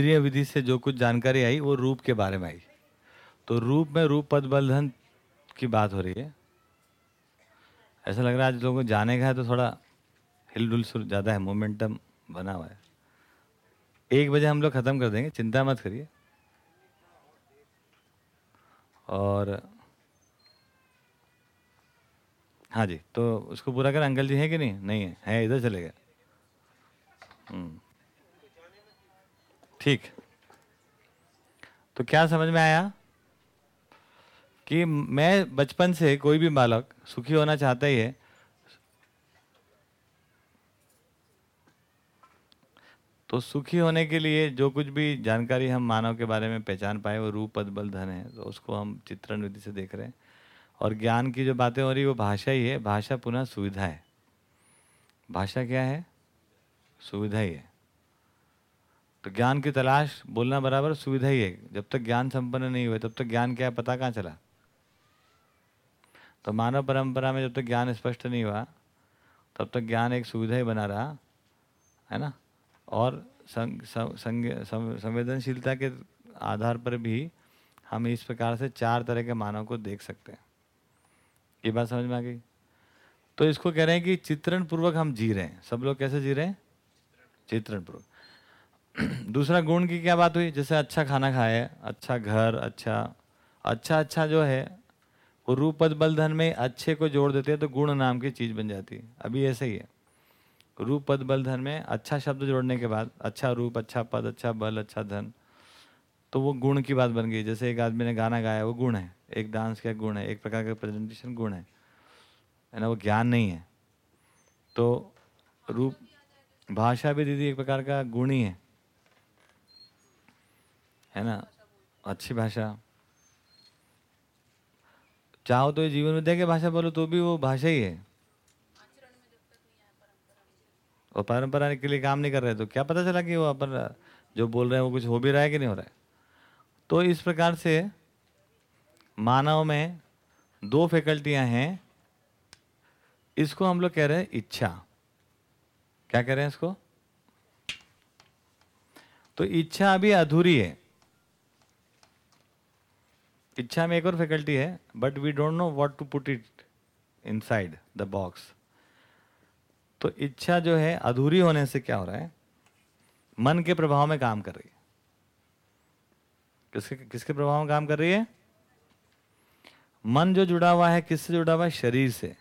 इंद्रिय विधि से जो कुछ जानकारी आई, वो रूप के बारे में आई। तो रूप में रूप पद बलधन की बात हो रही है। ऐसा लग रहा है आज लोगों को जाने का है तो थोड़ा हिलडुल ज़्यादा है, मोमेंटम बना हुआ है। एक बजे हम लोग ख़त्म कर देंगे, चिंता मत करिए। और हाँ जी तो उसको पूरा कर, अंकल जी है कि नहीं? नहीं है है, इधर चले गए। हम्म। ठीक। तो क्या समझ में आया? कि मैं बचपन से कोई भी बालक सुखी होना चाहता ही है। तो सुखी होने के लिए जो कुछ भी जानकारी हम मानव के बारे में पहचान पाए, वो रूप, पद, बल, धन है तो उसको हम चित्रण विधि से देख रहे हैं। और ज्ञान की जो बातें हो रही वो भाषा ही है। भाषा पुनः सुविधा है। भाषा क्या है? सुविधा ही है। तो ज्ञान की तलाश बोलना बराबर सुविधा ही है। जब तक ज्ञान संपन्न नहीं हुए, तब तक ज्ञान क्या है, पता कहाँ चला? तो मानव परंपरा में जब तक ज्ञान स्पष्ट नहीं हुआ, तब तक ज्ञान एक सुविधा ही बना रहा, है ना? और संवेदनशीलता के आधार पर भी हम इस प्रकार से चार तरह के मानव को देख सकते हैं। ये बात समझ में आ गई? तो इसको कह रहे हैं कि चित्रण पूर्वक हम जी रहे हैं। सब लोग कैसे जी रहे हैं? चित्रण पूर्वक दूसरा गुण की क्या बात हुई? जैसे अच्छा खाना खाए अच्छा घर अच्छा अच्छा अच्छा जो है, वो रूप पद बल धन में अच्छे को जोड़ देते हैं तो गुण नाम की चीज़ बन जाती है। अभी ऐसे ही है। रूप पद बल धन में अच्छा शब्द जोड़ने के बाद अच्छा रूप अच्छा पद अच्छा बल अच्छा धन तो वो गुण की बात बन गई। जैसे एक आदमी ने गाना गाया, वो गुण है। एक डांस का गुण है, एक प्रकार का प्रेजेंटेशन गुण है। है ना, वो ज्ञान नहीं है। तो रूप, भाषा भी दीदी एक प्रकार का गुण ही है। है ना? अच्छी भाषा। चाहो तो जीवन में देखे भाषा बोलो तो भी वो भाषा ही है। और परंपरा के लिए काम नहीं कर रहे तो क्या पता चला कि वो अपन जो बोल रहे हैं वो कुछ हो भी रहा है कि नहीं हो रहा है? तो इस प्रकार से मानव में दो फैकल्टियाँ हैं। इसको हम लोग कह रहे हैं इच्छा। क्या कह रहे हैं इसको? तो इच्छा अभी अधूरी है। इच्छा में एक और फैकल्टी है but we don't know what to put it inside the box तो इच्छा जो है, अधूरी होने से क्या हो रहा है? मन के प्रभाव में काम कर रही है। किसके किसके प्रभाव में काम कर रही है? मन जो जुड़ा हुआ है, किससे जुड़ा हुआ है? शरीर से।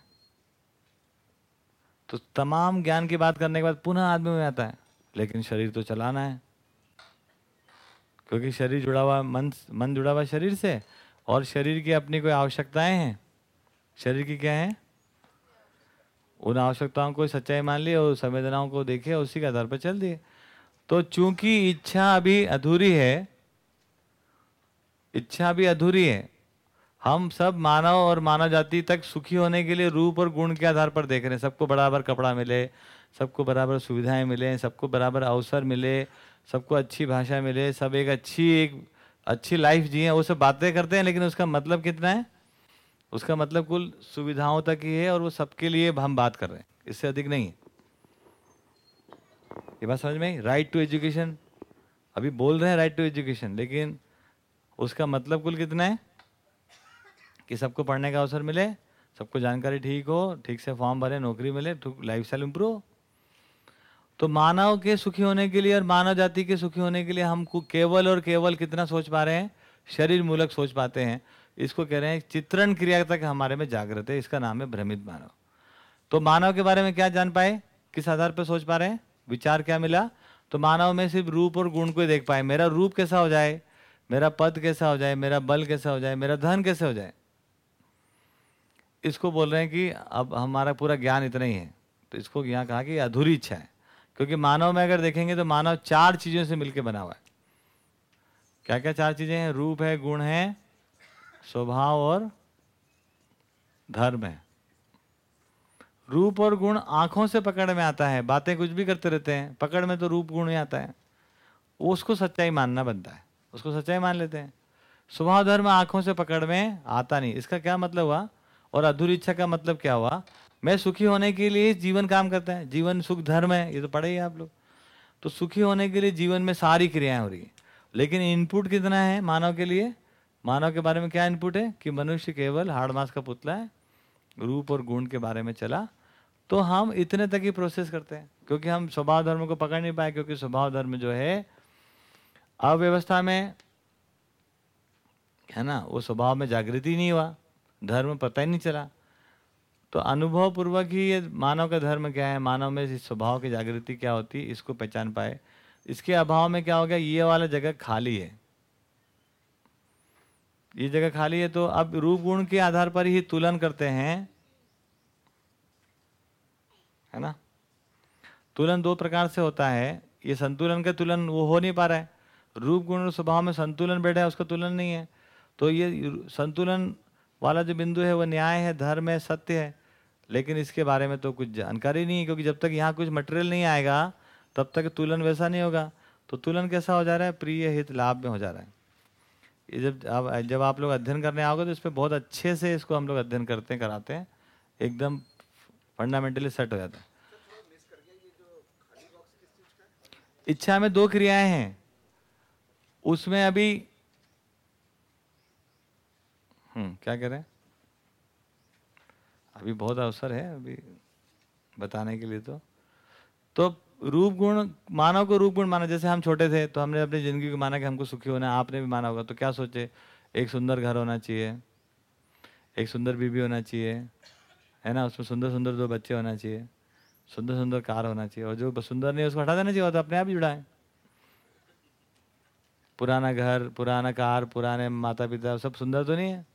तो तमाम ज्ञान की बात करने के बाद पुनः आदमी में आता है, लेकिन शरीर तो चलाना है। क्योंकि शरीर जुड़ा हुआ, मन मन जुड़ा हुआ शरीर से और शरीर की अपनी कोई आवश्यकताएँ हैं? शरीर की क्या है? उन आवश्यकताओं को सच्चाई मान ली और संवेदनाओं को देखे उसी के आधार पर चल दिए। तो चूँकि इच्छा अभी अधूरी है, इच्छा भी अधूरी है, हम सब मानव और मानव जाति तक सुखी होने के लिए रूप और गुण के आधार पर देख रहे हैं। सबको बराबर कपड़ा मिले, सबको बराबर सुविधाएँ मिले, सबको बराबर अवसर मिले, सबको अच्छी भाषा मिले, सब एक अच्छी एक अच्छी लाइफ जिए, वो सब बातें करते हैं, लेकिन उसका मतलब कितना है? उसका मतलब कुल सुविधाओं तक ही है और वो सबके लिए हम बात कर रहे हैं। इससे अधिक नहीं है। ये बात समझ में राइट टू एजुकेशन अभी बोल रहे हैं राइट टू एजुकेशन लेकिन उसका मतलब कुल कितना है? कि सबको पढ़ने का अवसर मिले, सबको जानकारी ठीक हो, ठीक से फॉर्म भरे, नौकरी मिले लाइफ स्टाइल इम्प्रूव तो मानव के सुखी होने के लिए और मानव जाति के सुखी होने के लिए हम केवल और केवल कितना सोच पा रहे हैं? शरीर मूलक सोच पाते हैं। इसको कह रहे हैं चित्रण क्रिया तक हमारे में जागृत है। इसका नाम है भ्रमित मानव। तो मानव के बारे में क्या जान पाए? किस आधार पर सोच पा रहे हैं? विचार क्या मिला? तो मानव में सिर्फ़ रूप और गुण को ही देख पाए। मेरा रूप कैसा हो जाए? मेरा पद कैसा हो जाए? मेरा बल कैसा हो जाए? मेरा धन कैसे हो जाए? इसको बोल रहे हैं कि अब हमारा पूरा ज्ञान इतना ही है। तो इसको यहाँ कहा कि अधूरी इच्छा है। क्योंकि मानव में अगर देखेंगे तो मानव चार चीज़ों से मिलकर बना हुआ है। क्या क्या चार चीज़ें हैं? रूप है, गुण है, स्वभाव और धर्म है। रूप और गुण आँखों से पकड़ में आता है। बातें कुछ भी करते रहते हैं। पकड़ में तो रूप गुण ही आता है। उसको सच्चाई मानना बनता है। उसको सच्चाई मान लेते हैं। स्वभाव धर्म आँखों से पकड़ में आता नहीं। इसका क्या मतलब हुआ? और अधूरी इच्छा का मतलब क्या हुआ? मैं सुखी होने के लिए जीवन काम करता है। जीवन सुख धर्म है, ये तो पढ़े ही आप लोग। तो सुखी होने के लिए जीवन में सारी क्रियाएँ हो रही है। लेकिन इनपुट कितना है मानव के लिए? मानव के बारे में क्या इनपुट है? कि मनुष्य केवल हाड़ मास का पुतला है, रूप और गुण के बारे में चला। तो हम इतने तक ही प्रोसेस करते हैं, क्योंकि हम स्वभाव धर्म को पकड़ नहीं पाए, क्योंकि स्वभाव धर्म जो है, अव्यवस्था में, है ना, वो स्वभाव में जागृति नहीं हुआ, धर्म पता ही नहीं चला। तो अनुभव पूर्वक ही ये मानव का धर्म क्या है? मानव में इस स्वभाव की जागृति क्या होती? है इसको पहचान पाए। इसके अभाव में क्या हो गया? ये वाला जगह खाली है। ये जगह खाली है तो अब रूप गुण के आधार पर ही तुलन करते हैं। है ना? तुलन दो प्रकार से होता है। ये संतुलन का तुलन वो हो नहीं पा रहा है। रूप गुण और स्वभाव में संतुलन बैठा है, उसका तुलन नहीं है। तो ये संतुलन वाला जो बिंदु है, वो न्याय है, धर्म है, सत्य है। लेकिन इसके बारे में तो कुछ जानकारी नहीं है, क्योंकि जब तक यहाँ कुछ मटेरियल नहीं आएगा, तब तक तुलन वैसा नहीं होगा। तो तुलन कैसा हो जा रहा है? प्रिय हित लाभ में हो जा रहा है। ये जब आप जब आप लोग अध्ययन करने आओगे तो इस पर बहुत अच्छे से इसको हम लोग अध्ययन करते हैं, कराते हैं। एकदम फंडामेंटली सेट हो जाता है। इच्छा में दो क्रियाएँ हैं। उसमें अभी हम्म क्या कह रहे हैं? अभी बहुत अवसर है, अभी बताने के लिए तो। तो रूप गुण, मानव को रूप गुण माना, जैसे हम छोटे थे तो हमने अपनी ज़िंदगी को माना कि हमको सुखी होना है, आपने भी माना होगा तो क्या सोचे? एक सुंदर घर होना चाहिए, एक सुंदर बीबी होना चाहिए, है ना? उसमें सुंदर सुंदर दो बच्चे होना चाहिए सुंदर सुंदर कार होना चाहिए, और जो सुंदर नहीं उसको हटा देना चाहिए तो अपने आप जुड़ा है पुराना घर, पुराना कार, पुराने माता पिता सब सुंदर तो नहीं है।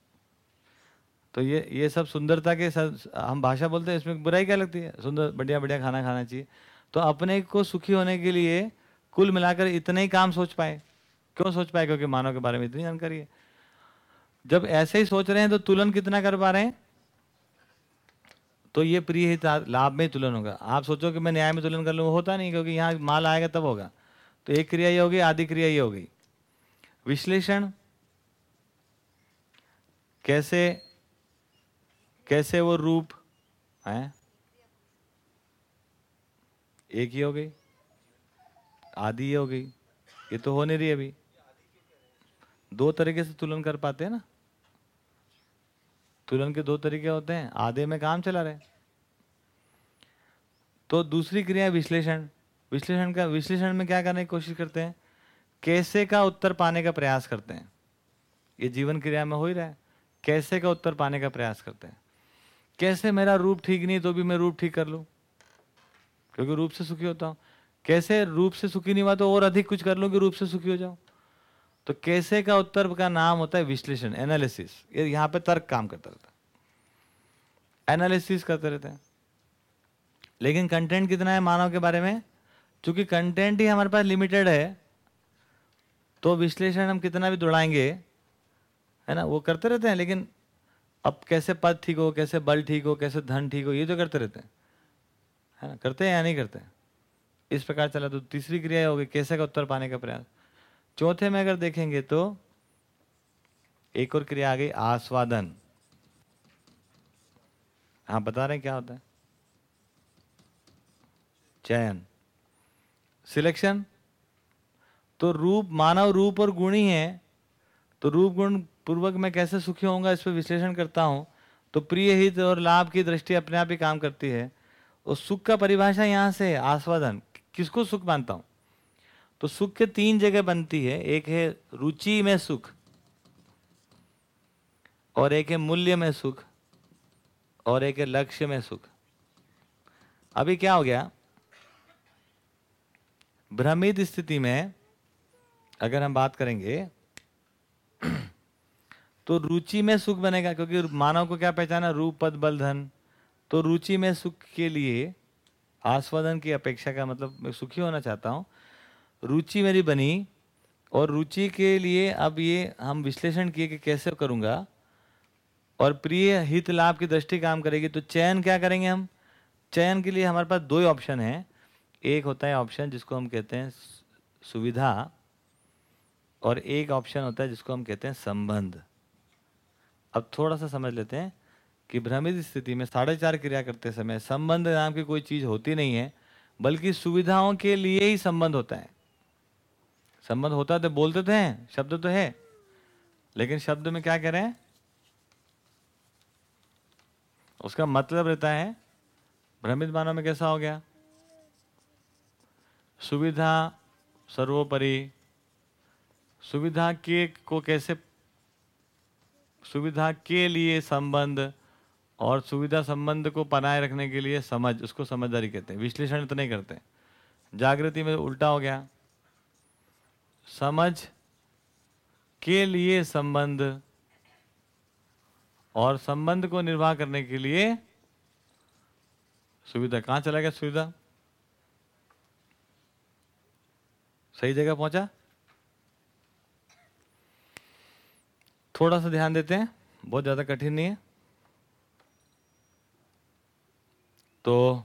तो ये ये सब सुंदरता के सब हम भाषा बोलते हैं, इसमें बुराई क्या लगती है? सुंदर, बढ़िया बढ़िया खाना खाना चाहिए। तो अपने को सुखी होने के लिए कुल मिलाकर इतने ही काम सोच पाए। क्यों सोच पाए? क्योंकि मानव के बारे में इतनी जानकारी है। जब ऐसे ही सोच रहे हैं तो तुलन कितना कर पा रहे हैं? तो ये प्रिय लाभ में तुलन होगा। आप सोचो कि मैं न्याय में तुलन कर लूँ, होता नहीं, क्योंकि यहाँ माल आएगा तब होगा। तो एक क्रिया ये होगी आदि क्रिया ये होगी विश्लेषण कैसे कैसे वो रूप, है? एक ही हो गई? आदि हो गई? ये तो हो नहीं रही अभी। दो तरीके से तुलन कर पाते हैं ना? तुलन के दो तरीके होते हैं। आधे में काम चला रहे तो दूसरी क्रिया विश्लेषण। विश्लेषण का विश्लेषण में क्या करने की कोशिश करते हैं? कैसे का उत्तर पाने का प्रयास करते हैं? ये जीवन क्रिया में हो ही रहा है। कैसे का उत्तर पाने का प्रयास करते हैं? कैसे मेरा रूप ठीक नहीं तो भी मैं रूप ठीक कर लूँ? क्योंकि रूप से सुखी होता हूँ। कैसे रूप से सुखी नहीं हुआ तो और अधिक कुछ कर लूँ कि रूप से सुखी हो जाऊँ? तो कैसे का उत्तर का नाम होता है विश्लेषण एनालिसिस ये यहाँ पे तर्क काम करता रहता है। एनालिसिस करते रहते हैं। लेकिन कंटेंट कितना है मानव के बारे में? क्योंकि कंटेंट ही हमारे पास लिमिटेड है तो विश्लेषण हम कितना भी दौड़ाएँगे है ना, वो करते रहते हैं, लेकिन अब कैसे पद ठीक हो, कैसे बल ठीक हो, कैसे धन ठीक हो, ये तो करते रहते हैं। है ना? करते हैं या नहीं करते? इस प्रकार चला तो तीसरी क्रिया होगी, कैसे का उत्तर पाने का प्रयास? चौथे में अगर देखेंगे तो एक और क्रिया आ गई, आस्वादन। हाँ बता रहे हैं क्या होता है? चयन। सिलेक्शन। तो रूप, मानव रूप और गुण ही है तो रूप, गुण पूर्वक मैं कैसे सुखी होऊँगा इस पर विश्लेषण करता हूँ। तो प्रिय हित और लाभ की दृष्टि अपने आप ही काम करती है। और सुख का परिभाषा यहाँ से आस्वादन। किसको सुख मानता हूँ? तो सुख के तीन जगह बनती है। एक है रुचि में सुख और एक है मूल्य में सुख और एक है लक्ष्य में सुख। अभी क्या हो गया? भ्रमित स्थिति में अगर हम बात करेंगे तो रुचि में सुख बनेगा, क्योंकि मानव को क्या पहचाना? रूप, पद, बल, धन। तो रुचि में सुख के लिए आस्वादन की अपेक्षा का मतलब मैं सुखी होना चाहता हूँ। रुचि मेरी बनी, और रुचि के लिए अब ये हम विश्लेषण किए कि कैसे करूँगा। और प्रिय हित लाभ की दृष्टि काम करेगी तो चयन क्या करेंगे हम? चयन के लिए हमारे पास दो ही ऑप्शन है। एक होता है ऑप्शन जिसको हम कहते हैं सुविधा, और एक ऑप्शन होता है जिसको हम कहते हैं संबंध। अब थोड़ा सा समझ लेते हैं कि भ्रमित स्थिति में साढ़े चार क्रिया करते समय संबंध नाम की कोई चीज़ होती नहीं है, बल्कि सुविधाओं के लिए ही संबंध होता है। संबंध होता तो बोलते तो हैं, शब्द तो है, लेकिन शब्द में क्या कह रहे हैं? उसका मतलब रहता है, भ्रमित मानव में कैसा हो गया? सुविधा सर्वोपरि, सुविधा के को कैसे सुविधा के लिए संबंध और सुविधा संबंध को बनाए रखने के लिए समझ, उसको समझदारी कहते हैं। विश्लेषण तो नहीं करते। जागृति में उल्टा हो गया। समझ के लिए संबंध और संबंध को निर्वाह करने के लिए सुविधा। कहाँ चला गया सुविधा? सही जगह पहुँचा? थोड़ा सा ध्यान देते हैं। बहुत ज़्यादा कठिन नहीं है। तो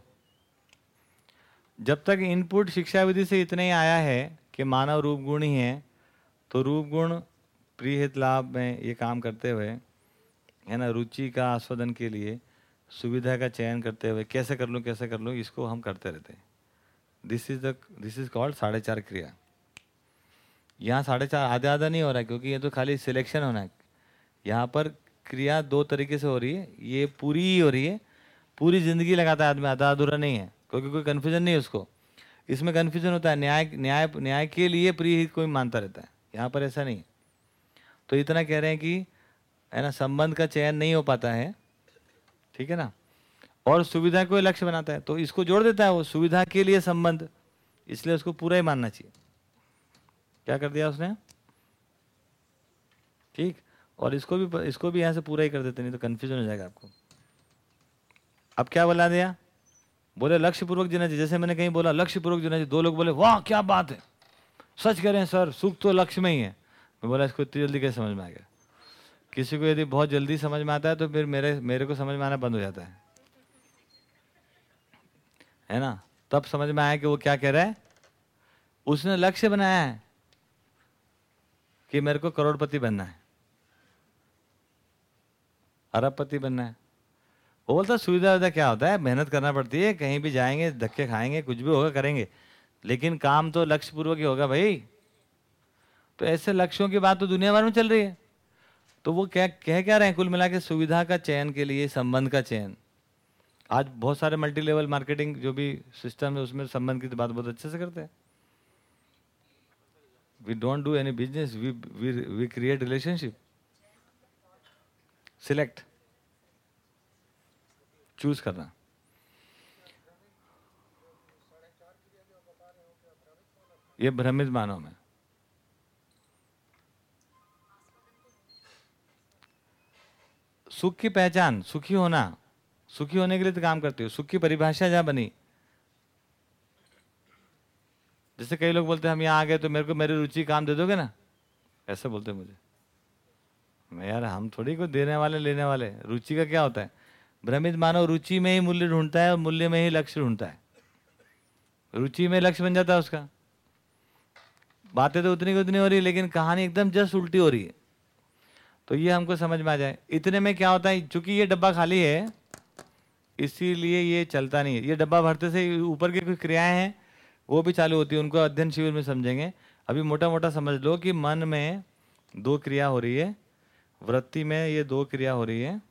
जब तक इनपुट शिक्षा विधि से इतना ही आया है कि मानव रूप गुण ही है तो रूप गुण प्रिय हित लाभ में ये काम करते हुए, है ना, रुचि का आस्वादन के लिए, सुविधा का चयन करते हुए, कैसे कर लूँ, कैसे कर लूँ, इसको हम करते रहते हैं। This is the this is called साढ़े चार क्रिया। यहाँ साढ़े चार आधा आधा नहीं हो रहा है, क्योंकि ये तो खाली सिलेक्शन होना है। यहाँ पर क्रिया दो तरीके से हो रही है। ये पूरी ही हो रही है। पूरी ज़िंदगी लगाता है आदमी आधा अधूरा नहीं है, क्योंकि कोई कन्फ्यूज़न नहीं है उसको। इसमें कन्फ्यूज़न होता है, न्याय न्याय न्याय के लिए प्रिय कोई मानता रहता है। यहाँ पर ऐसा नहीं तो इतना कह रहे हैं कि, है ना, संबंध का चयन नहीं हो पाता है, ठीक है ना? और सुविधा को लक्ष्य बनाता है। तो इसको जोड़ देता है वो, सुविधा के लिए संबंध। इसलिए उसको पूरा ही मानना चाहिए। क्या कर दिया उसने? ठीक। और इसको भी इसको भी यहाँ से पूरा ही कर देते, नहीं तो कन्फ्यूज़न हो जाएगा आपको। अब क्या बोला दिया? बोले लक्ष्य पूर्वक जीना चाहिए। जैसे मैंने कहीं बोला लक्ष्य पूर्वक जीना चाहिए। दो लोग बोले, वाह, क्या बात है! सच कह रहे हैं, सर, सुख तो लक्ष्य में ही है। मैं बोला, इसको इतनी जल्दी कैसे समझ में आ गया? किसी को यदि बहुत जल्दी समझ में आता है तो फिर मेरे मेरे को समझ में आना बंद हो जाता है। है ना? तब समझ में आया कि वो क्या कह रहा है। उसने लक्ष्य बनाया है कि मेरे को करोड़पति बनना है। अरबपति बनना है। वो बोलता, सुविधा उविधा क्या होता है? मेहनत करना पड़ती है, कहीं भी जाएँगे, धक्के खाएँगे, कुछ भी होगा करेंगे। लेकिन काम तो लक्ष्य पूर्वक ही होगा भाई। तो ऐसे लक्ष्यों की बात तो दुनिया भर में चल रही है। तो वो क्या, कह क्या रहे हैं? कुल मिला के सुविधा का चयन के लिए, संबंध का चयन। आज बहुत सारे मल्टी लेवल मार्केटिंग जो भी सिस्टम है, उसमें संबंध की बात बहुत अच्छे से करते हैं। We don't do any business we we create relationship select choose करना। ये भ्रमित मानव में। सुख की पहचान, सुखी होना। सुखी होने के लिए तो काम करते हो। सुख की परिभाषा जहाँ बनी। जैसे कई लोग बोलते हैं, हम यहाँ आ गए तो मेरे को मेरी रुचि काम दे दोगे ना? ऐसे बोलते मुझे। मैं यार, हम थोड़ी को देने वाले, लेने वाले। रुचि का क्या होता है? भ्रमित मानव रुचि में ही मूल्य ढूंढता है और मूल्य में ही लक्ष्य ढूंढता है। रुचि में लक्ष्य बन जाता है उसका। बातें तो उतनी की उतनी हो रही है, लेकिन कहानी एकदम जस्ट उल्टी हो रही है। तो ये हमको समझ में आ जाए। इतने में क्या होता है? चूँकि ये डब्बा खाली है, इसीलिए ये चलता नहीं है। ये डब्बा भरते से ऊपर की कुछ क्रियाएँ हैं, वो भी चालू होती है। उनको अध्ययन शिविर में समझेंगे। अभी मोटा मोटा समझ लो कि मन में दो क्रिया हो रही है। वृत्ति में ये दो क्रिया हो रही है।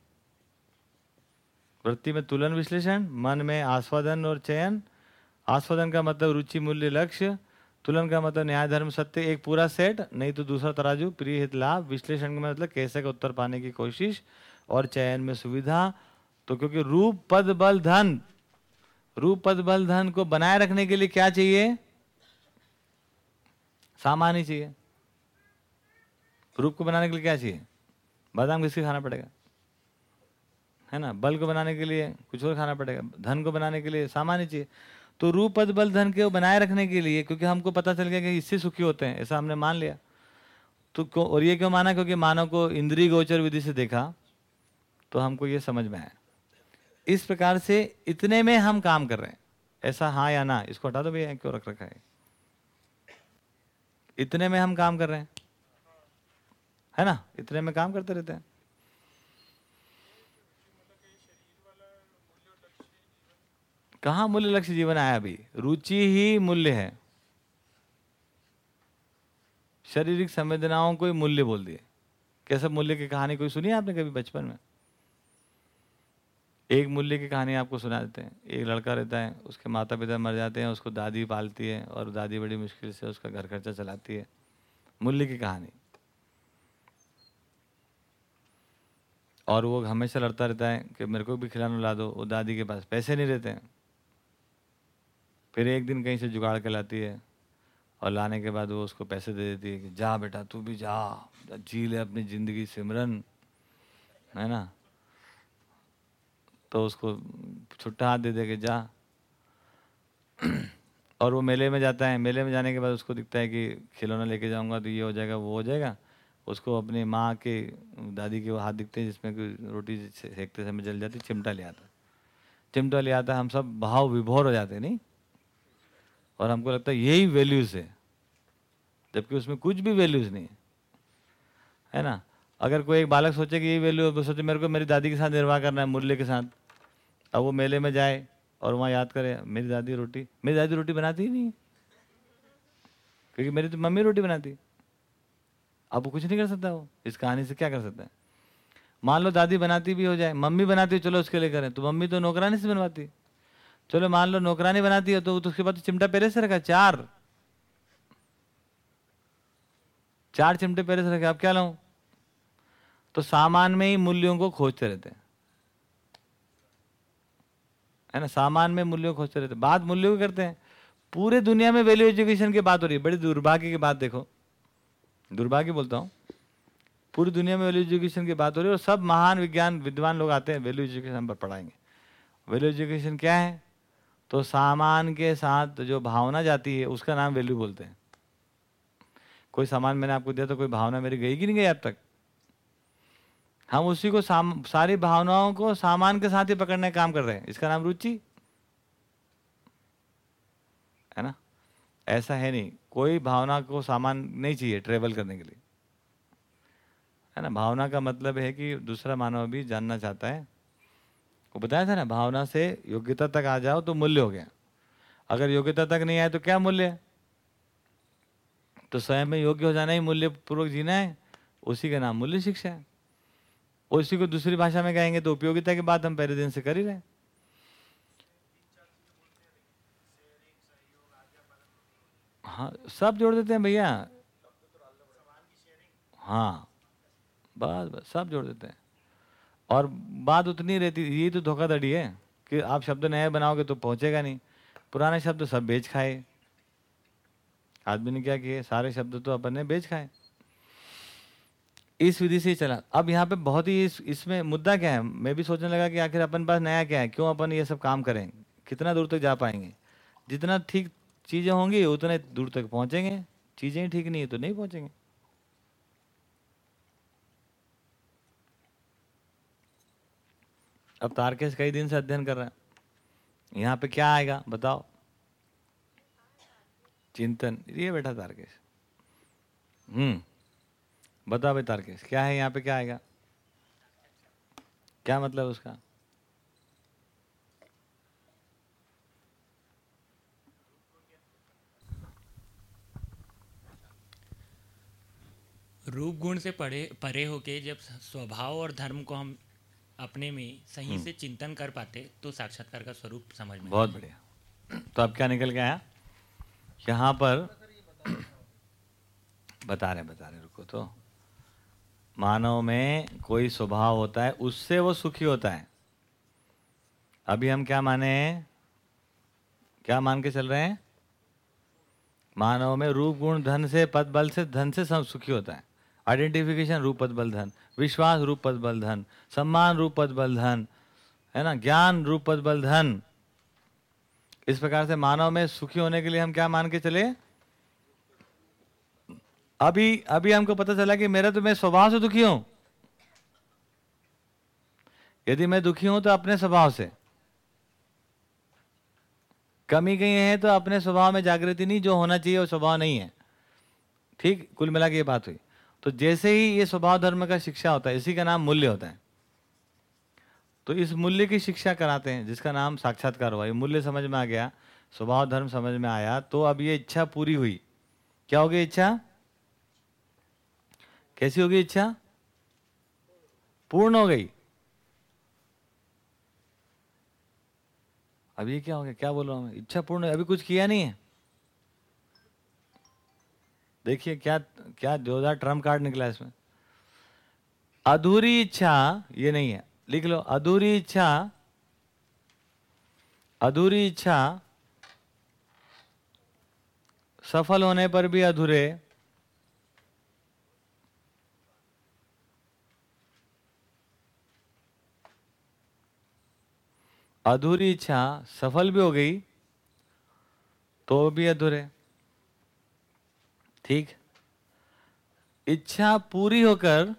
वृत्ति में तुलन विश्लेषण, मन में आस्वादन और चयन। आस्वादन का मतलब रुचि, मूल्य, लक्ष्य। तुलन का मतलब न्याय, धर्म, सत्य, एक पूरा सेट, नहीं तो दूसरा तराजू, प्रिय हित, लाभ। विश्लेषण का मतलब कैसे का उत्तर पाने की कोशिश और चयन में सुविधा। तो क्योंकि रूप, पद, बल, धन, रूप, पद, बल, धन को बनाए रखने के लिए क्या चाहिए? सामान ही चाहिए। रूप को बनाने के लिए क्या चाहिए? बादाम किसके खाना पड़ेगा? है ना? बल को बनाने के लिए कुछ और खाना पड़ेगा। धन को बनाने के लिए सामान्य चाहिए तो रूप पद, बल, धन के बनाए रखने के लिए, क्योंकि हमको पता चल गया कि इससे सुखी होते हैं, ऐसा हमने मान लिया। तो क्यों, और ये क्यों माना? क्योंकि मानव को इंद्री गोचर विधि से देखा तो हमको ये समझ में आया। इस प्रकार से इतने में हम काम कर रहे हैं। ऐसा हाँ या ना, इसको हटा दो भैया, क्यों रख रखा है? इतने में हम काम कर रहे हैं। है ना? इतने में काम करते रहते हैं। कहाँ मूल्य लक्ष्य जीवन आया अभी? रुचि ही मूल्य है। शारीरिक संवेदनाओं को ही मूल्य बोल दिए। कैसे मूल्य की कहानी कोई सुनी आपने कभी बचपन में? एक मूल्य की कहानी आपको सुना देते हैं। एक लड़का रहता है, उसके माता पिता मर जाते हैं, उसको दादी पालती है और दादी बड़ी मुश्किल से उसका घर खर्चा चलाती है। मूल्य की कहानी। और वो हमेशा लड़ता रहता है कि मेरे को भी खिलाना ला दो, वो दादी के पास पैसे नहीं रहते हैं। फिर एक दिन कहीं से जुगाड़ के लाती है और लाने के बाद वो उसको पैसे दे देती है कि जा बेटा, तू भी जा, जी ले अपनी ज़िंदगी सिमरन, है ना? तो उसको छुट्टा हाथ दे दे के जा। और वो मेले में जाता है, मेले में जाने के बाद उसको दिखता है कि खिलौना लेके जाऊँगा तो ये हो जाएगा, वो हो जाएगा। उसको अपनी माँ के, दादी के वो हाथ दिखते हैं जिसमें कि रोटी सेकते समय जल जाती, चिमटा ले आता। चिमटा ले आता, हम सब भाव विभोर हो जाते, नहीं? और हमको लगता है यही वैल्यूज़ है, जबकि उसमें कुछ भी वैल्यूज़ नहीं है। है ना? अगर कोई एक बालक सोचे कि यही वैल्यू है सोचे, मेरे को मेरी दादी के साथ निर्वाह करना है, मूल्य के साथ। अब वो मेले में जाए और वहाँ याद करे, मेरी दादी रोटी, मेरी दादी रोटी बनाती ही नहीं क्योंकि मेरी तो मम्मी रोटी बनाती। अब वो कुछ नहीं कर सकता वो। इस कहानी से क्या कर सकता है? मान लो दादी बनाती भी हो जाए मम्मी बनाती हो चलो उसके लिए करें। तो मम्मी तो नौकरानी से बनवाती। चलो मान लो नौकरानी बनाती हो तो, तो उसके बाद तो चिमटा पहले से रखा चार। चार चिमटे पहले से रखे अब क्या लाऊं? तो सामान में ही मूल्यों को खोजते रहते हैं। ना? सामान में मूल्यों खोजते रहते बात मूल्यों की करते हैं। पूरे दुनिया में वैल्यू एजुकेशन की बात हो रही है। बड़ी दुर्भाग्य की बात देखो। दुर्भाग्य बोलता हूँ। पूरी दुनिया में वैल्यू एजुकेशन की बात हो रही है और सब महान विज्ञान विद्वान लोग आते हैं वैल्यू एजुकेशन पर पढ़ाएँगे। वैल्यू एजुकेशन क्या है? तो सामान के साथ जो भावना जाती है उसका नाम वैल्यू बोलते हैं। कोई सामान मैंने आपको दिया तो कोई भावना मेरी गई कि नहीं गई अब तक? हम उसी को साम, सारी भावनाओं को सामान के साथ ही पकड़ने का काम कर रहे हैं। इसका नाम रुचि। है ना? ऐसा है नहीं। कोई भावना को सामान नहीं चाहिए ट्रेवल करने के लिए। है ना? भावना का मतलब है कि दूसरा मानव भी जानना चाहता है। वो बताया था ना, भावना से योग्यता तक आ जाओ तो मूल्य हो गया। अगर योग्यता तक नहीं आए तो क्या मूल्य? है तो स्वयं में योग्य हो जाना ही मूल्य पूर्वक जीना है। उसी का नाम मूल्य शिक्षा है। उसी को दूसरी भाषा में कहेंगे तो उपयोगिता की बात हम पहले दिन से कर ही रहे हाँ। सब जोड़ देते हैं भैया। हाँ बस बस, सब जोड़ देते हैं। और बात उतनी रहती, ये तो धोखाधड़ी है कि आप शब्द नए बनाओगे तो पहुंचेगा नहीं। पुराने शब्द सब बेच खाए। आदमी ने क्या किए? सारे शब्द तो अपन ने बेच खाए। इस विधि से ही चला। अब यहाँ पे बहुत ही इस, इसमें मुद्दा क्या है? मैं भी सोचने लगा कि आखिर अपन पास नया क्या है? क्यों अपन ये सब काम करें? कितना दूर तक तो जा पाएँगे? जितना ठीक चीज़ें होंगी, उतने दूर तक पहुँचेंगे। चीज़ें ही ठीक नहीं है तो नहीं पहुँचेंगे। अब तारकेश कई दिन से अध्ययन कर रहे हैं। यहाँ पे क्या आएगा, बताओ। चिंतन, ये बैठा तारकेश। हम्म बता भाई तारकेश, क्या है, यहाँ पे क्या आएगा? क्या मतलब उसका? रूप गुण से पढ़े परे होके जब स्वभाव और धर्म को हम अपने में सही हम्म। से चिंतन कर पाते तो साक्षात्कार का स्वरूप समझ में बहुत बढ़िया। तो अब क्या निकल गया यहाँ पर बता रहे बता रहे रुको तो। मानव में कोई स्वभाव होता है उससे वो सुखी होता है। अभी हम क्या माने क्या मान के चल रहे हैं? मानव में रूप गुण धन से पद बल से धन से सब सुखी होता है। आइडेंटिफिकेशन रूप पद बल धन विश्वास रूप पद बल धन सम्मान रूप पद बल धन है ना? ज्ञान रूप पद बल धन इस प्रकार से मानव में सुखी होने के लिए हम क्या मान के चले? अभी अभी हमको पता चला कि मेरा तो मैं स्वभाव से दुखी हूँ। यदि मैं दुखी हूँ तो अपने स्वभाव से। कमी कहीं है तो अपने स्वभाव में जागृति नहीं, जो होना चाहिए वो स्वभाव नहीं है। ठीक? कुल मिला के ये बात हुई। तो जैसे ही ये स्वभाव धर्म का शिक्षा होता है, इसी का नाम मूल्य होता है। तो इस मूल्य की शिक्षा कराते हैं, जिसका नाम साक्षात्कार हुआ। ये मूल्य समझ में आ गया, स्वभाव धर्म समझ में आया तो अब ये इच्छा पूरी हुई। क्या होगी इच्छा? कैसी होगी इच्छा? पूर्ण हो गई। अब ये क्या हो गया? क्या बोल रहा हूँ इच्छा पूर्ण अभी कुछ किया नहीं है? देखिए क्या क्या जोरदार ट्रंप कार्ड निकला इसमें। अधूरी इच्छा, ये नहीं है, लिख लो, अधूरी इच्छा अधूरी इच्छा, सफल होने पर भी अधूरे। अधूरी इच्छा, सफल भी हो गई तो भी अधूरे। ठीक? इच्छा पूरी होकर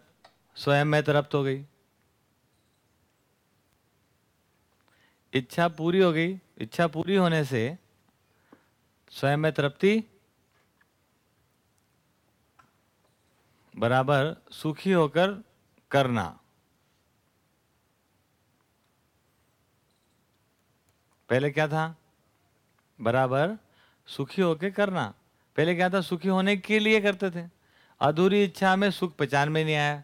स्वयं में तृप्त हो गई। इच्छा पूरी हो गई, इच्छा पूरी होने से स्वयं में तृप्ति बराबर सुखी होकर करना। पहले क्या था? बराबर सुखी होकर करना। पहले क्या था? सुखी होने के लिए करते थे। अधूरी इच्छा में सुख पहचान में नहीं आया।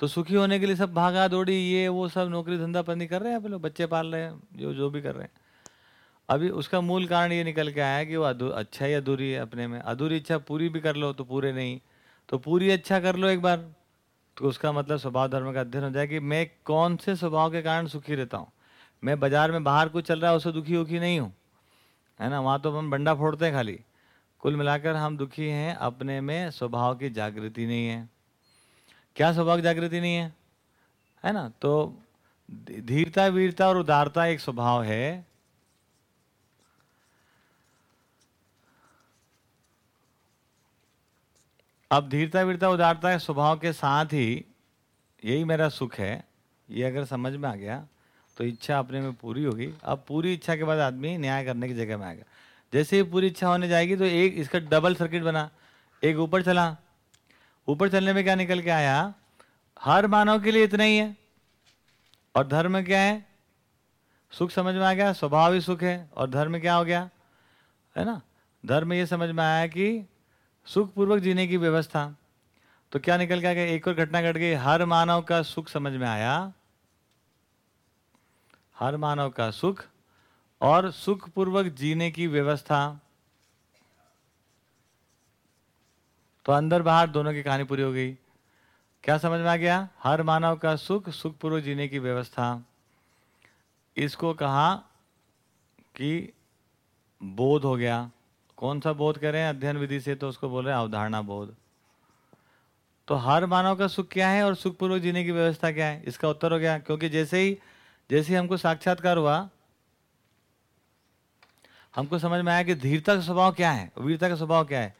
तो सुखी होने के लिए सब भागा दौड़ी, ये, वो सब नौकरी धंधा पत्नी कर रहे हैं पहले बच्चे पाल रहे हैं, जो जो भी कर रहे हैं। अभी उसका मूल कारण ये निकल के आया कि वो अच्छा ही अधूरी है अपने में। अधूरी इच्छा पूरी भी कर लो तो पूरे नहीं। तो पूरी अच्छा कर लो एक बार तो उसका मतलब स्वभाव धर्म का अध्ययन हो जाए कि मैं कौन से स्वभाव के कारण सुखी रहता हूँ? मैं बाज़ार में बाहर कुछ चल रहा है उससे दुखी उखी नहीं हूँ। है ना? वहाँ तो हम बंडा फोड़ते हैं खाली। कुल मिलाकर हम दुखी हैं, अपने में स्वभाव की जागृति नहीं है। क्या स्वभाव की जागृति नहीं है? है ना? तो धीरता वीरता और उदारता एक स्वभाव है। अब धीरता वीरता उदारता के स्वभाव के साथ ही यही मेरा सुख है। ये अगर समझ में आ गया तो इच्छा अपने में पूरी होगी। अब पूरी इच्छा के बाद आदमी न्याय करने की जगह में आएगा। जैसे ही पूरी इच्छा होने जाएगी तो एक इसका डबल सर्किट बना, एक ऊपर चला। ऊपर चलने में क्या निकल के आया? हर मानव के लिए इतना ही है। और धर्म क्या है? सुख समझ में आ गया, स्वभाव ही सुख है। और धर्म क्या हो गया? है ना? धर्म ये समझ में आया कि सुखपूर्वक जीने की व्यवस्था। तो क्या निकल के आ गया? एक और घटना घट गई। हर मानव का सुख समझ में आया। हर मानव का सुख और सुखपूर्वक जीने की व्यवस्था। तो अंदर बाहर दोनों की कहानी पूरी हो गई। क्या समझ में आ गया? हर मानव का सुख, सुखपूर्वक जीने की व्यवस्था। इसको कहा कि बोध हो गया। कौन सा बोध करें? अध्ययन विधि से तो उसको बोल रहे हैं अवधारणा बोध। तो हर मानव का सुख क्या है और सुखपूर्वक जीने की व्यवस्था क्या है? इसका उत्तर हो गया। क्योंकि जैसे ही जैसे ही हमको साक्षात्कार हुआ हमको समझ में आया कि धीरता का स्वभाव क्या है? वीरता का स्वभाव क्या है?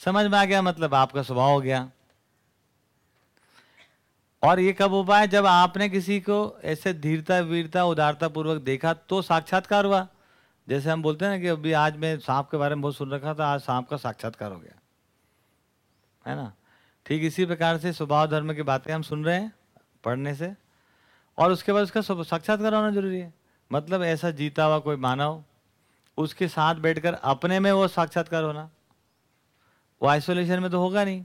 समझ में आ गया मतलब आपका स्वभाव हो गया। और ये कब हो पाया? जब आपने किसी को ऐसे धीरता, वीरता उदारता पूर्वक देखा तो साक्षात्कार हुआ। जैसे हम बोलते हैं ना कि अभी आज मैं सांप के बारे में बहुत सुन रखा था, आज सांप का साक्षात्कार हो गया। है ना? ठीक इसी प्रकार से स्वभाव धर्म की बातें हम सुन रहे हैं पढ़ने से। और उसके बाद उसका साक्षात्कार होना ज़रूरी है। मतलब ऐसा जीता हुआ कोई मानव उसके साथ बैठकर अपने में वो साक्षात्कार होना। वो आइसोलेशन में तो होगा नहीं।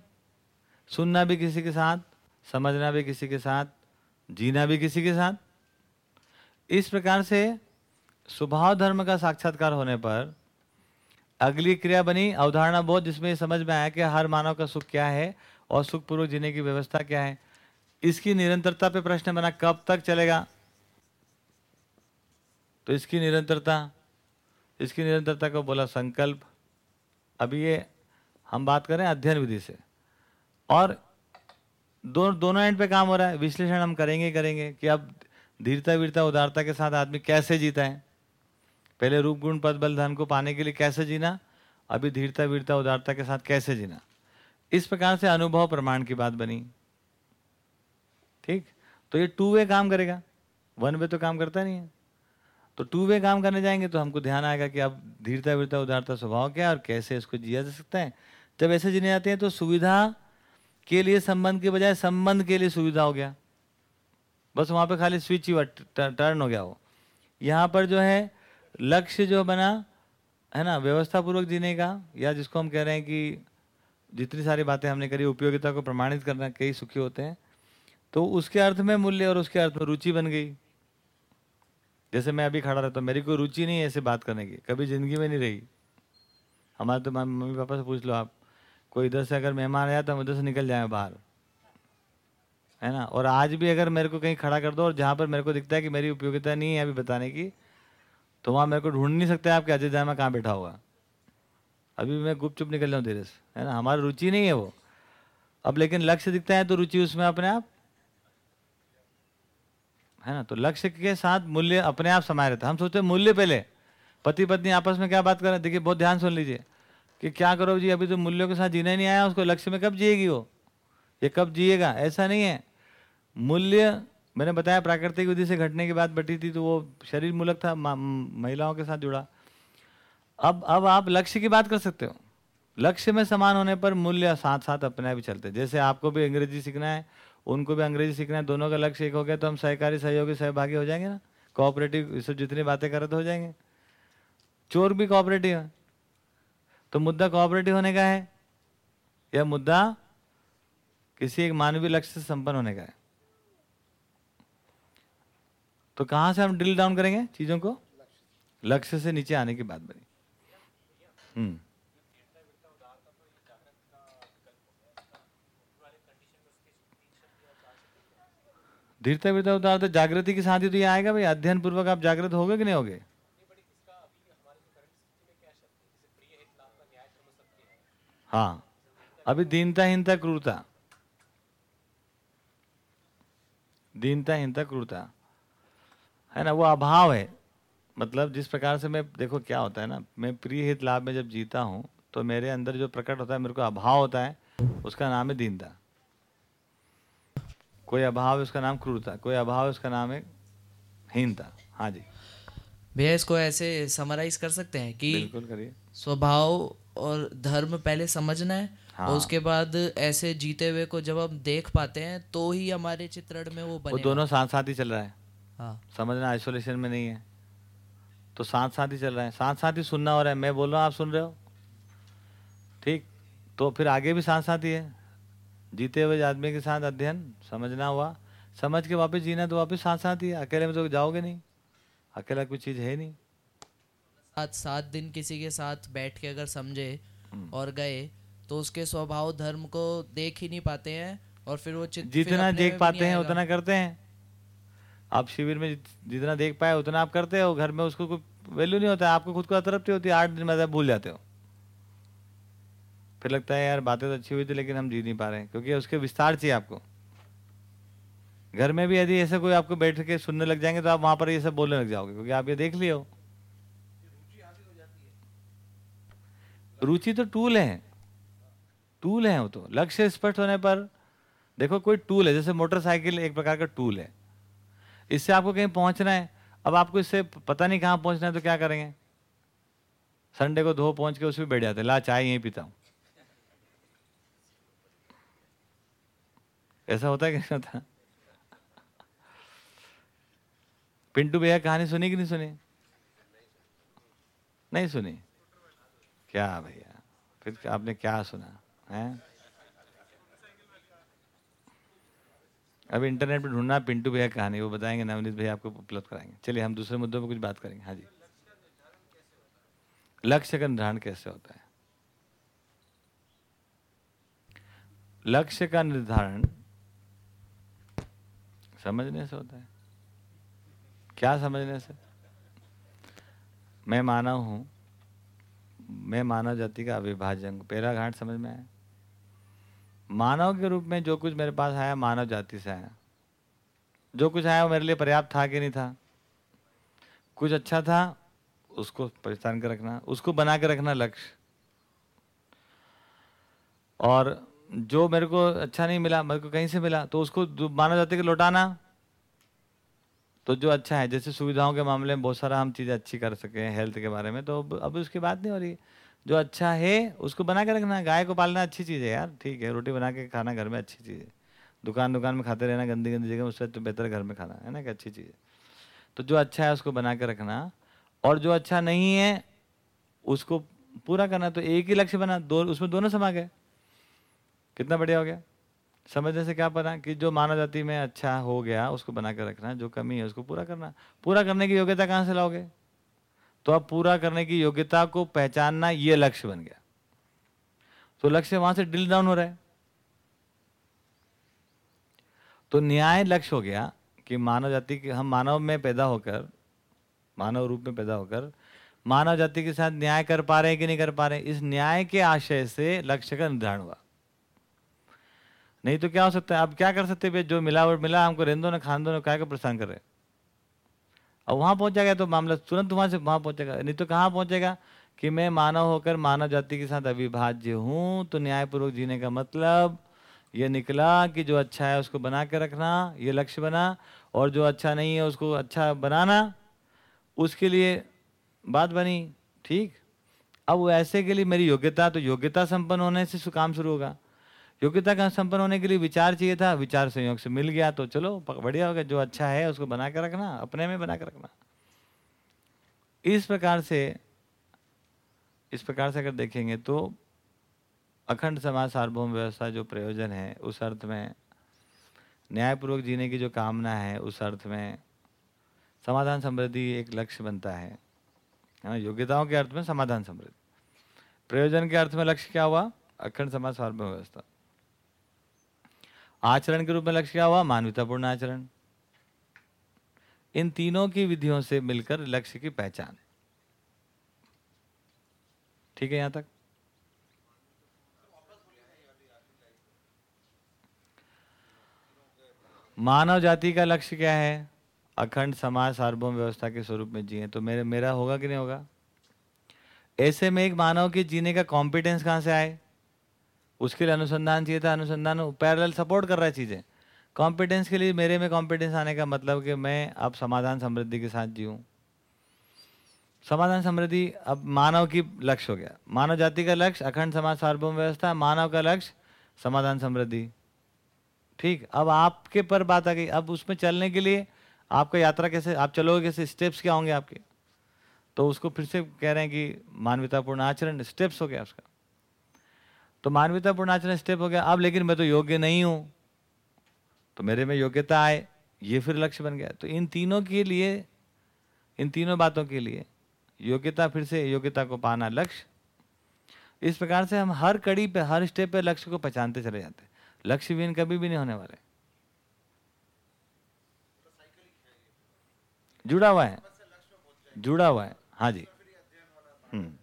सुनना भी किसी के साथ, समझना भी किसी के साथ, जीना भी किसी के साथ। इस प्रकार से स्वभाव धर्म का साक्षात्कार होने पर अगली क्रिया बनी अवधारणा बोध, जिसमें समझ में आया कि हर मानव का सुख क्या है और सुखपूर्वक जीने की व्यवस्था क्या है। इसकी निरंतरता पे प्रश्न बना, कब तक चलेगा? तो इसकी निरंतरता इसकी निरंतरता को बोला संकल्प। अभी ये हम बात करें अध्ययन विधि से। और दो, दोनों एंड पे काम हो रहा है। विश्लेषण हम करेंगे करेंगे कि अब धीरता वीरता उदारता के साथ आदमी कैसे जीता है। पहले रूप गुण पद बल धन को पाने के लिए कैसे जीना अभी धीरता वीरता उदारता के साथ कैसे जीना। इस प्रकार से अनुभव प्रमाण की बात बनी। ठीक? तो ये टू वे काम करेगा। वन वे तो काम करता नहीं है। तो टू वे काम करने जाएँगे तो हमको ध्यान आएगा कि अब धीरता वीरता उदारता स्वभाव क्या और कैसे इसको जिया जा सकता है। जब ऐसे जीने जाते हैं तो सुविधा के लिए संबंध के बजाय संबंध के लिए सुविधा हो गया। बस वहाँ पे खाली स्विच ही टर्न हो गया वो। यहाँ पर जो है, लक्ष्य जो बना, है ना व्यवस्था पूर्वक जीने का, या जिसको हम कह रहे हैं कि जितनी सारी बातें हमने करी, उपयोगिता को प्रमाणित करना, कई सुखी होते हैं तो उसके अर्थ में मूल्य और उसके अर्थ में रुचि बन गई। जैसे मैं अभी खड़ा रहता हूँ, मेरी कोई रुचि नहीं है ऐसे बात करने की, कभी ज़िंदगी में नहीं रही। हमारे तो मम्मी पापा से पूछ लो आप, कोई इधर से अगर मेहमान आया तो हम उधर से निकल जाए बाहर। है ना? और आज भी अगर मेरे को कहीं खड़ा कर दो और जहाँ पर मेरे को दिखता है कि मेरी उपयोगिता नहीं है अभी बताने की तो वहाँ मेरे को ढूंढ नहीं सकते आप कि अजय जाए मैं कहाँ बैठा हुआ। अभी मैं गुप चुप निकल जाऊँ धीरे से, है ना? हमारी रुचि नहीं है वो। अब लेकिन लक्ष्य दिखता है तो रुचि उसमें अपने आप है ना? तो लक्ष्य के साथ मूल्य अपने आप समाये रहता हम सोचते मूल्य पहले। पति पत्नी आपस में क्या बात कर? रहे हैं देखिए, बहुत ध्यान सुन लीजिए कि क्या करो जी, अभी तो मूल्यों के साथ जीना नहीं आया उसको। लक्ष्य में कब जिएगी वो? ये कब जिएगा? ऐसा नहीं है। मूल्य, मैंने बताया प्राकृतिक विधि से घटने की बात बटी थी तो वो शरीर मूलक था महिलाओं के साथ जुड़ा। अब अब आप लक्ष्य की बात कर सकते हो। लक्ष्य में समान होने पर मूल्य साथ साथ अपने आप ही चलते जैसे आपको भी अंग्रेज़ी सीखना है उनको भी अंग्रेज़ी सीखना है, दोनों का लक्ष्य एक हो गया तो हम सहकारी, सहयोगी, सहभागी हो जाएँगे ना? कोऑपरेटिव सब जितनी बातें करे तो हो जाएँगे। चोर भी कोऑपरेटिव है। तो मुद्दा कोऑपरेटिव होने का है, या मुद्दा किसी एक मानवीय लक्ष्य से संपन्न होने का है? तो कहाँ से हम ड्रिल डाउन करेंगे चीज़ों को? लक्ष्य से नीचे आने की बात बनी। हम्म। धीरता वीरता उदार तो जागृति की ही तो ये आएगा भाई अध्ययन पूर्वक आप जागृत होगे कि नहीं होगे? हाँ। अभी दीनता हिंता क्रूरता। दीनता हिंता क्रूरता। है ना, वो अभाव है। मतलब जिस प्रकार से मैं, देखो क्या होता है ना, मैं प्रिय हित लाभ में जब जीता हूँ तो मेरे अंदर जो प्रकट होता है, मेरे को अभाव होता है, उसका नाम है दीनता। कोई अभाव उसका नाम क्रूरता कोई अभाव उसका नाम है हीनता। हाँ जी। भैया इसको ऐसे समराइज कर सकते हैं कि बिल्कुल करिए। स्वभाव और धर्म पहले समझना है हाँ। और उसके बाद ऐसे जीते हुए को जब हम देख पाते हैं तो ही हमारे चित्रण में वो बने। वो दोनों साथ साथ ही चल रहा है। हाँ। समझना आइसोलेशन में नहीं है। तो साथ साथ ही चल रहा है। साथ साथ ही सुनना हो रहा है। मैं बोल रहा हूँ आप सुन रहे हो? ठीक? तो फिर आगे भी साथ साथ ही है। जीते हुए आदमी के साथ अध्ययन समझना हुआ। समझ के वापस जीना तो वापस साथ साथ ही अकेले में तो जाओगे नहीं। अकेला कोई चीज़ है नहीं। सात सात दिन किसी के साथ बैठ के अगर समझे हम्म। और गए तो उसके स्वभाव धर्म को देख ही नहीं पाते हैं और फिर वो जितना देख पाते हैं उतना करते हैं। आप शिविर में जितना देख पाए उतना आप करते हो। घर में उसको कोई वैल्यू नहीं होता आपको खुद को अतृप्ति होती है आठ दिन में भूल जाते हो। फिर लगता है, यार, बातें तो अच्छी हुई थी, लेकिन हम जी नहीं पा रहे हैं। क्योंकि उसके विस्तार चाहिए आपको। घर में भी यदि ऐसे कोई आपको बैठ के सुनने लग जाएँगे तो आप वहाँ पर ये सब बोलने लग जाओगे, क्योंकि आप ये देख लियो रुचि तो टूल है। टूल है वो तो। लक्ष्य स्पष्ट होने पर, देखो, कोई टूल है, जैसे मोटरसाइकिल एक प्रकार का टूल है। इससे आपको कहीं पहुँचना है। अब आपको इससे पता नहीं कहाँ पहुँचना है तो क्या करेंगे? संडे को धो पहुँच के उसमें बैठ जाते ला, चाय यहीं पीता हूँ। ऐसा होता है कि नहीं होता? पिंटू भैया कहानी सुनी कि नहीं सुनी? नहीं सुनी। क्या भैया? फिर आपने क्या सुना, है? अब इंटरनेट पे ढूंढना पिंटू भैया कहानी, वो बताएँगे, नवनीत भैया आपको उपलब्ध कराएँगे। चलिए, हम दूसरे मुद्दों पर कुछ बात करेंगे। हाँ जी। लक्ष्य का निर्धारण कैसे होता है? लक्ष्य का निर्धारण समझने से होता है। क्या समझने से? मैं मानव हूँ, मैं मानव जाति का अविभाजन पहला घाट समझ में आया? मानव के रूप में जो कुछ मेरे पास आया, मानव जाति से आया। जो कुछ आया वो मेरे लिए पर्याप्त था कि नहीं था? कुछ अच्छा था, उसको पहचान कर रखना, उसको बना के रखना लक्ष्य। और जो मेरे को अच्छा नहीं मिला, मेरे को कहीं से मिला तो उसको मानव जाति के लौटाना। तो जो अच्छा है, जैसे सुविधाओं के मामले में बहुत सारा हम चीज़ें अच्छी कर सके हेल्थ के बारे में तो अब उसकी बात नहीं हो रही। जो अच्छा है, उसको बना के रखना। गाय को पालना अच्छी चीज़ है यार, ठीक है, रोटी बना के खाना घर में अच्छी चीज़ है। दुकान दुकान में खाते रहना, गंदी गंदी जगह उससे तो बेहतर घर में खाना, है ना, कि अच्छी चीज़ है। तो जो अच्छा है, उसको बना के रखना। और जो अच्छा नहीं है, उसको पूरा करना तो एक ही लक्ष्य बना, दो उसमें दोनों समा गए। कितना बढ़िया हो गया? समझने से क्या पता कि जो मानव जाति में अच्छा हो गया, उसको बना कर रखना जो कमी है उसको पूरा करना पूरा करने की योग्यता कहाँ से लाओगे? तो अब पूरा करने की योग्यता को पहचानना ये लक्ष्य बन गया। तो लक्ष्य वहाँ से डिल डाउन हो रहा है। तो न्याय लक्ष्य हो गया कि मानव जाति के, हम मानव में पैदा होकर, मानव रूप में पैदा होकर, मानव जाति के साथ न्याय कर पा रहे हैं कि नहीं कर पा रहे इस न्याय के आशय से लक्ष्य का निर्धारण हुआ। नहीं तो क्या हो सकता है? आप क्या कर सकते हैं जो मिलावट मिला, हमको रेंदो ने खान दो ने क्या का प्रस्थान कर। रहे अब वहाँ पहुँच जाएगा तो मामला तुरंत वहाँ से, वहाँ पहुंचेगा। नहीं तो कहाँ पहुंचेगा? कि मैं मानव होकर मानव जाति के साथ अविभाज्य हूँ तो न्यायपूर्वक जीने का मतलब ये निकला कि जो अच्छा है उसको बना के रखना, ये लक्ष्य बना, और जो अच्छा नहीं है उसको अच्छा बनाना, उसके लिए बात बनी, ठीक? अब वो ऐसे के लिए मेरी योग्यता तो योग्यता संपन्न होने से काम शुरू होगा। योग्यता का संपन्न होने के लिए विचार चाहिए था, विचार संयोग से मिल गया तो चलो बढ़िया हो गया जो अच्छा है उसको बना कर रखना, अपने में बना कर रखना। इस प्रकार से, इस प्रकार से अगर देखेंगे तो अखंड समाज, सार्वभौम व्यवस्था जो प्रयोजन है, उस अर्थ में, न्यायपूर्वक जीने की जो कामना है, उस अर्थ में समाधान समृद्धि एक लक्ष्य बनता है। हाँ योग्यताओं के अर्थ में समाधान समृद्धि। प्रयोजन के अर्थ में लक्ष्य क्या हुआ? अखंड समाज, सार्वभौम व्यवस्था। आचरण के रूप में लक्ष्य क्या हुआ? मानवतापूर्ण आचरण। इन तीनों की विधियों से मिलकर लक्ष्य की पहचान। है ठीक है यहाँ तक? मानव जाति का लक्ष्य क्या है? अखंड समाज सार्वभौम व्यवस्था के स्वरूप में जिए। तो मेरे, मेरा होगा कि नहीं होगा? ऐसे में एक मानव के जीने का कॉम्पिटेंस कहाँ से आए? उसके लिए अनुसंधान चाहिए था, अनुसंधान पैरेलल सपोर्ट कर रहा है चीज़ें। कॉम्पिटेंस के लिए मेरे में कॉम्पिटेंस आने का मतलब कि मैं अब समाधान समृद्धि के साथ जीऊँ। समाधान समृद्धि अब मानव की लक्ष्य हो गया। मानव जाति का लक्ष्य, अखंड समाज, सार्वभौम व्यवस्था, मानव का लक्ष्य, समाधान समृद्धि। ठीक, अब आपके पर बात आ गई। अब उसमें चलने के लिए आपका यात्रा कैसे, आप चलोगे कैसे? स्टेप्स क्या होंगे आपके? तो उसको फिर से कह रहे हैं कि मानवतापूर्ण आचरण स्टेप्स हो गया उसका। तो मानवीयता पूर्णाचरण स्टेप हो गया। अब लेकिन मैं तो योग्य नहीं हूँ। तो मेरे में योग्यता आए, ये फिर लक्ष्य बन गया। तो इन तीनों के लिए, इन तीनों बातों के लिए योग्यता फिर से योग्यता को पाना लक्ष्य। इस प्रकार से हम हर कड़ी पे, हर स्टेप पे लक्ष्य को पहचानते चले जाते लक्ष्य विहीन कभी भी नहीं होने वाले। जुड़ा हुआ है। जुड़ा हुआ है। हाँ जी। हम्म।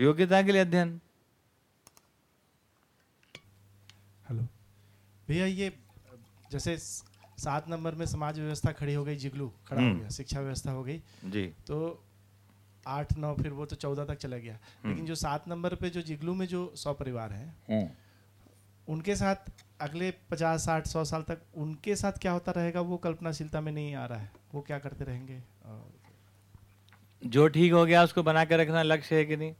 योग्यता के लिए अध्ययन। भैया ये जैसे सात नंबर में समाज व्यवस्था खड़ी हो गई जिगलू खड़ा हो हम्म। गया शिक्षा व्यवस्था हो गई जी। तो आठ नौ फिर वो तो चौदह तक चला गया। हम्म। लेकिन जो सात नंबर पे जो जिगलू में जो सौ परिवार हैं हम्म। उनके साथ अगले पचास साठ सौ साल तक उनके साथ क्या होता रहेगा वो कल्पनाशीलता में नहीं आ रहा है। वो क्या करते रहेंगे? जो ठीक हो गया उसको बना के रखना लक्ष्य है कि नहीं?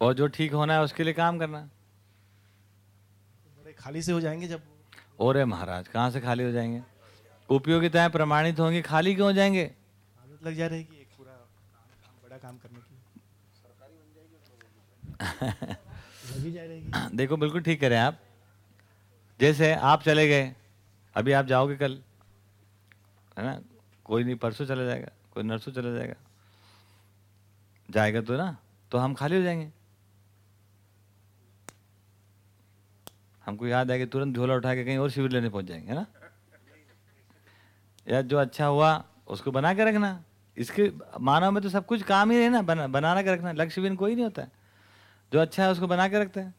और जो ठीक होना है उसके लिए काम करना। खाली से हो जाएँगे जब? और महाराज कहाँ से खाली हो जाएँगे? उपयोगिताएँ प्रमाणित होंगी खाली क्यों हो जाएँगे? आदत लग जा रहेगी एक पूरा बड़ा काम करने की। देखो बिल्कुल ठीक करें आप। जैसे आप चले गए अभी आप जाओगे कल है ना? कोई नहीं परसों चला जाएगा कोई नरसों चला जाएगा। जाएगा तो ना तो हम खाली हो जाएँगे। हमको याद है कि तुरंत झोला उठा के कहीं और शिविर लेने पहुँच जाएँगे, है ना? या जो अच्छा हुआ, उसको बना के रखना। इसके मानव में तो सब कुछ काम ही है ना, बना, बनाना के रखना। लक्ष्य बिन कोई नहीं होता है। जो अच्छा है, उसको बना के रखते हैं।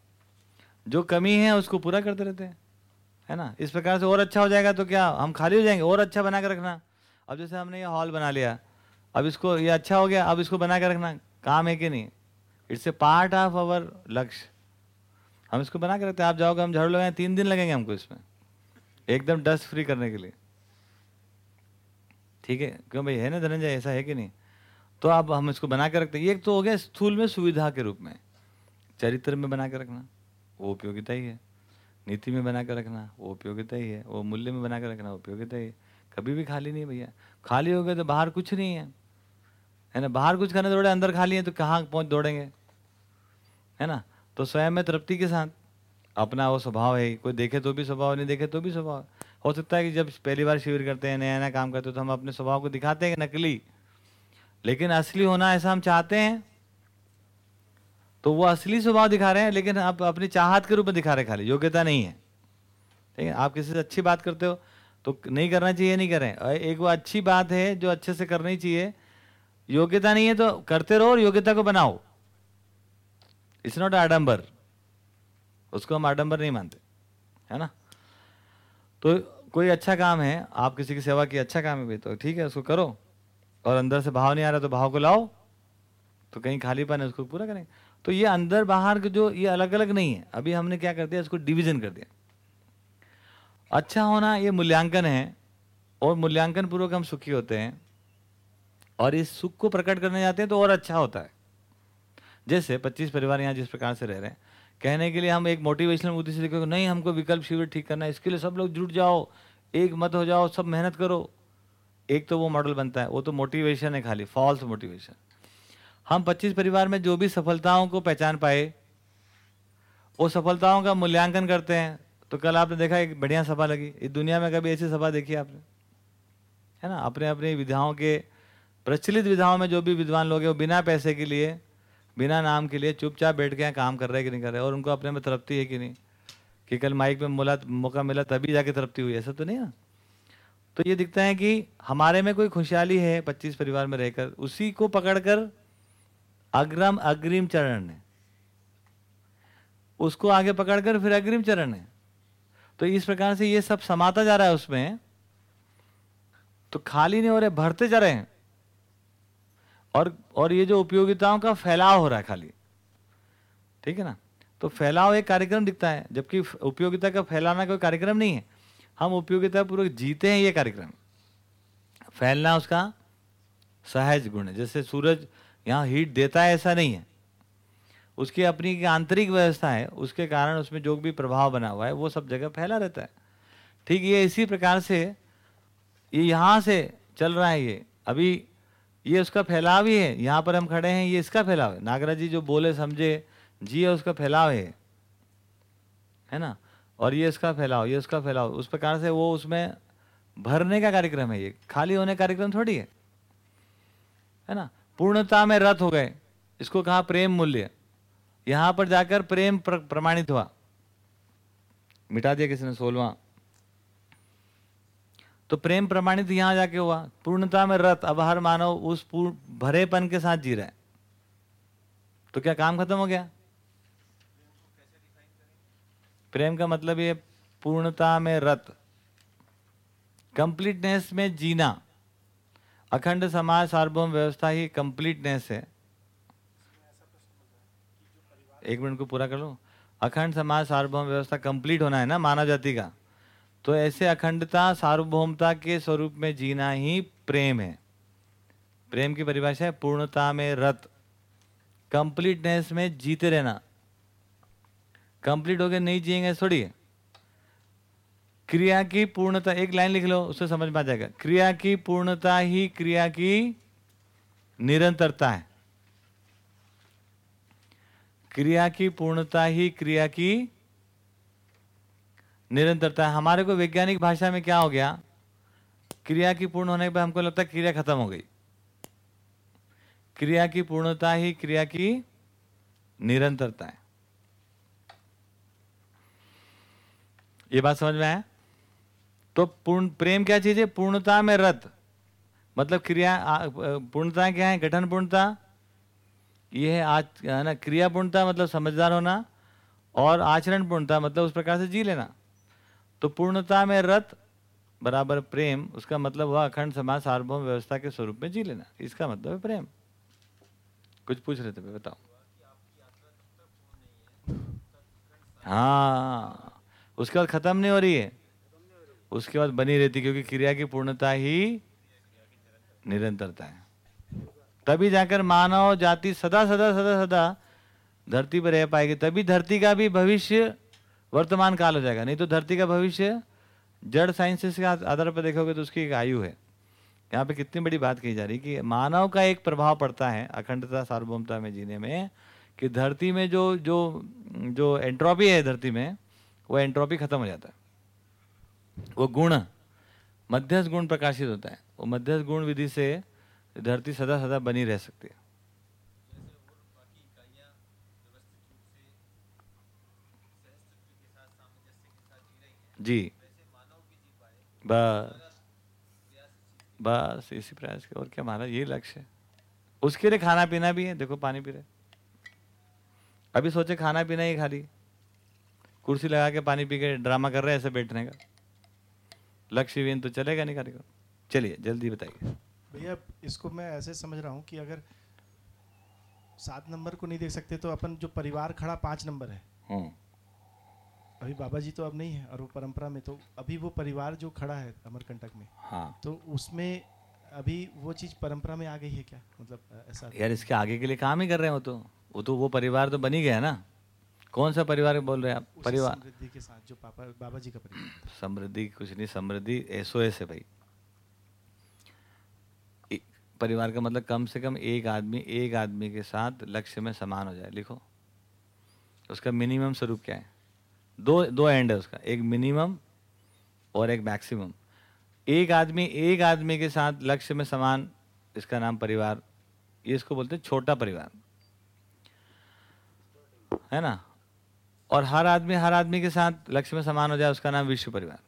जो कमी है, उसको पूरा करते रहते हैं, है ना? इस प्रकार से और अच्छा हो जाएगा तो क्या? हम खाली हो जाएँगे, और अच्छा बना के रखना। अब जैसे हमने ये हॉल बना लिया, अब इसको, ये अच्छा हो गया, अब इसको बना के रखना। काम है कि नहीं? It's a part of our लक्ष्य। हम इसको बना के रखते हैं। आप जाओगे, हम झाड़ू लगाए, तीन दिन लगेंगे हमको इसमें। एकदम डस्ट फ्री करने के लिए। ठीक है? क्यों भाई, है ना धनंजय? ऐसा है कि नहीं? तो आप, हम इसको बना के रखते ये तो हो गया स्थूल में सुविधा के रूप में। चरित्र में बना के रखना, वो उपयोगिता ही है। नीति में बना कर रखना, वो उपयोगिता ही है। वो मूल्य में बना कर रखना उपयोगिता ही है। कभी भी खाली नहीं भैया। खाली हो गए तो बाहर कुछ नहीं है। है ना? बाहर कुछ करने दौड़े अंदर खाली है तो कहाँ पहुँच दौड़ेंगे? है ना? तो स्वयं में तृप्ति के साथ अपना वो स्वभाव है। कोई देखे तो भी स्वभाव, नहीं देखे तो भी स्वभाव। हो सकता है कि जब पहली बार शिविर करते हैं नया नया काम करते हैं तो हम अपने स्वभाव को दिखाते हैं नकली। लेकिन असली होना ऐसा हम चाहते हैं तो वो असली स्वभाव दिखा रहे हैं, लेकिन आप अपनी चाहत के रूप में दिखा रहे खाली। योग्यता नहीं है। ठीक है? आप किसी से अच्छी बात करते हो तो नहीं करना चाहिए, नहीं करें। एक वो अच्छी बात है जो अच्छे से करनी चाहिए। योग्यता नहीं है तो करते रहो और योग्यता को बनाओ। इट्स नॉट आडंबर उसको हम आडम्बर नहीं मानते, है ना? तो कोई अच्छा काम है, आप किसी की सेवा की अच्छा काम है भी तो ठीक है, उसको करो। और अंदर से भाव नहीं आ रहा तो भाव को लाओ। तो कहीं खालीपन है, उसको पूरा करेंगे। तो ये अंदर बाहर के जो, ये अलग अलग नहीं है। अभी हमने क्या कर दिया, इसको डिवीज़न कर दिया। अच्छा होना, ये मूल्यांकन है। और मूल्यांकन पूर्वक हम सुखी होते हैं। और इस सुख को प्रकट करने जाते हैं तो और अच्छा होता है। जैसे 25 परिवार यहाँ जिस प्रकार से रह रहे हैं, कहने के लिए हम एक मोटिवेशनल मुद्दे से देखो नहीं, हमको विकल्प शिविर ठीक करना है, इसके लिए सब लोग जुट जाओ, एक मत हो जाओ, सब मेहनत करो। एक तो वो मॉडल बनता है, वो तो मोटिवेशन है खाली फॉल्स मोटिवेशन हम 25 परिवार में जो भी सफलताओं को पहचान पाए, वो सफलताओं का मूल्यांकन करते हैं। तो कल आपने देखा एक बढ़िया सभा लगी, इस दुनिया में कभी ऐसी सभा देखी आपने? है ना? अपने अपने विधाओं के, प्रचलित विधाओं में जो भी विद्वान लोग हैं, वो बिना पैसे के लिए बिना नाम के लिए चुपचाप बैठ यहाँ काम कर रहे हैं कि नहीं कर रहे और उनको अपने में तृप्ति है कि नहीं? कि कल माइक में मुला मौका मिला तभी जाके तृप्ति हुई, ऐसा तो नहीं ना तो ये दिखता है कि हमारे में कोई खुशहाली है पच्चीस परिवार में रहकर, उसी को पकड़कर अग्रम अग्रिम चरण है। उसको आगे पकड़कर फिर अग्रिम चरण है। तो इस प्रकार से ये सब समाता जा रहा है उसमें तो खाली नहीं हो रहे भरते जा रहे हैं। और और ये जो उपयोगिताओं का फैलाव हो रहा है खाली, ठीक है ना? तो फैलाव एक कार्यक्रम दिखता है, जबकि उपयोगिता का फैलाना कोई कार्यक्रम नहीं है। हम उपयोगिता पूर्वक जीते हैं ये कार्यक्रम। फैलना उसका सहज गुण है। जैसे सूरज यहाँ हीट देता है, ऐसा नहीं है। उसकी अपनी आंतरिक व्यवस्था है, उसके कारण उसमें जो भी प्रभाव बना हुआ है, वो सब जगह फैला रहता है। ठीक, ये इसी प्रकार से ये यहाँ से चल रहा है ये। अभी ये उसका फैलाव ही है यहाँ पर हम खड़े हैं ये इसका फैलाव है। नागराज जी जो बोले समझे जी है उसका फैलाव है। है ना? और ये इसका फैलाव ये उसका फैलाव उस प्रकार से वो उसमें भरने का कार्यक्रम है ये। खाली होने का कार्यक्रम थोड़ी है। है ना? पूर्णता में रथ हो गए। इसको कहा प्रेम मूल्य। यहाँ पर जाकर प्रेम प्र, प्रमाणित हुआ। मिटा दिया किसी ने सोलवा। तो प्रेम प्रमाणित यहाँ जाके हुआ। पूर्णता में रथ अब हर मानव उस पूर्ण भरेपन के साथ जी रहा है। तो क्या काम खत्म हो गया? प्रेम का मतलब ये, पूर्णता में रत। कंप्लीटनेस में जीना। अखंड समाज, सार्वभौम व्यवस्था ही कंप्लीटनेस है। एक मिनट को पूरा कर लो? अखंड समाज, सार्वभौम व्यवस्था कंप्लीट होना है ना, मानव जाति का? तो ऐसे अखंडता, सार्वभौमता के स्वरूप में जीना ही प्रेम है। प्रेम की परिभाषा है पूर्णता में रत। कंप्लीटनेस में जीते रहना। कंप्लीट हो गए, नहीं जिएँगे, थोड़ी क्रिया की पूर्णता, एक लाइन लिख लो, उससे समझ में आ जाएगा। क्रिया की पूर्णता ही क्रिया की निरंतरता है। क्रिया की पूर्णता ही क्रिया की निरंतरता हमारे को वैज्ञानिक भाषा में क्या हो गया? क्रिया की पूर्ण होने पर हमको लगता है क्रिया खत्म हो गई। क्रिया की पूर्णता ही क्रिया की निरंतरता है। ये बात समझ में आया? तो पूर्ण, प्रेम क्या चीज़ है? पूर्णता में रत। मतलब क्रिया पूर्णता क्या है? गठन पूर्णता। यह है आज, है ना, क्रिया पूर्णता मतलब समझदार होना और आचरण पूर्णता मतलब उस प्रकार से जी लेना। तो पूर्णता में रत बराबर प्रेम, उसका मतलब हुआ अखंड समाज सार्वभौम व्यवस्था के स्वरूप में जी लेना। इसका मतलब है प्रेम। कुछ पूछ रहे थे बताओ हाँ उसके बाद खत्म नहीं हो रही है। उसके बाद बनी रहती क्योंकि क्रिया की पूर्णता ही निरंतरता है। तभी जाकर मानव जाति सदा सदा सदा सदा धरती पर रह पाएगी। तभी धरती का भी भविष्य वर्तमान काल हो जाएगा। नहीं तो धरती का भविष्य जड़ साइंसेस के आधार पर देखोगे तो उसकी एक आयु है। यहाँ पे कितनी बड़ी बात कही जा रही कि मानव का एक प्रभाव पड़ता है अखंडता, सार्वभौमता में जीने में कि धरती में जो जो जो एंट्रोपी है धरती में, वो एंट्रोपी खत्म हो जाता है। वो गुण, मध्यस्थ गुण प्रकाशित होता है। वो मध्यस्थ गुण विधि से धरती सदा सदा बनी रह सकती है। जी। बस बस इसी प्रयास के और क्या हमारा ये लक्ष्य है। उसके लिए खाना पीना भी है देखो पानी पी रहे अभी सोचे खाना पीना ही खाली। कुर्सी लगा के पानी पी के ड्रामा कर रहे हैं ऐसे बैठने का। लक्ष्य विहीन तो चलेगा नहीं कार्यक्रम। चलिए जल्दी बताइए। भैया इसको मैं ऐसे समझ रहा हूँ कि अगर सात नंबर को नहीं देख सकते तो अपन जो परिवार खड़ा पाँच नंबर है। हम्म। अभी बाबा जी तो अब नहीं है और वो परंपरा में तो अभी वो परिवार जो खड़ा है अमरकंटक में हाँ। तो उसमें अभी वो चीज़ परंपरा में आ गई है क्या? मतलब ऐसा यार इसके आगे के लिए काम ही कर रहे हो तो। वो तो वो परिवार तो बन ही गया ना। कौन सा परिवार बोल रहे हैं आप? परिवार। समृद्धि के साथ जो पापा बाबा जी का परिवार। समृद्धि कुछ नहीं समृद्धि एसओएस है भाई। परिवार का मतलब कम से कम एक आदमी एक आदमी के साथ लक्ष्य में समान हो जाए लिखो। उसका मिनिमम स्वरूप क्या है? दो दो एंड है उसका, एक मिनिमम और एक मैक्सिमम एक आदमी एक आदमी के साथ लक्ष्य में समान इसका नाम परिवार, ये इसको बोलते छोटा परिवार. है ना? और हर आदमी हर आदमी के साथ लक्ष्य में समान हो जाए, उसका नाम विश्व परिवार.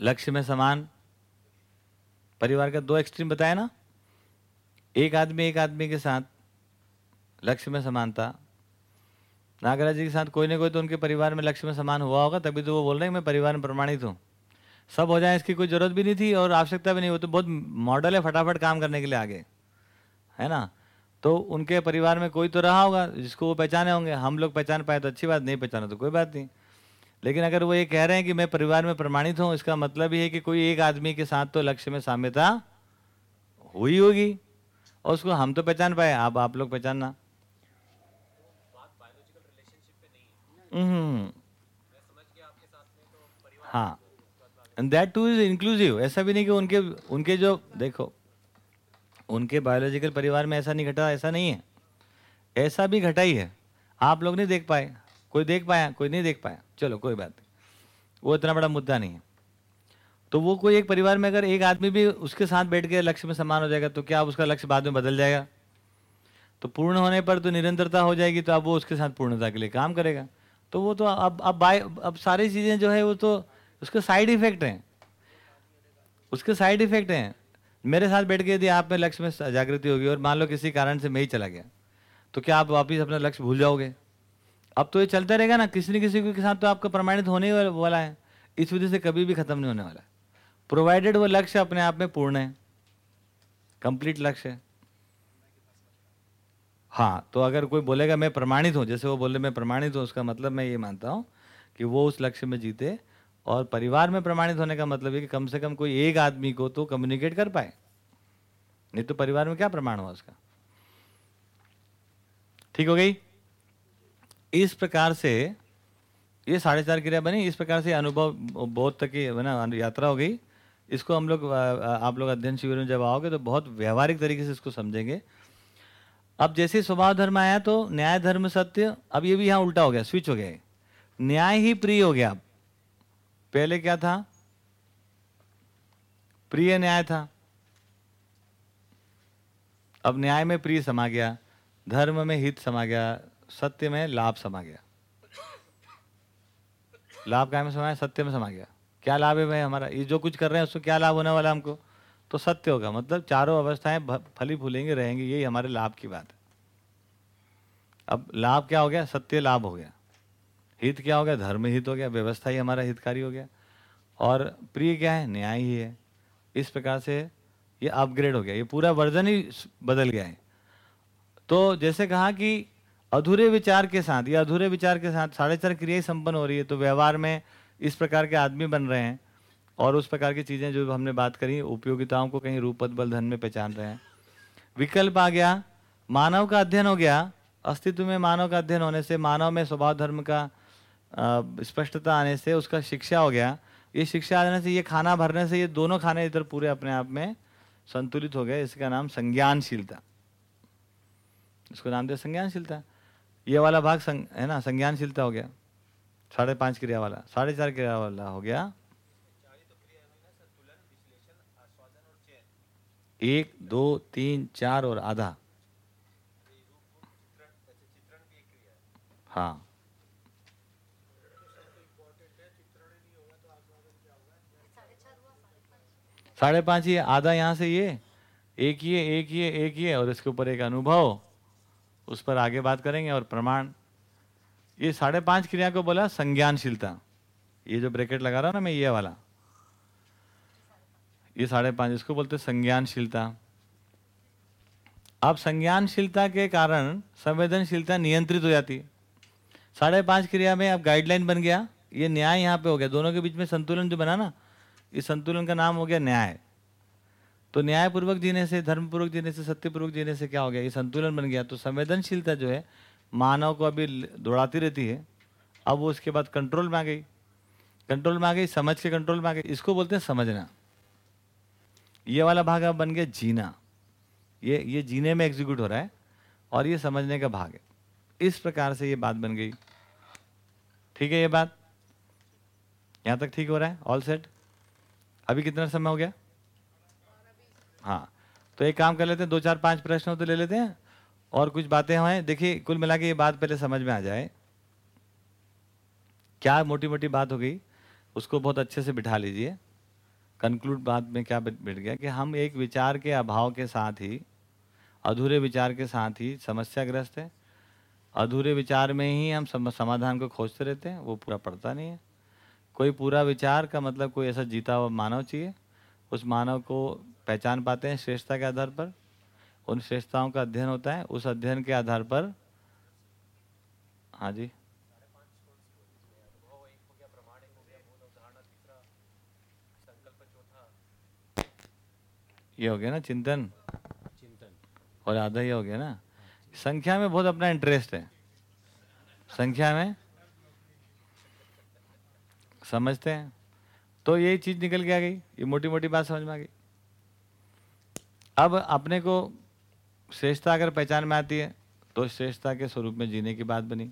लक्ष्य में समान परिवार का दो एक्सट्रीम बताया ना? एक आदमी एक आदमी के साथ लक्ष्य में समानता। नागराज जी के साथ कोई ना कोई तो उनके परिवार में लक्ष्य में समान हुआ होगा, तभी तो वो बोल रहे हैं मैं परिवार में प्रमाणित हूँ। सब हो जाए, इसकी कोई ज़रूरत भी नहीं थी और आवश्यकता भी नहीं, वो तो बहुत मॉडल है फटाफट काम करने के लिए आगे। है ना? तो उनके परिवार में कोई तो रहा होगा, जिसको वो पहचाने होंगे। हम लोग पहचान पाए तो अच्छी बात, नहीं पहचाना तो कोई बात नहीं। लेकिन अगर वो ये कह रहे हैं कि मैं परिवार में प्रमाणित हूँ, इसका मतलब ये है कि कोई एक आदमी के साथ तो लक्ष्य में साम्यता हुई होगी। और उसको हम तो पहचान पाए, आप आप लोग पहचानना। हम्म। हाँ। दैट टू इज़ इंक्लूसिव ऐसा भी नहीं कि उनके उनके जो, देखो, उनके बायोलॉजिकल परिवार में ऐसा नहीं घटा, ऐसा नहीं है। ऐसा भी घटा ही है। आप लोग नहीं देख पाए। कोई देख पाया, कोई नहीं देख पाया। चलो, कोई बात नहीं। वो इतना बड़ा मुद्दा नहीं है। तो वो कोई एक परिवार में अगर एक आदमी भी उसके साथ बैठ के लक्ष्य में समान हो जाएगा तो क्या उसका लक्ष्य बाद में बदल जाएगा? तो पूर्ण होने पर तो निरंतरता हो जाएगी तो अब वो उसके साथ पूर्णता के लिए काम करेगा। तो वो तो अब अब बाय, अब सारी चीज़ें जो है वो तो उसके साइड इफ़ेक्ट हैं। उसके साइड इफ़ेक्ट हैं। मेरे साथ बैठ के यदि आप में लक्ष्य में जागृति होगी और मान लो किसी कारण से मैं ही चला गया तो क्या आप वापिस अपना लक्ष्य भूल जाओगे? अब तो ये चलता रहेगा ना, किसी न किसी के साथ तो आपका प्रमाणित होने ही वाला है। इस वजह से कभी भी खत्म नहीं होने वाला। प्रोवाइडेड वो लक्ष्य अपने आप में पूर्ण है। कंप्लीट लक्ष्य है। हाँ तो अगर कोई बोलेगा, मैं प्रमाणित हूँ, जैसे वो बोले, मैं प्रमाणित हूँ, उसका मतलब मैं ये मानता हूँ कि वो उस लक्ष्य में जीते और परिवार में प्रमाणित होने का मतलब है कि कम से कम कोई एक आदमी को तो कम्युनिकेट कर पाए। नहीं तो परिवार में क्या प्रमाण हुआ उसका? ठीक हो गई? इस प्रकार से, ये साढ़े चार क्रिया बनी, इस प्रकार से अनुभव बोध तक की ना, यात्रा हो गई। इसको हम लोग आप लोग अध्ययन शिविर में जब आओगे तो बहुत व्यवहारिक तरीके से इसको समझेंगे। अब जैसे स्वभाव धर्म आया तो न्याय, धर्म, सत्य, अब ये भी यहाँ उल्टा हो गया, स्विच हो गया न्याय ही प्रिय हो गया पहले क्या था? प्रिय न्याय था। अब न्याय में प्रिय समा गया, धर्म में हित समा गया, सत्य में लाभ समा गया। लाभ क्या में समाया सत्य में समा गया। क्या लाभ है भाई हमारा? ये जो कुछ कर रहे हैं उसको क्या लाभ होने वाला हमको? तो सत्य होगा। मतलब चारों अवस्थाएँ फली फूलेंगे, रहेंगे। यही हमारे लाभ की बात है। अब लाभ क्या हो गया? सत्य लाभ हो गया। हित क्या हो गया? धर्म हित हो गया। व्यवस्था ही हमारा हितकारी हो गया। और प्रिय क्या है? न्याय ही है। इस प्रकार से ये अपग्रेड हो गया। ये पूरा वर्जन ही बदल गया है। तो जैसे कहा कि अधूरे विचार के साथ, या अधूरे विचार के साथ साढ़े चार क्रियाएँ संपन्न हो रही है तो व्यवहार में इस प्रकार के आदमी बन रहे हैं और उस प्रकार की चीज़ें जो हमने बात करी, उपयोगिताओं को कहीं रूप पद बल धन में पहचान रहे हैं। विकल्प आ गया, मानव का अध्ययन हो गया। अस्तित्व में मानव का अध्ययन होने से, मानव में स्वभाव धर्म का स्पष्टता आने से उसका शिक्षा हो गया। ये शिक्षा आने से, ये खाना भरने से, ये दोनों खाने इधर पूरे अपने आप में संतुलित हो गए। इसका नाम संज्ञानशीलता। इसको नाम दिया संज्ञानशीलता। ये वाला भाग है ना, संज्ञानशीलता हो गया। साढ़े पाँच क्रिया वाला, साढ़े चार क्रिया वाला हो गया। एक, दो, तीन, चार और आधा। हाँ। साढ़े पाँच ये, आधा यहाँ से ये, एक ये एक ये एक ये, और इसके ऊपर एक अनुभव। उस पर आगे बात करेंगे और प्रमाण ये साढ़े पाँच क्रिया को बोला संज्ञानशीलता। ये जो ब्रैकेट लगा रहा ना मैं ये वाला। ये साढ़े पाँच, इसको बोलते संज्ञानशीलता। अब संज्ञानशीलता के कारण संवेदनशीलता नियंत्रित हो जाती। है साढ़े पाँच क्रिया में अब गाइडलाइन बन गया। ये न्याय यहाँ पे हो गया। दोनों के बीच में संतुलन जो बना ना, इस संतुलन का नाम हो गया न्याय। तो न्यायपूर्वक जीने से, धर्मपूर्वक जीने से, सत्यपूर्वक जीने से क्या हो गया? ये संतुलन बन गया। तो संवेदनशीलता जो है मानव को अभी दौड़ाती रहती है, अब वो उसके बाद कंट्रोल में आ गई। कंट्रोल में आ गई, समझ के कंट्रोल में आ गई। इसको बोलते हैं समझना। ये वाला भाग अब बन गया जीना। ये ये जीने में एग्जीक्यूट हो रहा है और ये समझने का भाग है। इस प्रकार से ये बात बन गई। ठीक है ये बात? यहाँ तक ठीक हो रहा है? ऑल सेट अभी कितना समय हो गया? हाँ। तो एक काम कर लेते हैं, दो चार पाँच प्रश्न तो ले लेते हैं। और कुछ बातें हैं। देखिए, कुल मिला के ये बात पहले समझ में आ जाए। क्या मोटी मोटी बात हो गई, उसको बहुत अच्छे से बिठा लीजिए। कंक्लूड बात में क्या बिठ गया कि हम एक विचार के अभाव के साथ ही, अधूरे विचार के साथ ही समस्याग्रस्त है। अधूरे विचार में ही हम समाधान को खोजते रहते हैं, वो पूरा पड़ता नहीं है। कोई पूरा विचार का मतलब कोई ऐसा जीता हुआ मानव चाहिए, उस मानव को पहचान पाते हैं श्रेष्ठता के आधार पर। उन श्रेष्ठताओं का अध्ययन होता है उस अध्ययन के आधार पर। हाँ जी। ये हो गया ना चिंतन? चिंतन। और आधा ये हो गया ना? संख्या में बहुत अपना इंटरेस्ट है। संख्या में? समझते हैं। तो यही चीज़ निकल के आ गई ये मोटी मोटी बात समझ में आ गई। अब अपने को श्रेष्ठता अगर पहचान में आती है तो श्रेष्ठता के स्वरूप में जीने की बात बनी,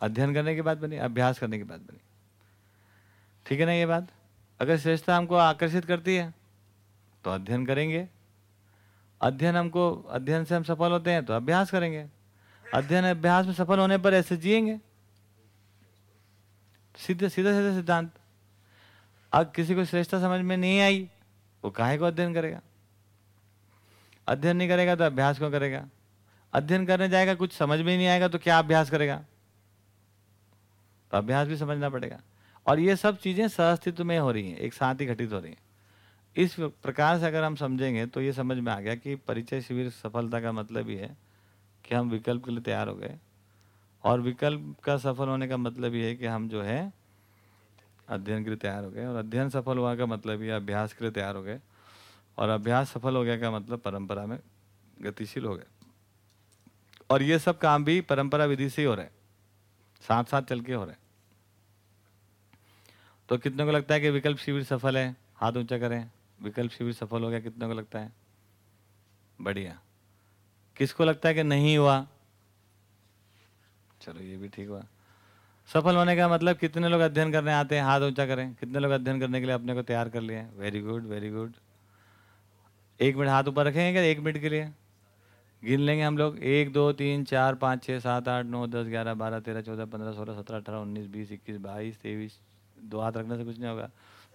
अध्ययन करने की बात बनी, अभ्यास करने की बात बनी। ठीक है ना ये बात? अगर श्रेष्ठता हमको आकर्षित करती है तो अध्ययन करेंगे। अध्ययन हमको, अध्ययन से हम सफल होते हैं तो अभ्यास करेंगे। अध्ययन अभ्यास में सफल होने पर ऐसे जिएँगे। सीधे, सीधा सीधा सिद्धांत। अब किसी को श्रेष्ठता समझ में नहीं आई, वो काहे को अध्ययन करेगा? अध्ययन नहीं करेगा तो अभ्यास क्यों करेगा? अध्ययन करने जाएगा, कुछ समझ में नहीं आएगा तो क्या अभ्यास करेगा? तो अभ्यास भी समझना पड़ेगा। और ये सब चीज़ें सहअस्तित्व में हो रही हैं, एक साथ ही घटित हो रही हैं। इस प्रकार से अगर हम समझेंगे तो ये समझ में आ गया कि परिचय शिविर सफलता का मतलब ये है कि हम विकल्प के लिए तैयार हो गए। और विकल्प का सफल होने का मतलब ये है कि हम जो है अध्ययन के लिए तैयार हो गए। और अध्ययन सफल हुआ का मतलब ये अभ्यास के लिए तैयार हो गए। और अभ्यास सफल हो गया का मतलब? परंपरा में गतिशील हो गए। और ये सब काम भी परंपरा विधि से ही हो रहे हैं। साथ साथ चल के हो रहे हैं। तो कितने को लगता है कि विकल्प शिविर सफल है? हाथ ऊँचा करें। विकल्प शिविर सफल हो गया कितने को लगता है? बढ़िया। किसको लगता है कि नहीं हुआ? चलो ये भी ठीक हुआ। सफल होने का मतलब कितने लोग अध्ययन करने आते हैं? हाथ ऊँचा करें। कितने लोग अध्ययन करने के लिए अपने को तैयार कर लिए वेरी गुड वेरी गुड एक मिनट हाथ ऊपर रखेंगे क्या? एक मिनट के लिए। गिन लेंगे हम लोग। एक, दो, तीन, चार, पाँच छः सात, आठ, नौ, दस, ग्यारह, बारह, तेरह, चौदह, पंद्रह, सोलह, सत्रह, अठारह, उन्नीस, बीस, इक्कीस, बाईस, तेईस, दो हाथ रखने से कुछ नहीं होगा।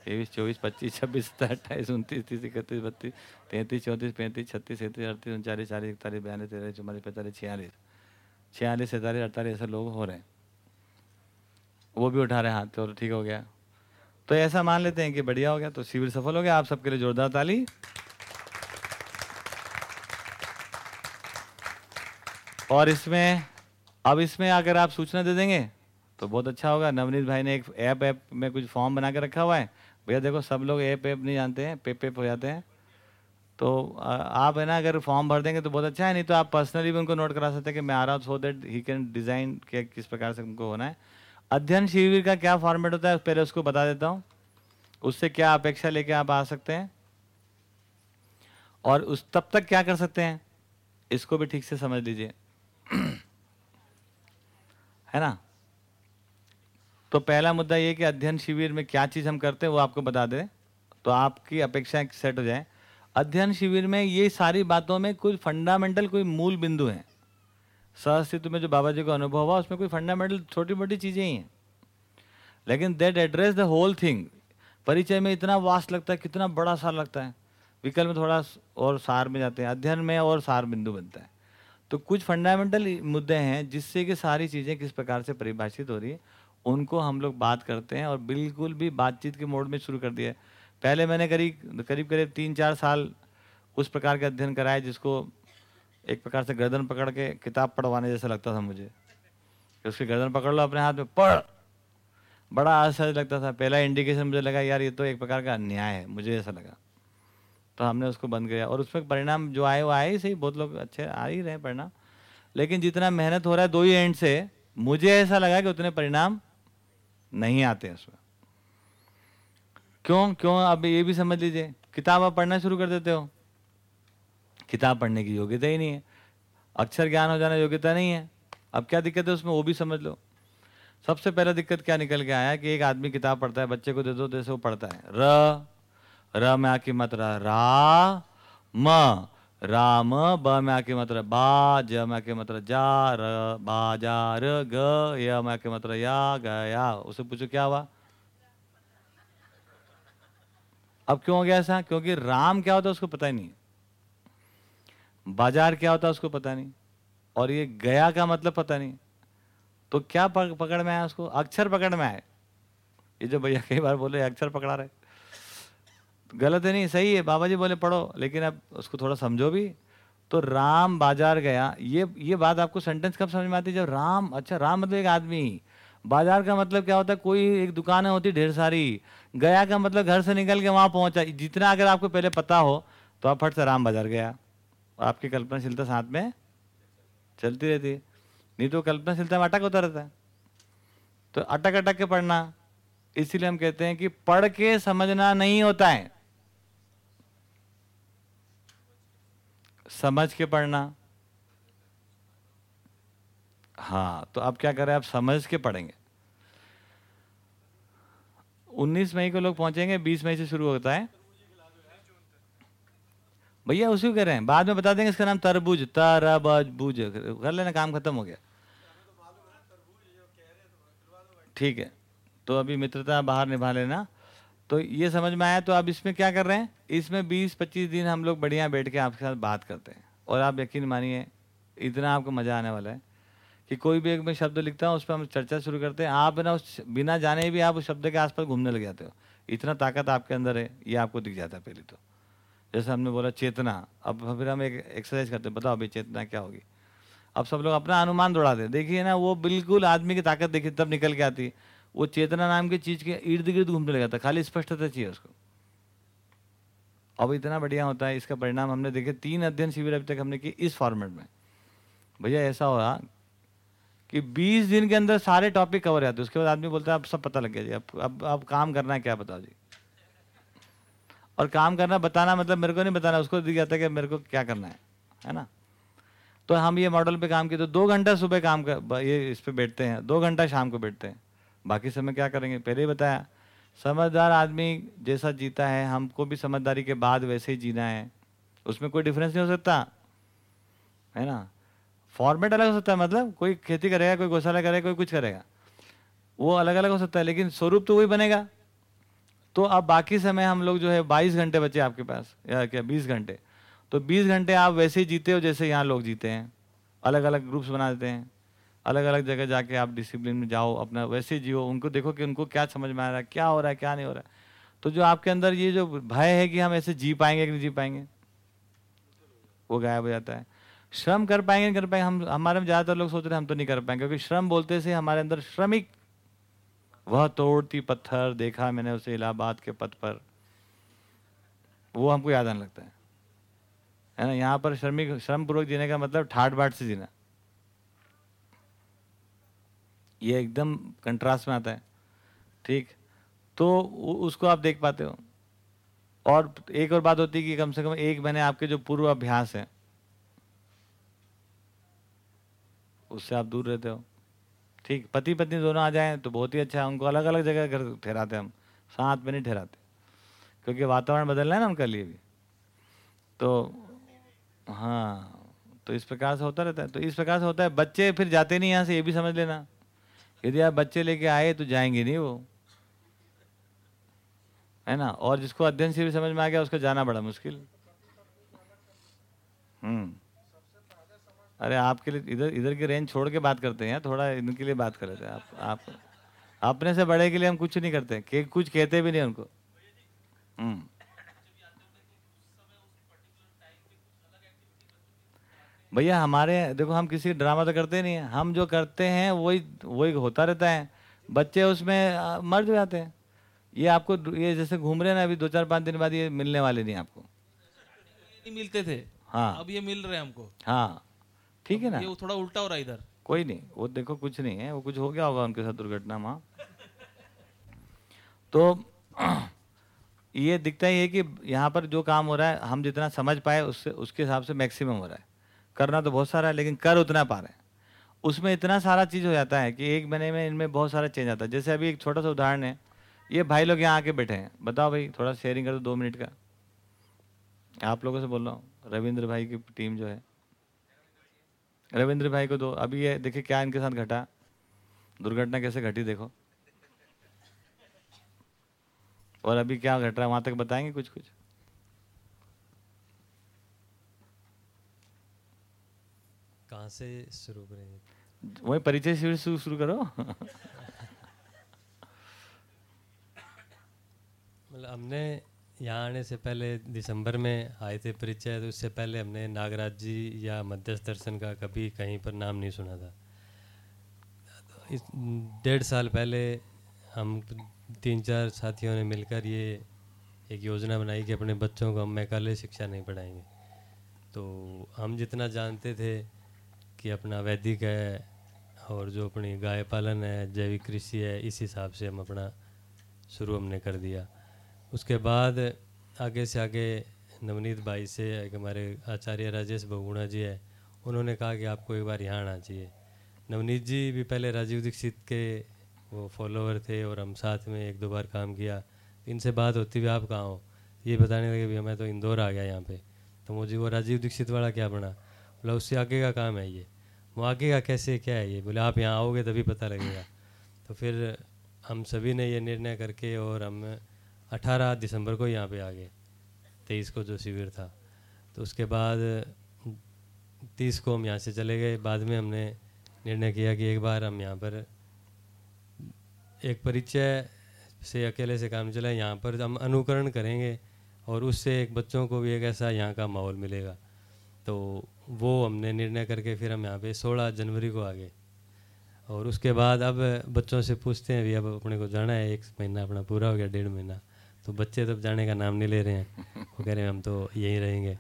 तेईस, चौबीस, पच्चीस, छब्बीस, सत्ताईस, अट्ठाईस, उनतीस, तीस, इकतीस, बत्तीस, तैंतीस, चौंतीस, पैंतीस, छत्तीस, सैंतीस, अड़तीस, उनचालीस, चालीस, इकतालीस, बयालीस तेरह चौवालीस, पैंतालीस, छियालीस। छियालीस, सैंतालीस, अड़तालीस ऐसे लोग हो रहे हैं। वो भी उठा रहे हैं हाथ तो ठीक हो गया। तो ऐसा मान लेते हैं कि बढ़िया हो गया। तो शिविर सफल हो गया। आप सबके लिए जोरदार ताली। और इसमें, अब इसमें अगर आप सूचना दे देंगे तो बहुत अच्छा होगा। नवनीत भाई ने एक ऐप ऐप में कुछ फॉर्म बना के रखा हुआ है। भैया देखो, सब लोग ऐप ऐप नहीं जानते हैं, पेप पेप हो जाते हैं। तो आप है ना, अगर फॉर्म भर देंगे तो बहुत अच्छा है, नहीं तो आप पर्सनली भी उनको नोट करा सकते हैं कि मैं आ रहा हूँ so that he can design के किस प्रकार से उनको होना है। अध्ययन शिविर का क्या फॉर्मेट होता है, पहले उसको बता देता हूँ। उससे क्या अपेक्षा लेके आप आ सकते हैं। और उस, तब तक क्या कर सकते हैं, इसको भी ठीक से समझ लीजिए। है ना? तो पहला मुद्दा ये कि अध्ययन शिविर में क्या चीज़ हम करते हैं, वो आपको बता दें। तो आपकी अपेक्षाएँ सेट हो जाए। अध्ययन शिविर में ये सारी बातों में कुछ फंडामेंटल कोई मूल बिंदु हैं। सहस्तित्व में जो बाबा जी को अनुभव हुआ, उसमें कोई फंडामेंटल छोटी मोटी चीज़ें ही हैं। लेकिन that address the whole thing परिचय में इतना वास्ट लगता है, कितना बड़ा सार लगता है। विकल्प में थोड़ा और सार में जाते हैं। अध्ययन में और सार बिंदु बनता है। तो कुछ फंडामेंटल मुद्दे हैं जिससे कि सारी चीज़ें किस प्रकार से परिभाषित हो रही है, उनको हम लोग बात करते हैं और बिल्कुल भी बातचीत के मोड में शुरू कर दिया पहले मैंने करीब करीब करीब तीन, चार साल उस प्रकार के अध्ययन कराए जिसको एक प्रकार से गर्दन पकड़ के किताब पढ़वाने जैसा लगता था मुझे। उसकी गर्दन पकड़ लो अपने हाथ में, पढ़। बड़ा आश्चर्य लगता था। पहला इंडिकेशन मुझे लगा, यार, ये तो एक प्रकार का अन्याय है। मुझे ऐसा लगा। तो हमने उसको बंद किया और उसमें परिणाम जो आए, वो आए ही सही, बहुत लोग अच्छे आ ही रहे परिणाम। लेकिन जितना मेहनत हो रहा है दो ही एंड से, मुझे ऐसा लगा कि उतने परिणाम नहीं आते उसमें। क्यों? क्यों? अब ये भी समझ लीजिए, किताब आप पढ़ना शुरू कर देते हो। किताब पढ़ने की योग्यता ही नहीं है। अक्षर ज्ञान हो जाना योग्यता नहीं है। अब क्या दिक्कत है उसमें? वो भी समझ लो। सबसे पहला दिक्कत क्या निकल के आया कि एक आदमी किताब पढ़ता है, बच्चे को दे दो जैसे वो पढ़ता है। र र में आकी मात्रा रा म राम ब में आकी मात्रा बा, ज में आकी मात्रा जा, र, बा, जा, र, ग, य में आकी मात्रा या गया उसे पूछो क्या हुआ? अब क्यों हो गया ऐसा? क्योंकि राम क्या होता है उसको पता ही नहीं बाज़ार क्या होता है उसको पता नहीं। और ये गया का मतलब पता नहीं। तो क्या पकड़ में आया उसको? अक्षर पकड़ में आए। ये जो भैया कई बार बोले अक्षर पकड़ा रहे। गलत है नहीं, सही है बाबा जी बोले पढ़ो, लेकिन अब उसको थोड़ा समझो भी। तो राम बाज़ार गया। ये ये बात आपको सेंटेंस कब समझ में आती है? जब राम अच्छा राम मतलब एक आदमी। बाज़ार का मतलब क्या होता है? कोई एक दुकानें होती, ढेर सारी। गया का मतलब घर से निकल के वहाँ पहुँचा। जितना अगर आपको पहले पता हो तो आप फट से राम बाज़ार गया। आपकी कल्पनाशीलता साथ में चलती रहती नहीं तो कल्पनाशीलता में अटक होता रहता है। तो अटक अटक के पढ़ना। इसीलिए हम कहते हैं कि पढ़ के समझना नहीं होता है। समझ के पढ़ना। हाँ तो आप क्या करें, आप समझ के पढ़ेंगे। 19 मई को लोग पहुँचेंगे 20 मई से शुरू होता है। भैया, उसी को कह रहे हैं। बाद में बता देंगे इसका नाम तरबूज। तरबूज। बूज कर लेना, काम खत्म हो गया। ठीक है। तो अभी मित्रता बाहर निभा लेना। तो ये समझ में आया? तो आप इसमें क्या कर रहे हैं? इसमें 20-25 दिन हम लोग बढ़िया बैठ के आपके साथ बात करते हैं। और आप यकीन मानिए, इतना आपको मज़ा आने वाला है कि कोई भी एक मैं शब्द लिखता हूँ, उस पर हम चर्चा शुरू करते हैं। आप ना उस बिना जाने भी आप उस शब्द के आसपास घूमने लग जाते हो। इतना ताकत आपके अंदर है, ये आपको दिख जाता है पहले तो। जैसे हमने बोला चेतना, अब फिर हम एक एक्सरसाइज करते हैं, बताओ अभी चेतना क्या होगी? अब सब लोग अपना अनुमान दौड़ाते देखिए ना, वो बिल्कुल आदमी की ताकत देखिए, तब निकल के आती वो चेतना नाम की चीज़ के इर्द गिर्द घूमने लगा था। खाली स्पष्टता चाहिए उसको। अब इतना बढ़िया होता है, इसका परिणाम हमने देखे, तीन अध्ययन शिविर अभी तक हमने की इस फॉर्मेट में। भैया, ऐसा हुआ कि 20 दिन के अंदर सारे टॉपिक कवर आते उसके बाद आदमी बोलता है, अब सब पता लग गया जी। अब अब अब काम करना है, क्या बताओ जी? और काम करना, बताना मतलब मेरे को नहीं बताना, उसको दिख जाता है कि मेरे को क्या करना है है ना? तो हम ये मॉडल पे काम किए तो दो घंटा सुबह काम कर, ये इस पर बैठते हैं, दो घंटा शाम को बैठते हैं। बाकी समय क्या करेंगे? पहले ही बताया। समझदार आदमी जैसा जीता है, हमको भी समझदारी के बाद वैसे ही जीना है। उसमें कोई डिफरेंस नहीं हो सकता। है ना? फॉर्मेट अलग हो सकता है मतलब कोई खेती करेगा, कोई गौशाला करेगा, कोई कुछ करेगा। वो अलग अलग हो सकता है, लेकिन स्वरूप तो वही बनेगा। तो अब बाकी समय हम लोग जो है, बाईस घंटे बचे आपके पास, या क्या, बीस घंटे। तो बीस घंटे आप वैसे ही जीते हो जैसे यहाँ लोग जीते हैं। अलग अलग ग्रुप्स बना देते हैं। अलग अलग जगह जाके आप डिसिप्लिन में जाओ, अपना वैसे जियो, उनको देखो कि उनको क्या समझ में आ रहा है, क्या हो रहा है, क्या नहीं हो रहा है। तो जो आपके अंदर ये जो भय है कि हम ऐसे जी पाएँगे कि नहीं जी पाएँगे, वो गायब हो जाता है। श्रम कर पाएँगे, नहीं कर पाएँगे, हम, हमारे में ज़्यादातर लोग सोच रहे हैं हम तो नहीं कर पाएँगे, क्योंकि श्रम बोलते से हमारे अंदर श्रमिक, वह तोड़ती पत्थर देखा मैंने उसे इलाहाबाद के पथ पर। वो हमको याद आने लगता है। है ना, यहाँ पर श्रमिक श्रम पूर्वक जीने का मतलब ठाट बाट से जीना। ये एकदम कंट्रास्ट में आता है। ठीक? तो उसको आप देख पाते हो। और एक और बात होती है कि कम से कम एक महीने आपके जो पूर्व अभ्यास है, उससे आप दूर रहते हो। ठीक? पति पत्नी दोनों आ जाएँ तो बहुत ही अच्छा है। उनको अलग अलग जगह घर ठहराते हम। साथ में नहीं ठहराते क्योंकि वातावरण बदलना है ना उनके लिए भी। तो हाँ तो इस प्रकार से होता रहता है। तो इस प्रकार से होता है। बच्चे फिर जाते नहीं यहाँ से, ये भी समझ लेना। यदि आप बच्चे लेके आए तो जाएँगे नहीं वो। है ना? और जिसको अध्ययन से भी समझ में आ गया, उसको जाना बड़ा मुश्किल। हम्म। अरे, आपके लिए इधर इधर की रेंज छोड़ के बात करते हैं थोड़ा इनके लिए बात कर रहे थे आप आप। अपने से बड़े के लिए हम कुछ नहीं करते कि, कुछ कहते भी नहीं उनको। हम्म। भैया हमारे देखो हम किसी ड्रामा तो करते नहीं हैं। हम जो करते हैं वही वही होता रहता है। बच्चे उसमें मर जाते हैं। ये आपको ये जैसे घूम रहे हैं ना अभी दो चार पाँच दिन बाद ये मिलने वाले नहीं आपको। नहीं मिलते थे। हाँ। अब ये मिल रहे हैं हमको। हाँ। ठीक है ना? ये थोड़ा उल्टा हो रहा है इधर। कोई नहीं वो देखो कुछ नहीं है वो कुछ हो गया होगा उनके साथ दुर्घटना वहाँ तो ये दिखता ही है कि यहाँ पर जो काम हो रहा है हम जितना समझ पाए उससे उसके हिसाब से मैक्सिमम हो रहा है। करना तो बहुत सारा है, लेकिन कर उतना पा रहे हैं। उसमें इतना सारा चीज़ हो जाता है कि एक महीने में इनमें बहुत सारा चेंज आता है। जैसे अभी एक छोटा सा उदाहरण है, ये भाई लोग यहाँ आके बैठे हैं। बताओ भाई, थोड़ा शेयरिंग कर दो दो मिनट का। आप लोगों से बोल रहा हूँ, रविंद्र भाई की टीम जो है। रविंद्र भाई को दो। अभी ये देखिए क्या इनके साथ घटा। दुर्घटना कैसे घटी देखो। और अभी क्या घट रहा है, वहाँ तक बताएँगे कुछ कुछ कहाँ से शुरू करेंगे वही परिचय शिविर शुरू शुरू करो। मतलब हमने यहाँ आने से पहले दिसंबर में आए थे परिचय तो उससे पहले हमने नागराज जी या मध्यस्थ दर्शन का कभी कहीं पर नाम नहीं सुना था। तो इस डेढ़ साल पहले हम तीन चार साथियों ने मिलकर ये एक योजना बनाई कि अपने बच्चों को हम मैकाले शिक्षा नहीं पढ़ाएँगे। तो हम जितना जानते थे कि अपना वैदिक है और जो अपनी गाय पालन है, जैविक कृषि है, इस हिसाब से हम अपना शुरू हमने कर दिया। उसके बाद आगे से आगे नवनीत भाई से एक हमारे आचार्य राजेश बहुगुणा जी है, उन्होंने कहा कि आपको एक बार यहाँ आना चाहिए। नवनीत जी भी पहले राजीव दीक्षित के वो फॉलोवर थे और हम साथ में एक दो बार काम किया। इनसे बात होती हुई, आप कहाँ हो? ये बताने लगे भी मैं तो इंदौर आ गया यहाँ पे। तो मुझे वो राजीव दीक्षित वाला क्या बना? बोला, उससे आगे का काम है ये। वो आगे का कैसे, क्या है ये? बोले, आप यहाँ आओगे तभी पता लगेगा। तो फिर हम सभी ने ये निर्णय करके और हम 18 दिसंबर को यहाँ पे आ गए, तेईस को जो शिविर था। तो उसके बाद तीस को हम यहाँ से चले गए। बाद में हमने निर्णय किया कि एक बार हम यहाँ पर एक परिचय से अकेले से काम चला यहाँ पर हम अनुकरण करेंगे और उससे एक बच्चों को भी एक ऐसा यहाँ का माहौल मिलेगा। तो वो हमने निर्णय करके फिर हम यहाँ पे 16 जनवरी को आ गए। और उसके बाद अब बच्चों से पूछते हैं भी अब अपने को जाना है, एक महीना अपना पूरा हो गया, डेढ़ महीना। तो बच्चे तब जाने का नाम नहीं ले रहे हैं। वो कह रहे हैं, हम तो यहीं रहेंगे।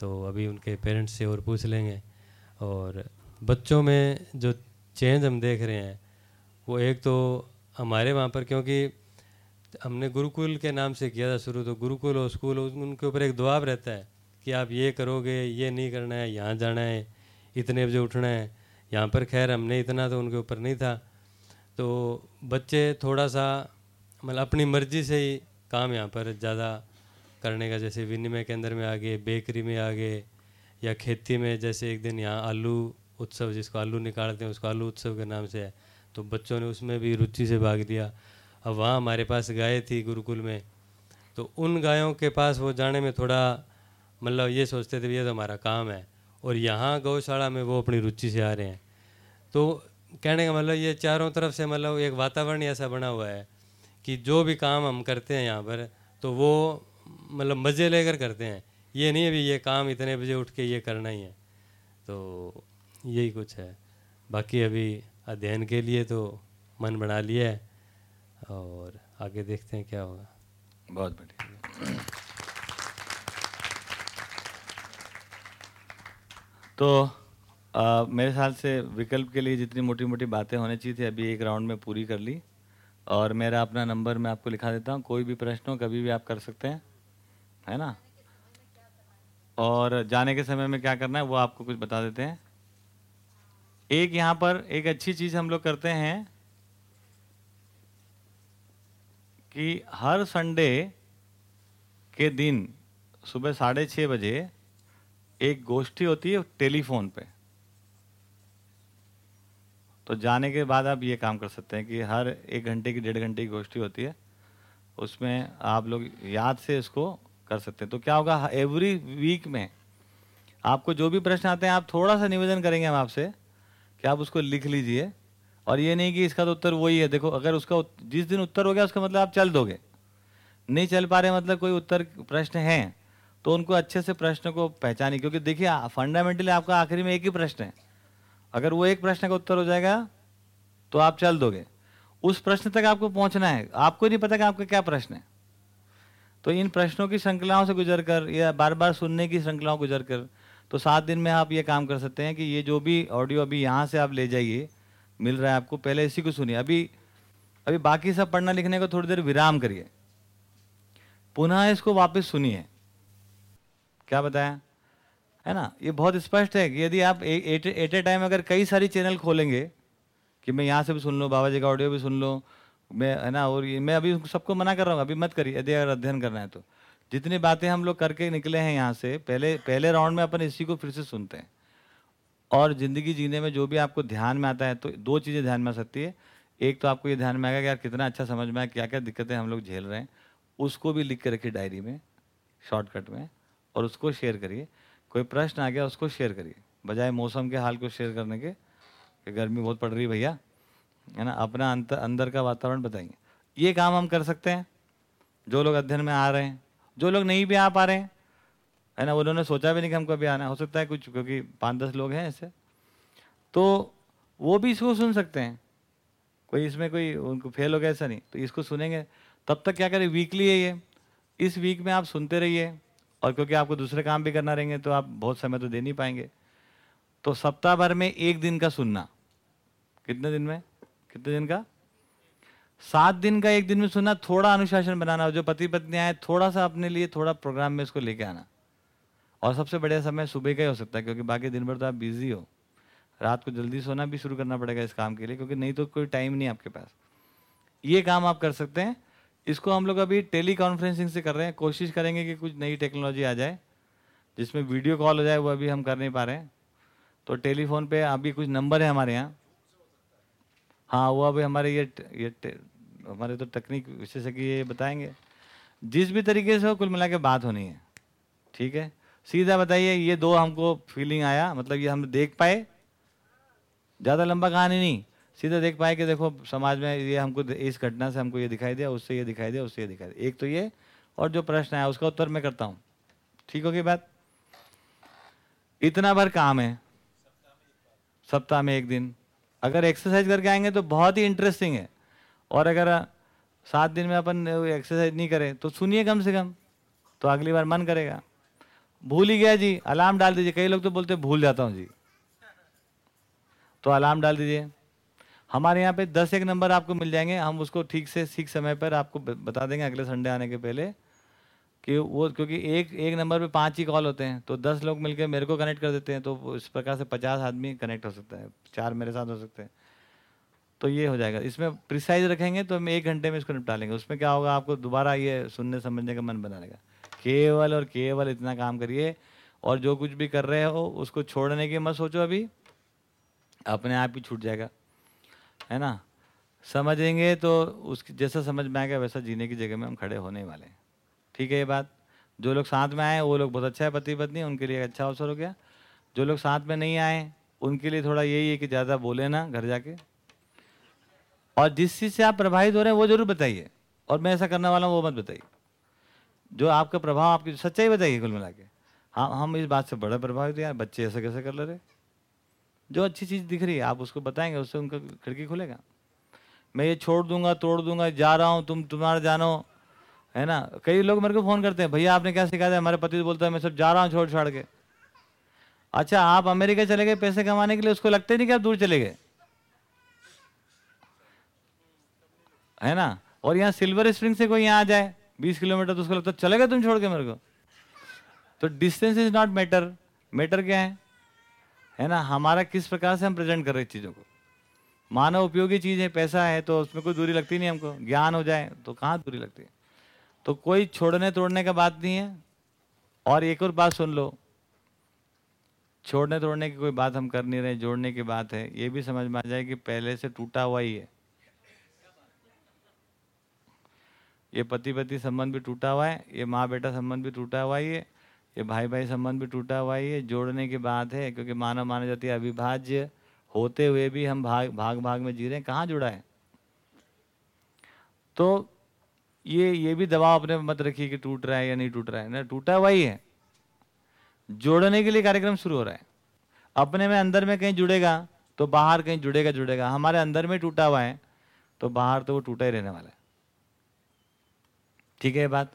तो अभी उनके पेरेंट्स से और पूछ लेंगे। और बच्चों में जो चेंज हम देख रहे हैं, वो एक तो हमारे वहाँ पर क्योंकि हमने गुरुकुल के नाम से किया था शुरू तो गुरुकुल और स्कूल उनके ऊपर एक दबाव रहता है। कि आप ये करोगे, ये नहीं करना है, यहाँ जाना है, इतने बजे उठना है। यहाँ पर खैर हमने इतना तो उनके ऊपर नहीं था। तो बच्चे थोड़ा सा मतलब अपनी मर्ज़ी से ही काम यहाँ पर ज़्यादा करने का, जैसे विनिमय केंद्र में आ गए बेकरी में आ गए या खेती में, जैसे एक दिन यहाँ आलू उत्सव, जिसको आलू निकालते हैं, उसको आलू उत्सव के नाम से है। तो बच्चों ने उसमें भी रुचि से भाग लिया। अब वहाँ हमारे पास गाय थी गुरुकुल में। तो उन गायों के पास वो जाने में थोड़ा मतलब ये सोचते थे ये तो हमारा काम है। और यहाँ गौशाला में वो अपनी रुचि से आ रहे हैं। तो कहने का मतलब ये चारों तरफ़ से मतलब एक वातावरण ऐसा बना हुआ है कि जो भी काम हम करते हैं यहाँ पर तो वो मतलब मज़े लेकर करते हैं। ये नहीं है भी ये काम इतने बजे उठ के ये करना ही है। तो यही कुछ है। बाकी अभी अध्ययन के लिए तो मन बना लिया है और आगे देखते हैं क्या होगा। बहुत बढ़िया। तो आ, मेरे ख्याल से विकल्प के लिए जितनी मोटी मोटी बातें होनी चाहिए थी अभी एक राउंड में पूरी कर ली। और मेरा अपना नंबर मैं आपको लिखा देता हूँ। कोई भी प्रश्न हो कभी भी आप कर सकते हैं है ना? और जाने के समय में क्या करना है वो आपको कुछ बता देते हैं। एक यहाँ पर एक अच्छी चीज़ हम लोग करते हैं कि हर संडे के दिन सुबह साढ़े छः बजे एक गोष्ठी होती है टेलीफोन पे। तो जाने के बाद आप ये काम कर सकते हैं कि हर एक घंटे की, डेढ़ घंटे की गोष्ठी होती है, उसमें आप लोग याद से इसको कर सकते हैं। तो क्या होगा एवरी वीक में आपको जो भी प्रश्न आते हैं, आप थोड़ा सा निवेदन करेंगे हम आपसे कि आप उसको लिख लीजिए। और ये नहीं कि इसका तो उत्तर वही है। देखो, अगर उसका जिस दिन उत्तर हो गया, उसका मतलब आप चल दोगे। नहीं चल पा रहे मतलब कोई उत्तर, प्रश्न है। तो उनको अच्छे से प्रश्न को पहचानिए क्योंकि देखिए फंडामेंटली आपका आखिरी में एक ही प्रश्न है। अगर वो एक प्रश्न का उत्तर हो जाएगा तो आप चल दोगे। उस प्रश्न तक आपको पहुँचना है। आपको नहीं पता कि आपका क्या प्रश्न है। तो इन प्रश्नों की श्रृंखलाओं से गुजर कर, या बार बार सुनने की श्रृंखलाओं गुजर कर तो सात दिन में आप ये काम कर सकते हैं कि ये जो भी ऑडियो अभी यहाँ से आप ले जाइए, मिल रहा है आपको, पहले इसी को सुनिए। अभी अभी बाकी सब पढ़ना लिखने को थोड़ी देर विराम करिए। पुनः इसको वापस सुनिए। क्या बताया? है ना? ये बहुत स्पष्ट है कि यदि आप एट ए टाइम अगर कई सारी चैनल खोलेंगे, कि मैं यहाँ से भी सुन लूँ, बाबा जी का ऑडियो भी सुन लूँ, मैं, है ना? और ये, मैं अभी सबको मना कर रहा हूँ, अभी मत करिए, यदि अगर अध्ययन करना है तो। जितनी बातें हम लोग करके निकले हैं यहाँ से, पहले पहले राउंड में अपन इसी को फिर से सुनते हैं। और ज़िंदगी जीने में जो भी आपको ध्यान में आता है तो दो चीज़ें ध्यान में आ सकती है। एक तो आपको ये ध्यान में आएगा कि यार कितना अच्छा समझ में आया क्या क्या दिक्कतें हम लोग झेल रहे हैं, उसको भी लिख के रखिए डायरी में शॉर्टकट में। और उसको शेयर करिए। कोई प्रश्न आ गया, उसको शेयर करिए। बजाय मौसम के हाल को शेयर करने के, कि गर्मी बहुत पड़ रही भैया, है ना? अपना अंतर अंदर का वातावरण बताएँगे ये काम हम कर सकते हैं। जो लोग अध्ययन में आ रहे हैं, जो लोग नहीं भी आ पा रहे हैं, है ना? उन्होंने सोचा भी नहीं कि हमको अभी आना। हो। सकता है कुछ, क्योंकि पाँच दस लोग हैं ऐसे। तो वो भी इसको सुन सकते हैं। कोई इसमें कोई, उनको फेल हो गया ऐसा नहीं। तो इसको सुनेंगे। तब तक क्या करें? वीकली है ये। इस वीक में आप सुनते रहिए। और क्योंकि आपको दूसरे काम भी करना रहेंगे तो आप बहुत समय तो दे नहीं पाएँगे। तो सप्ताह भर में एक दिन का सुनना। कितने दिन में? कितने दिन का? सात दिन का एक दिन में सुनना, थोड़ा अनुशासन बनाना, जो पति पत्नी आए थोड़ा सा अपने लिए थोड़ा प्रोग्राम में इसको लेके आना। और सबसे बढ़िया समय सुबह का ही हो सकता है, क्योंकि बाकी दिन भर तो आप बिज़ी हो। रात को जल्दी सोना भी शुरू करना पड़ेगा इस काम के लिए, क्योंकि नहीं तो कोई टाइम नहीं आपके पास। ये काम आप कर सकते हैं। इसको हम लोग अभी टेली कॉन्फ्रेंसिंग से कर रहे हैं। कोशिश करेंगे कि कुछ नई टेक्नोलॉजी आ जाए, जिसमें वीडियो कॉल हो जाए, वो अभी हम कर नहीं पा रहे हैं। तो टेलीफोन पे अभी कुछ नंबर है हमारे यहाँ। हाँ वो अभी हमारे ये ये हमारे तो तकनीक विशेषज्ञ ये बताएँगे। जिस भी तरीके से हो, कुल मिला के बात होनी है। ठीक है? सीधा बताइए, ये दो हमको फीलिंग आया मतलब ये हम देख पाए। ज़्यादा लंबा कहानी नहीं। सीधा देख पाए कि देखो, समाज में ये हमको इस घटना से हमको ये दिखाई दिया, उससे ये दिखाई दिया, उससे ये दिखाई दिया। एक तो ये, और जो प्रश्न आया, उसका उत्तर मैं करता हूँ। ठीक होगी बात? इतना भर काम है। सप्ताह में एक दिन। अगर एक्सरसाइज करके आएँगे तो बहुत ही इंटरेस्टिंग है। और अगर सात दिन में अपन एक्सरसाइज नहीं करें तो सुनिए कम से कम तो अगली बार मन करेगा। भूल ही गया जी अलार्म डाल दीजिए। कई लोग तो बोलते भूल जाता हूँ जी। तो अलार्म डाल दीजिए। हमारे यहाँ पे दस एक नंबर आपको मिल जाएँगे। हम उसको ठीक से, ठीक समय पर आपको बता देंगे अगले संडे आने के पहले कि वो, क्योंकि एक एक नंबर पे पाँच ही कॉल होते हैं। तो दस लोग मिलकर मेरे को कनेक्ट कर देते हैं तो इस प्रकार से पचास आदमी कनेक्ट हो सकता है। चार मेरे साथ हो सकते हैं। तो ये हो जाएगा। इसमें प्रिसाइज रखेंगे तो हम एक घंटे में इसको निपटा लेंगे। उसमें क्या होगा, आपको दोबारा ये सुनने, समझने का मन बना रहेगा। केवल और केवल इतना काम करिए और जो कुछ भी कर रहे हो, उसको छोड़ने की मत सोचो अभी। अपने आप ही छूट जाएगा। है ना? समझेंगे तो उसकी, जैसा समझ में आएगा वैसा जीने की जगह में हम खड़े होने वाले हैं। ठीक है ये बात? जो लोग साथ में आए, वो लोग बहुत अच्छा है पति पत्नी उनके लिए अच्छा अवसर हो गया। जो लोग साथ में नहीं आए, उनके लिए थोड़ा यही है कि ज़्यादा बोले ना घर जाके। और जिस चीज़ से आप प्रभावित हो रहे हैं, वो ज़रूर बताइए। और मैं ऐसा करने वाला हूँ, वो मत बताइए। जो आपका प्रभाव, आपकी सच्चाई बताइए कुल मिला के। हाँ हम इस बात से बड़ा प्रभावित हैं यार, बच्चे ऐसा कैसे कर ले रहे? जो अच्छी चीज़ दिख रही है, आप उसको बताएँगे, उससे उनका खिड़की खुलेगा। मैं ये छोड़ दूँगा, तोड़ दूँगा, जा रहा हूँ, तुम, तुम्हारा जानो, है ना? कई लोग मेरे को फ़ोन करते हैं, भैया, आपने क्या सिखाया हमारे पति तो बोलता है, मैं सब जा रहा हूँ, छोड़, छाड़ के। अच्छा आप अमेरिका चले गए पैसे कमाने के लिए, उसको लगते नहीं कि आप दूर चले गए। है ना? और यहाँ सिल्वर स्प्रिंग से कोई यहाँ आ जाए, बीस किलोमीटर तो उसको लगता है चलेगा तुम, छोड़ के मेरे को। तो distance is not matter. Matter क्या है? है ना? हमारा किस प्रकार से हम प्रेजेंट कर रहे हैं चीज़ों को? मानव उपयोगी चीज़ है पैसा है तो उसमें कोई दूरी लगती नहीं हमको। ज्ञान हो जाए तो कहाँ दूरी लगती है? तो कोई छोड़ने तोड़ने का बात नहीं है। और एक और बात सुन लो। छोड़ने तोड़ने की कोई बात हम कर नहीं रहे, जोड़ने की बात है। ये भी समझ में आ जाए कि पहले से टूटा हुआ ही है। ये पति पति संबंध भी टूटा हुआ है, ये माँ बेटा संबंध भी टूटा हुआ ही है। ये भाई भाई संबंध भी टूटा हुआ ही है, जोड़ने की बात है, क्योंकि मानव माना जाती है अविभाज्य होते हुए भी हम भाग भाग भाग में जी रहे हैं, कहाँ जुड़ा है? तो ये ये भी दबाव अपने मत रखिए कि टूट रहा है या नहीं टूट रहा है, ना, टूटा हुआ ही है। जोड़ने के लिए कार्यक्रम शुरू हो रहा है। अपने में अंदर में कहीं जुड़ेगा तो बाहर कहीं जुड़ेगा जुड़ेगा। हमारे अंदर में टूटा हुआ है तो बाहर तो वो टूटा ही रहने वाला है। ठीक है ये बात?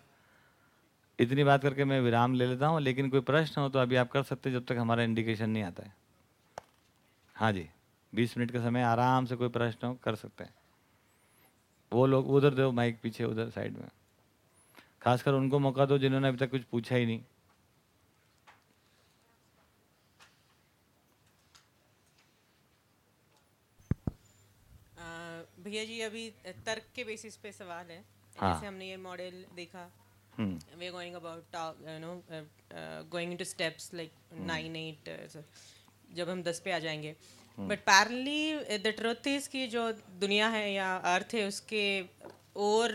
इतनी बात करके मैं विराम ले लेता हूँ लेकिन कोई प्रश्न हो तो अभी आप कर सकते जब तक हमारा इंडिकेशन नहीं आता है। हाँ जी बीस मिनट का समय आराम से कोई प्रश्न हो कर सकते हैं। वो लोग उधर दो माइक पीछे उधर साइड में। खासकर उनको मौका दो जिन्होंने अभी तक कुछ पूछा ही नहीं। भैया जी अभी तर्क के बेसिस पे सवाल है। हाँ। जैसे हमने ये मॉडल देखा हम्म we are going about you know going into steps like nine eight जब हम दस पे आ जाएँगे। But barely the truth is कि जो दुनिया है या अर्थ है उसके और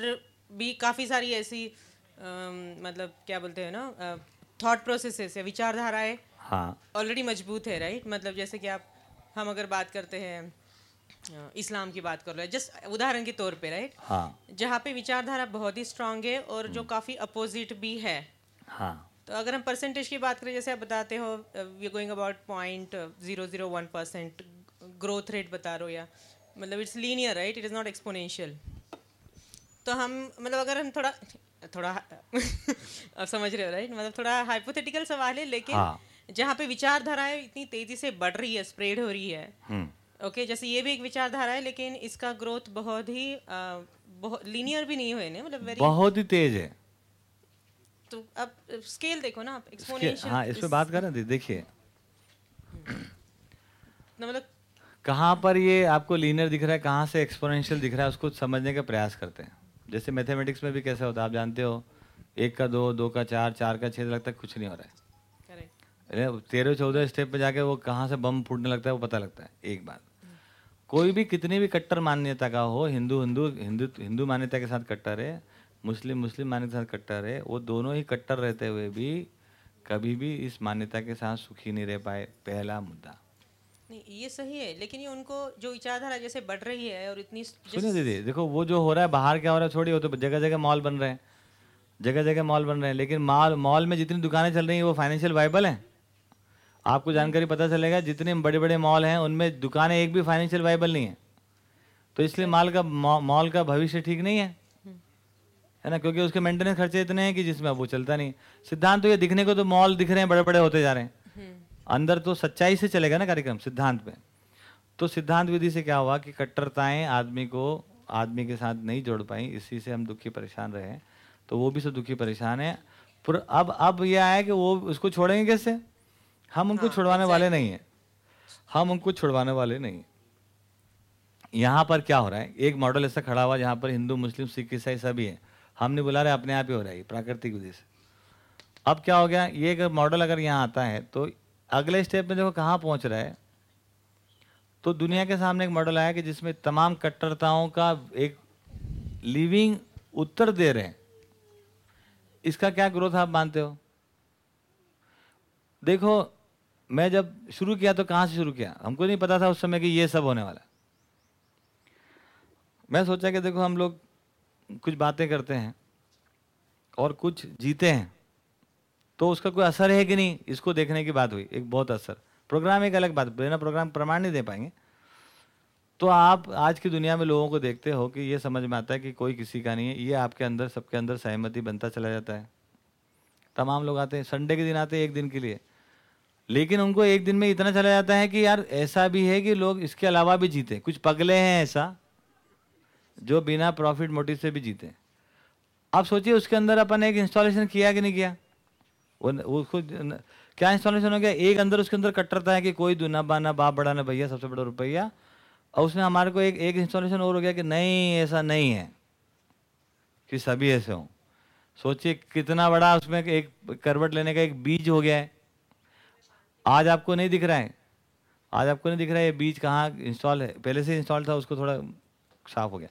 भी काफ़ी सारी ऐसी अम, मतलब क्या बोलते हैं ना थॉट प्रोसेसेस या विचारधाराएँ हाँ। ऑलरेडी मज़बूत है राइट मतलब जैसे कि आप हम अगर बात करते हैं इस्लाम की बात कर रहे हैं। जस्ट उदाहरण के तौर पे राइट हाँ। जहाँ पे विचारधारा बहुत ही स्ट्रांग है और जो काफ़ी अपोजिट भी है। हाँ। तो अगर हम परसेंटेज की बात करें जैसे आप बताते हो we going about point zero zero one percent growth rate बता रहे हो या मतलब it's linear right it is not exponential तो हम मतलब अगर हम थोड़ा थोड़ा आप समझ रहे हो राइट मतलब थोड़ा हाइपोथेटिकल सवाल है लेकिन हाँ। जहाँ पे विचारधाराएँ इतनी तेज़ी से बढ़ रही है स्प्रेड हो रही है ओके जैसे ये भी एक विचारधारा है लेकिन इसका ग्रोथ बहुत ही बहुत लीनियर भी नहीं हुए ना मतलब वेरी बहुत ही तेज है। तो अब स्केल देखो ना आप एक्सपोनेंशियल हाँ इस पे बात करें दी- देखिए। मतलब कहाँ पर ये आपको लीनियर दिख रहा है कहाँ से एक्सपोनेंशियल दिख रहा है उसको समझने का प्रयास करते हैं। जैसे मैथमेटिक्स में भी कैसा होता है आप जानते हो एक का दो दो का चार चार का छः लगता है कुछ नहीं हो रहा है। तेरह चौदह स्टेप पे जाके वो कहाँ से बम फूटने लगता है वो पता लगता है एक बात। कोई भी कितनी भी कट्टर मान्यता का हो हिंदू हिंदू हिंदू हिंदू मान्यता के साथ कट्टर है मुस्लिम मुस्लिम मान्यता के साथ कट्टर है वो दोनों ही कट्टर रहते हुए भी कभी भी इस मान्यता के साथ सुखी नहीं रह पाए पहला मुद्दा। नहीं ये सही है लेकिन ये उनको जो विचारधारा जैसे बढ़ रही है और इतनी सुनिए दीदी देखो वो जो हो रहा है बाहर क्या हो रहा है छोड़िए वो तो जगह जगह मॉल बन रहे हैं जगह जगह मॉल बन रहे हैं लेकिन मॉल मॉल में जितनी दुकानें चल रही हैं वो फाइनेंशियल वाइबल हैं? आपको जानकारी पता चलेगा जितने बड़े बड़े मॉल हैं उनमें दुकानें एक भी फाइनेंशियल वाइबल नहीं है। तो इसलिए माल का मॉल का भविष्य ठीक नहीं है। है ना? क्योंकि उसके मेंटेनेंस खर्चे इतने हैं कि जिसमें अब वो चलता नहीं सिद्धांत तो ये दिखने को तो मॉल दिख रहे हैं बड़े बड़े होते जा रहे हैं। अंदर तो सच्चाई से चलेगा ना कार्यक्रम सिद्धांत में तो सिद्धांत विधि से क्या हुआ कि कट्टरताएँ आदमी को आदमी के साथ नहीं जोड़ पाई इसी से हम दुखी परेशान रहे तो वो भी सब दुखी परेशान है। पर अब अब यह आया कि वो उसको छोड़ेंगे कैसे? हम उनको छुड़वाने वाले नहीं हैं। हम उनको छुड़वाने वाले नहीं हैं। यहाँ पर क्या हो रहा है? एक मॉडल ऐसा खड़ा हुआ जहाँ पर हिंदू मुस्लिम सिख ईसाई सभी हैं। हम नहीं बुला रहे अपने आप ही हो रहा है प्राकृतिक विधि से। अब क्या हो गया? ये अगर मॉडल अगर यहाँ आता है तो अगले स्टेप में देखो कहाँ पहुँच रहा है। तो दुनिया के सामने एक मॉडल आया कि जिसमें तमाम कट्टरताओं का एक लिविंग उत्तर दे रहे हैं। इसका क्या ग्रोथ आप मानते हो? देखो मैं जब शुरू किया तो कहाँ से शुरू किया? हमको नहीं पता था उस समय कि ये सब होने वाला। मैं सोचा कि देखो, हम लोग कुछ बातें करते हैं और कुछ जीते हैं तो उसका कोई असर है कि नहीं? इसको देखने की बात हुई, एक बहुत असर। प्रोग्राम एक अलग बात, बिना प्रोग्राम प्रमाण नहीं दे पाएँगे। तो आप आज की दुनिया में लोगों को देखते हो कि ये समझ में आता है कि कोई किसी का नहीं है, ये आपके अंदर, सबके अंदर सहमति बनता चला जाता है। तमाम लोग आते हैं, संडे के दिन आते हैं एक दिन के लिए। लेकिन उनको एक दिन में इतना चला जाता है कि यार, ऐसा भी है कि लोग इसके अलावा भी जीते। कुछ पगले हैं ऐसा, जो बिना प्रॉफिट मोटिव से भी जीते। आप सोचिए, उसके अंदर अपन एक इंस्टॉलेशन किया कि नहीं किया? उसको क्या इंस्टॉलेशन हो गया? एक अंदर उसके अंदर कट्टरता है कि कोई दुना बाना, बाप बड़ा ना भैया, सबसे बड़ा रुपया। और उसने हमारे को एक एक इंस्टॉलेशन और हो गया कि नहीं, ऐसा नहीं है कि सभी ऐसे हों। सोचिए, कितना बड़ा उसमें एक करवट लेने का एक बीज हो गया है। आज आपको नहीं दिख रहा है। आज आपको नहीं दिख रहा है ये बीज कहाँ इंस्टॉल है। पहले से इंस्टॉल था, उसको थोड़ा साफ़ हो गया।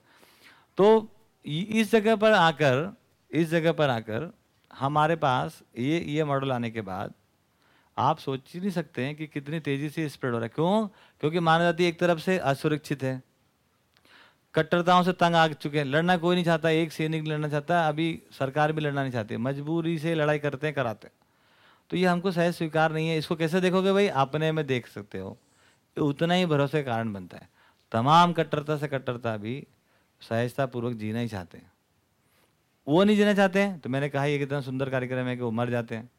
तो इस जगह पर आकर, इस जगह पर आकर हमारे पास ये ये मॉडल आने के बाद आप सोच ही नहीं सकते हैं कि कितनी तेज़ी से स्प्रेड हो रहा है। क्यों? क्योंकि मानव जाति एक तरफ़ से असुरक्षित है। कट्टरताओं से तंग आ चुके हैं। लड़ना कोई नहीं चाहता, एक सैनिक लड़ना चाहता अभी सरकार भी लड़ना नहीं चाहती। मजबूरी से लड़ाई करते हैं, कराते हैं। तो ये हमको सहज स्वीकार नहीं है। इसको कैसे देखोगे भाई? अपने में देख सकते हो। ये उतना ही भरोसे कारण बनता है। तमाम कट्टरता से कट्टरता भी सहजता पूर्वक जीना ही चाहते हैं। वो नहीं जीना चाहते हैं? तो मैंने कहा, ये कितना सुंदर कार्यक्रम है कि वो मर जाते हैं।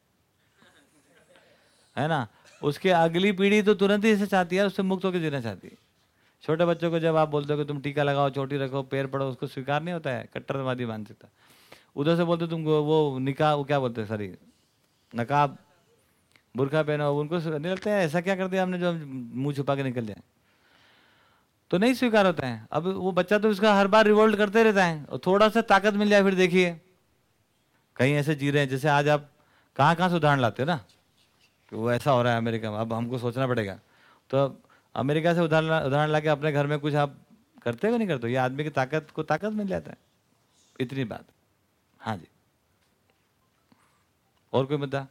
है ना? उसके अगली पीढ़ी तो तुरंत ही इसे चाहती है उससे मुक्त होकर जीना चाहती है। छोटे बच्चों को जब आप बोलते हो कि तुम टीका लगाओ, चोटी रखो, पैर पड़ो, उसको स्वीकार नहीं होता है, कट्टरवादी मानसिकता। उधर से बोलते तुम वो निकाह, वो क्या बोलते सॉरी नकाब, बुरखा पहना हो उनको नहीं लगता है, ऐसा क्या कर दिया हमने जो हम मुँह छुपा के निकल जाए? तो नहीं स्वीकार होता है। अब वो बच्चा तो उसका हर बार रिवोल्ट करते रहता है। और थोड़ा सा ताकत मिल जाए, फिर देखिए। कहीं ऐसे जी रहे हैं जैसे आज आप कहाँ कहाँ से उदाहरण लाते हो ना? कि वो ऐसा हो रहा है अमेरिका में, अब हमको सोचना पड़ेगा। तो अमेरिका से उदाहरण उदाहरण ला के अपने घर में कुछ आप करते हो नहीं करते? ये आदमी की ताकत को ताकत मिल जाता है। इतनी बात। हाँ जी। और कोई मुद्दा?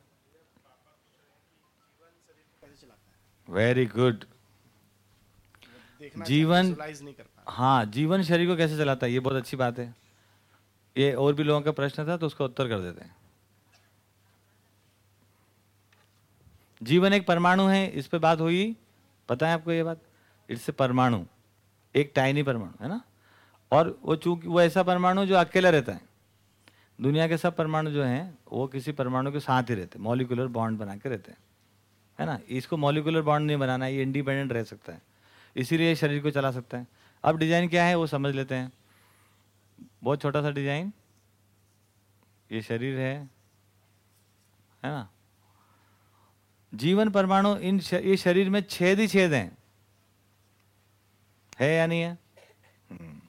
वेरी गुड जीवन- हाँ जीवन शरीर को कैसे चलाता है? ये बहुत अच्छी बात है। ये और भी लोगों का प्रश्न था तो उसका उत्तर कर देते हैं। जीवन एक परमाणु है इस पे बात हुई। पता है आपको ये बात? इट्स ए परमाणु। एक टाइनी परमाणु है ना? और वो चूँकि वो ऐसा परमाणु जो अकेला रहता है। दुनिया के सब परमाणु जो हैं वो किसी परमाणु के साथ ही रहते हैं मॉलिकुलर बॉन्ड बना के रहते हैं। है ना? इसको मॉलिकुलर बॉन्ड नहीं बनाना है ये इंडिपेंडेंट रह सकता है। इसीलिए शरीर को चला सकता है। अब डिज़ाइन क्या है वो समझ लेते हैं। बहुत छोटा सा डिज़ाइन ये शरीर है। है ना? जीवन परमाणु इन श, ये शरीर में छेद ही छेद हैं। है या नहीं है? हम्म।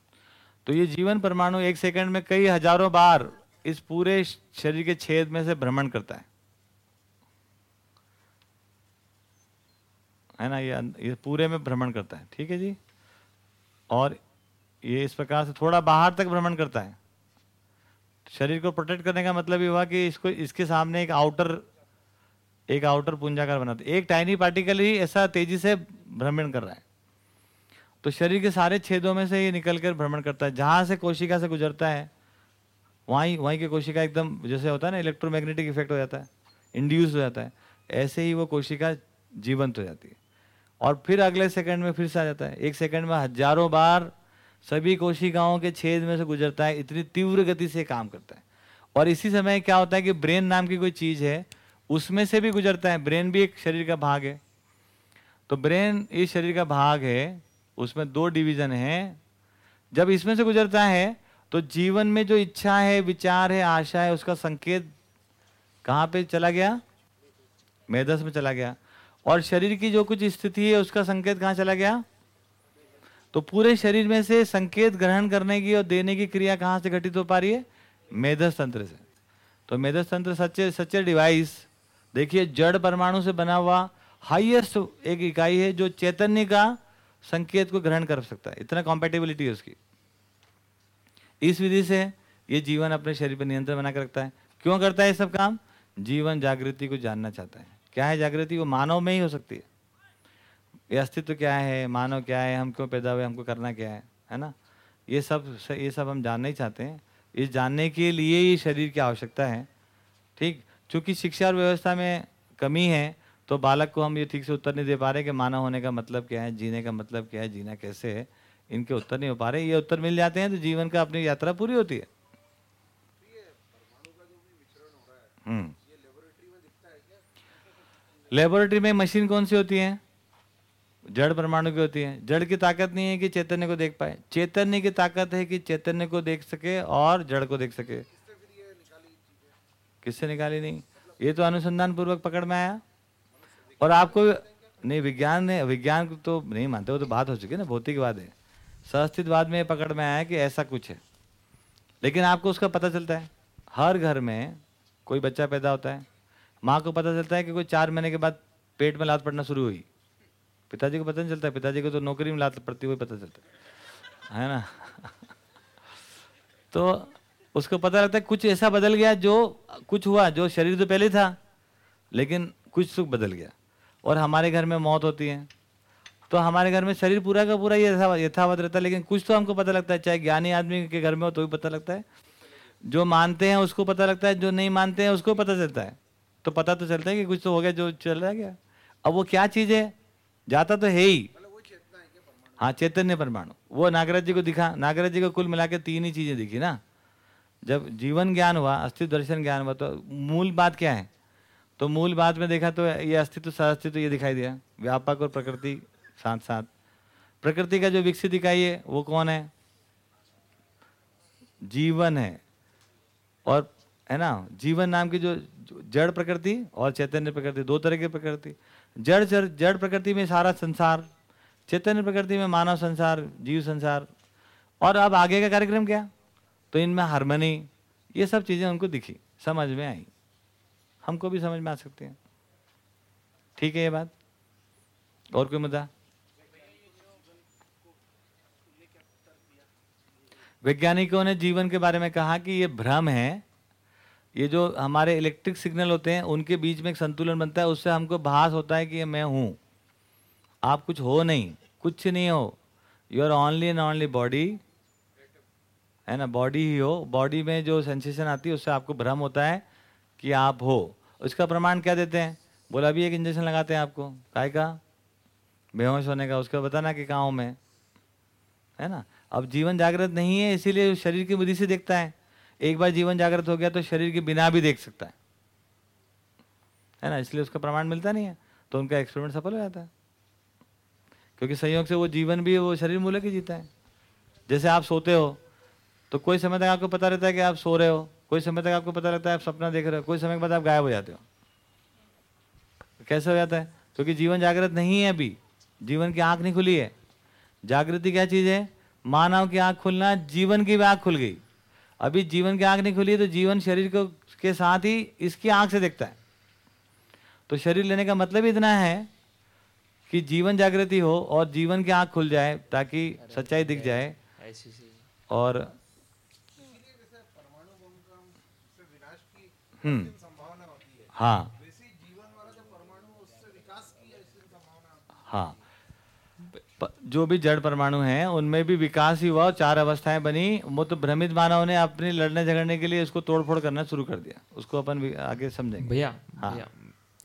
तो ये जीवन परमाणु एक सेकंड में कई हज़ारों बार इस पूरे शरीर के छेद में से भ्रमण करता है। है ना? ये ये पूरे में भ्रमण करता है। ठीक है जी? और ये इस प्रकार से थोड़ा बाहर तक भ्रमण करता है। शरीर को प्रोटेक्ट करने का मतलब ये हुआ कि इसको, इसके सामने एक आउटर एक आउटर पुंजाकार बनाते एक टाइनी पार्टिकल ही ऐसा तेज़ी से भ्रमण कर रहा है। तो शरीर के सारे छेदों में से ये निकल कर भ्रमण करता है। जहाँ से कोशिका से गुजरता है वहीं वहीं की कोशिका एकदम, जैसे होता है ना इलेक्ट्रोमैग्नेटिक इफ़ेक्ट हो जाता है इंड्यूस हो जाता है, ऐसे ही वो कोशिका जीवंत हो जाती है। और फिर अगले सेकंड में फिर से आ जाता है। एक सेकंड में हज़ारों बार सभी कोशिकाओं के छेद में से गुजरता है, इतनी तीव्र गति से काम करता है। और इसी समय क्या होता है कि ब्रेन नाम की कोई चीज़ है, उसमें से भी गुजरता है। ब्रेन भी एक शरीर का भाग है। तो ब्रेन इस शरीर का भाग है, उसमें दो डिवीज़न है। जब इसमें से गुजरता है तो जीवन में जो इच्छा है, विचार है, आशा है, उसका संकेत कहाँ पे चला गया? मेधस में चला गया। और शरीर की जो कुछ स्थिति है, उसका संकेत कहाँ चला गया? तो पूरे शरीर में से संकेत ग्रहण करने की और देने की क्रिया कहाँ से घटित हो पा रही है? मेधस तंत्र से। तो मेधस तंत्र सच्चे सच्चे डिवाइस देखिए, जड़ परमाणु से बना हुआ हाईएस्ट एक इकाई है, जो चैतन्य का संकेत को ग्रहण कर सकता है। इतना कॉम्पेटेबिलिटी है उसकी। इस विधि से ये जीवन अपने शरीर पर नियंत्रण बना कर रखता है। क्यों करता है ये सब काम? जीवन जागृति को जानना चाहता है। क्या है जागृति? वो मानव में ही हो सकती है। ये अस्तित्व क्या है? मानव क्या है? हम क्यों पैदा हुए? हमको करना क्या है? है ना? ये सब ये सब हम जानना ही चाहते हैं। इस जानने के लिए ही शरीर की आवश्यकता है। ठीक? चूँकि शिक्षा और व्यवस्था में कमी है तो बालक को हम ये ठीक से उत्तर नहीं दे पा रहे कि मानव होने का मतलब क्या है, जीने का मतलब क्या है, जीना कैसे है। इनके उत्तर नहीं हो पा रहे, ये उत्तर मिल जाते हैं तो जीवन का अपनी यात्रा पूरी होती है। हम्म। लेबोरेटरी में मशीन कौन सी होती है? जड़ परमाणु की होती है। जड़ की ताकत नहीं है कि चैतन्य को देख पाए। चैतन्य की ताकत है कि चैतन्य को देख सके और जड़ को देख सके। किससे निकाली नहीं? ये तो अनुसंधान पूर्वक पकड़ में आया। और आपको नहीं, विज्ञान ने, विज्ञान तो नहीं मानते, वो तो बात हो चुकी है ना भौतिकवाद है। सहस्तित्ववाद में पकड़ में आया कि ऐसा कुछ है। लेकिन आपको उसका पता चलता है, हर घर में कोई बच्चा पैदा होता है, माँ को पता चलता है कि कोई चार महीने के बाद पेट में लात पड़ना शुरू हुई। पिताजी को पता नहीं चलता, पिताजी को तो नौकरी में लात पड़ती हुई पता चलता है। ना? तो उसको पता लगता है कुछ ऐसा बदल गया जो कुछ हुआ, जो शरीर तो पहले था, लेकिन कुछ सुख बदल गया। और हमारे घर में मौत होती है। तो हमारे घर में शरीर पूरा का पूरा यथावत यथावत रहता है, लेकिन कुछ तो हमको पता लगता है, चाहे ज्ञानी आदमी के घर में हो तो भी पता लगता है। जो मानते हैं उसको पता लगता है, जो नहीं मानते हैं उसको पता चलता है। तो पता तो चलता है कि कुछ तो हो गया, जो चल रहा गया अब वो क्या चीज़ है? जाता तो है ही। हाँ चैतन्य परमाणु। वो नागराज जी को दिखा, नागराज जी को कुल मिला के तीन ही चीज़ें दिखी ना। जब जीवन ज्ञान हुआ, अस्तित्व दर्शन ज्ञान हुआ तो मूल बात क्या है? तो मूल बात में देखा तो ये अस्तित्व सहअस्तित्व ये दिखाई दिया। व्यापक और प्रकृति साथ साथ प्रकृति का जो विकसित इकाई है, वो कौन है? जीवन है। और, है ना, जीवन नाम की जो जड़ प्रकृति और चैतन्य प्रकृति, दो तरह की प्रकृति। जड़ जड़ जड़ प्रकृति में सारा संसार, चैतन्य प्रकृति में मानव संसार, जीव संसार। और अब आगे का कार्यक्रम क्या? तो इनमें हारमोनी ये सब चीज़ें उनको दिखी, समझ में आई। हमको भी समझ में आ सकती हैं। ठीक है ये बात? और कोई मुद्दा? वैज्ञानिकों ने जीवन के बारे में कहा कि ये भ्रम है। ये जो हमारे इलेक्ट्रिक सिग्नल होते हैं, उनके बीच में एक संतुलन बनता है, उससे हमको भास होता है कि मैं हूँ। आप कुछ हो नहीं, कुछ नहीं हो। You are only and only body है ना? बॉडी ही हो। बॉडी में जो सेंसेशन आती है, उससे आपको भ्रम होता है कि आप हो। उसका प्रमाण क्या देते हैं? बोला, अभी एक इंजेक्शन लगाते हैं आपको। काय का? बेहोश होने का। उसका बताना कि कहाँ हूँ मैं। है ना? अब जीवन जागृत नहीं है, इसीलिए शरीर की बुद्धि से देखता है। एक बार जीवन जागृत हो गया तो शरीर के बिना भी देख सकता है। है ना? इसलिए उसका प्रमाण मिलता नहीं है तो उनका एक्सपेरिमेंट सफल हो जाता है। क्योंकि संयोग से वो जीवन भी, वो शरीर मूल्य की जीता है। जैसे आप सोते हो तो कोई समय तक आपको पता रहता है कि आप सो रहे हो, कोई समय तक आपको पता लगता है आप सपना देख रहे हो, कोई समय के बाद आप गायब हो जाते हो। कैसे हो जाता है? क्योंकि जीवन जागृत नहीं है अभी। जीवन की आँख नहीं खुली है। जागृति क्या चीज़ है? मानव की आँख खुलना जीवन की भी आँख खुल गई। अभी जीवन की आँख नहीं खुली तो जीवन शरीर को के साथ ही इसकी आँख से देखता है। तो शरीर लेने का मतलब इतना है कि जीवन जागृति हो और जीवन की आँख खुल जाए ताकि सच्चाई दिख जाए। और हम्म। हाँ। हाँ प- जो भी जड़ परमाणु हैं उनमें भी विकास ही हुआ और चार अवस्थाएँ बनी। वो तो भ्रमित मानव ने अपने लड़ने झगड़ने के लिए उसको तोड़फोड़ करना शुरू कर दिया। उसको अपन आगे समझेंगे। भैया हाँ। भैया।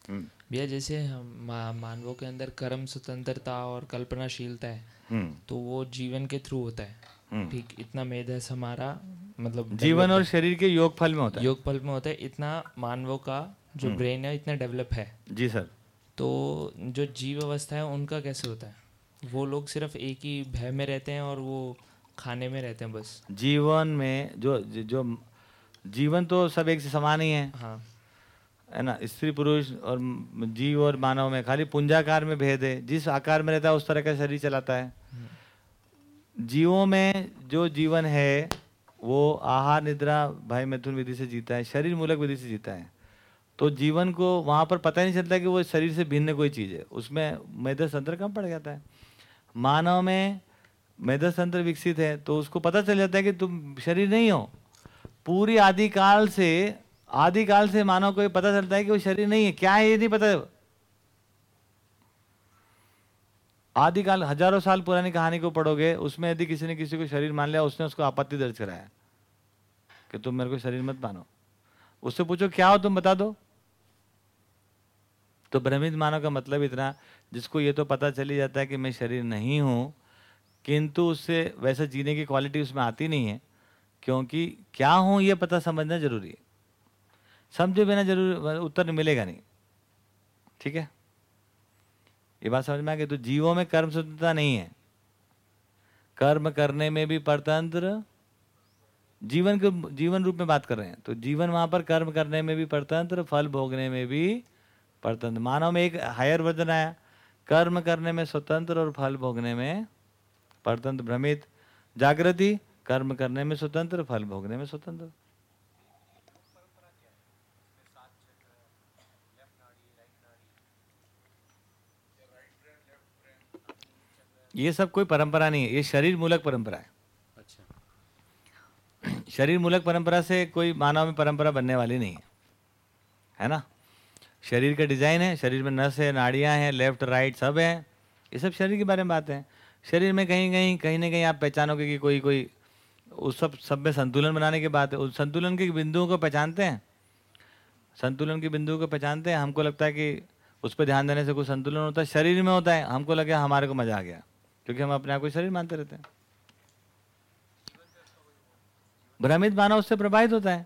हम्म, जैसे हम मानवों के अंदर कर्म स्वतंत्रता और कल्पनाशीलता है हम्म, तो वो जीवन के थ्रू होता है। हम्म। ठीक इतना मेधस हमारा मतलब जीवन और शरीर के योग फल में होता है। योग फल में होता है। इतना मानवों का जो। ब्रेन है इतना डेवलप है। जी सर। तो जो जीव अवस्था है उनका कैसे होता है? वो लोग सिर्फ़ एक ही भय में रहते हैं और वो खाने में रहते हैं बस। जीवन में जो जो जीवन तो सब एक से समान ही है। हाँ। है ना? स्त्री पुरुष और जीव और मानव में खाली पुंजाकार में भेद है। जिस आकार में रहता है उस तरह का शरीर चलाता है। जीवों में जो जीवन है वो आहार निद्रा भाई मैथुन विधि से जीता है। शरीर मूलक विधि से जीता है। तो जीवन को वहाँ पर पता ही नहीं चलता कि वो शरीर से भिन्न कोई चीज़ है। उसमें मेधस तंत्र कम पड़ जाता है। मानव में मेधस तंत्र विकसित है तो उसको पता चल जाता है कि तुम शरीर नहीं हो। पूरी आदिकाल से आदिकाल से मानव को ये पता चलता है कि वो शरीर नहीं है। क्या है ये नहीं पता? आदिकाल हज़ारों साल पुरानी कहानी को पढ़ोगे, उसमें यदि किसी ने किसी को शरीर मान लिया, उसने उसको आपत्ति दर्ज कराया कि तुम मेरे को शरीर मत मानो। उससे पूछो, क्या हो, तुम बता दो? तो भ्रमित मानव का मतलब इतना जिसको ये तो पता चली जाता है कि मैं शरीर नहीं हूँ, किंतु उससे वैसे जीने की क्वालिटी उसमें आती नहीं है, क्योंकि क्या हूँ ये पता समझना ज़रूरी है। समझे बिना ज़रूर उत्तर मिलेगा नहीं। ठीक है? ये बात समझ में आ गई? तो जीवों में कर्म स्वतंत्रता नहीं है। कर्म करने में भी परतंत्र, जीवन के, जीवन रूप में बात कर रहे हैं। तो जीवन वहाँ पर कर्म करने में भी परतंत्र, फल भोगने में भी परतंत्र। मानव में एक हायर वर्जन आया। कर्म करने में स्वतंत्र और फल भोगने में परतंत्र भ्रमित। जागृति कर्म करने में स्वतंत्र फल भोगने में स्वतंत्र। ये सब कोई परंपरा नहीं है ये शरीर मूलक परंपरा है। अच्छा। शरीर मूलक परंपरा से कोई मानव में परंपरा बनने वाली नहीं है है ना? शरीर का डिज़ाइन है, शरीर में नस है, नाड़ियाँ हैं, लेफ़्ट, राइट, सब है। ये सब शरीर के बारे में बात है। शरीर में कहीं कहीं कहीं ना कहीं आप पहचानोगे कि कोई कोई उस सब सब में संतुलन बनाने की बात है। उस संतुलन के बिंदुओं को पहचानते हैं। संतुलन के बिंदुओं को पहचानते हैं, हमको लगता है कि उस पर ध्यान देने से कोई संतुलन होता है, शरीर में होता है। हमको लगे हमारे को मज़ा आ गया, क्योंकि हम अपने आप को शरीर मानते रहते हैं। भ्रमित मानव उससे प्रभावित होता है।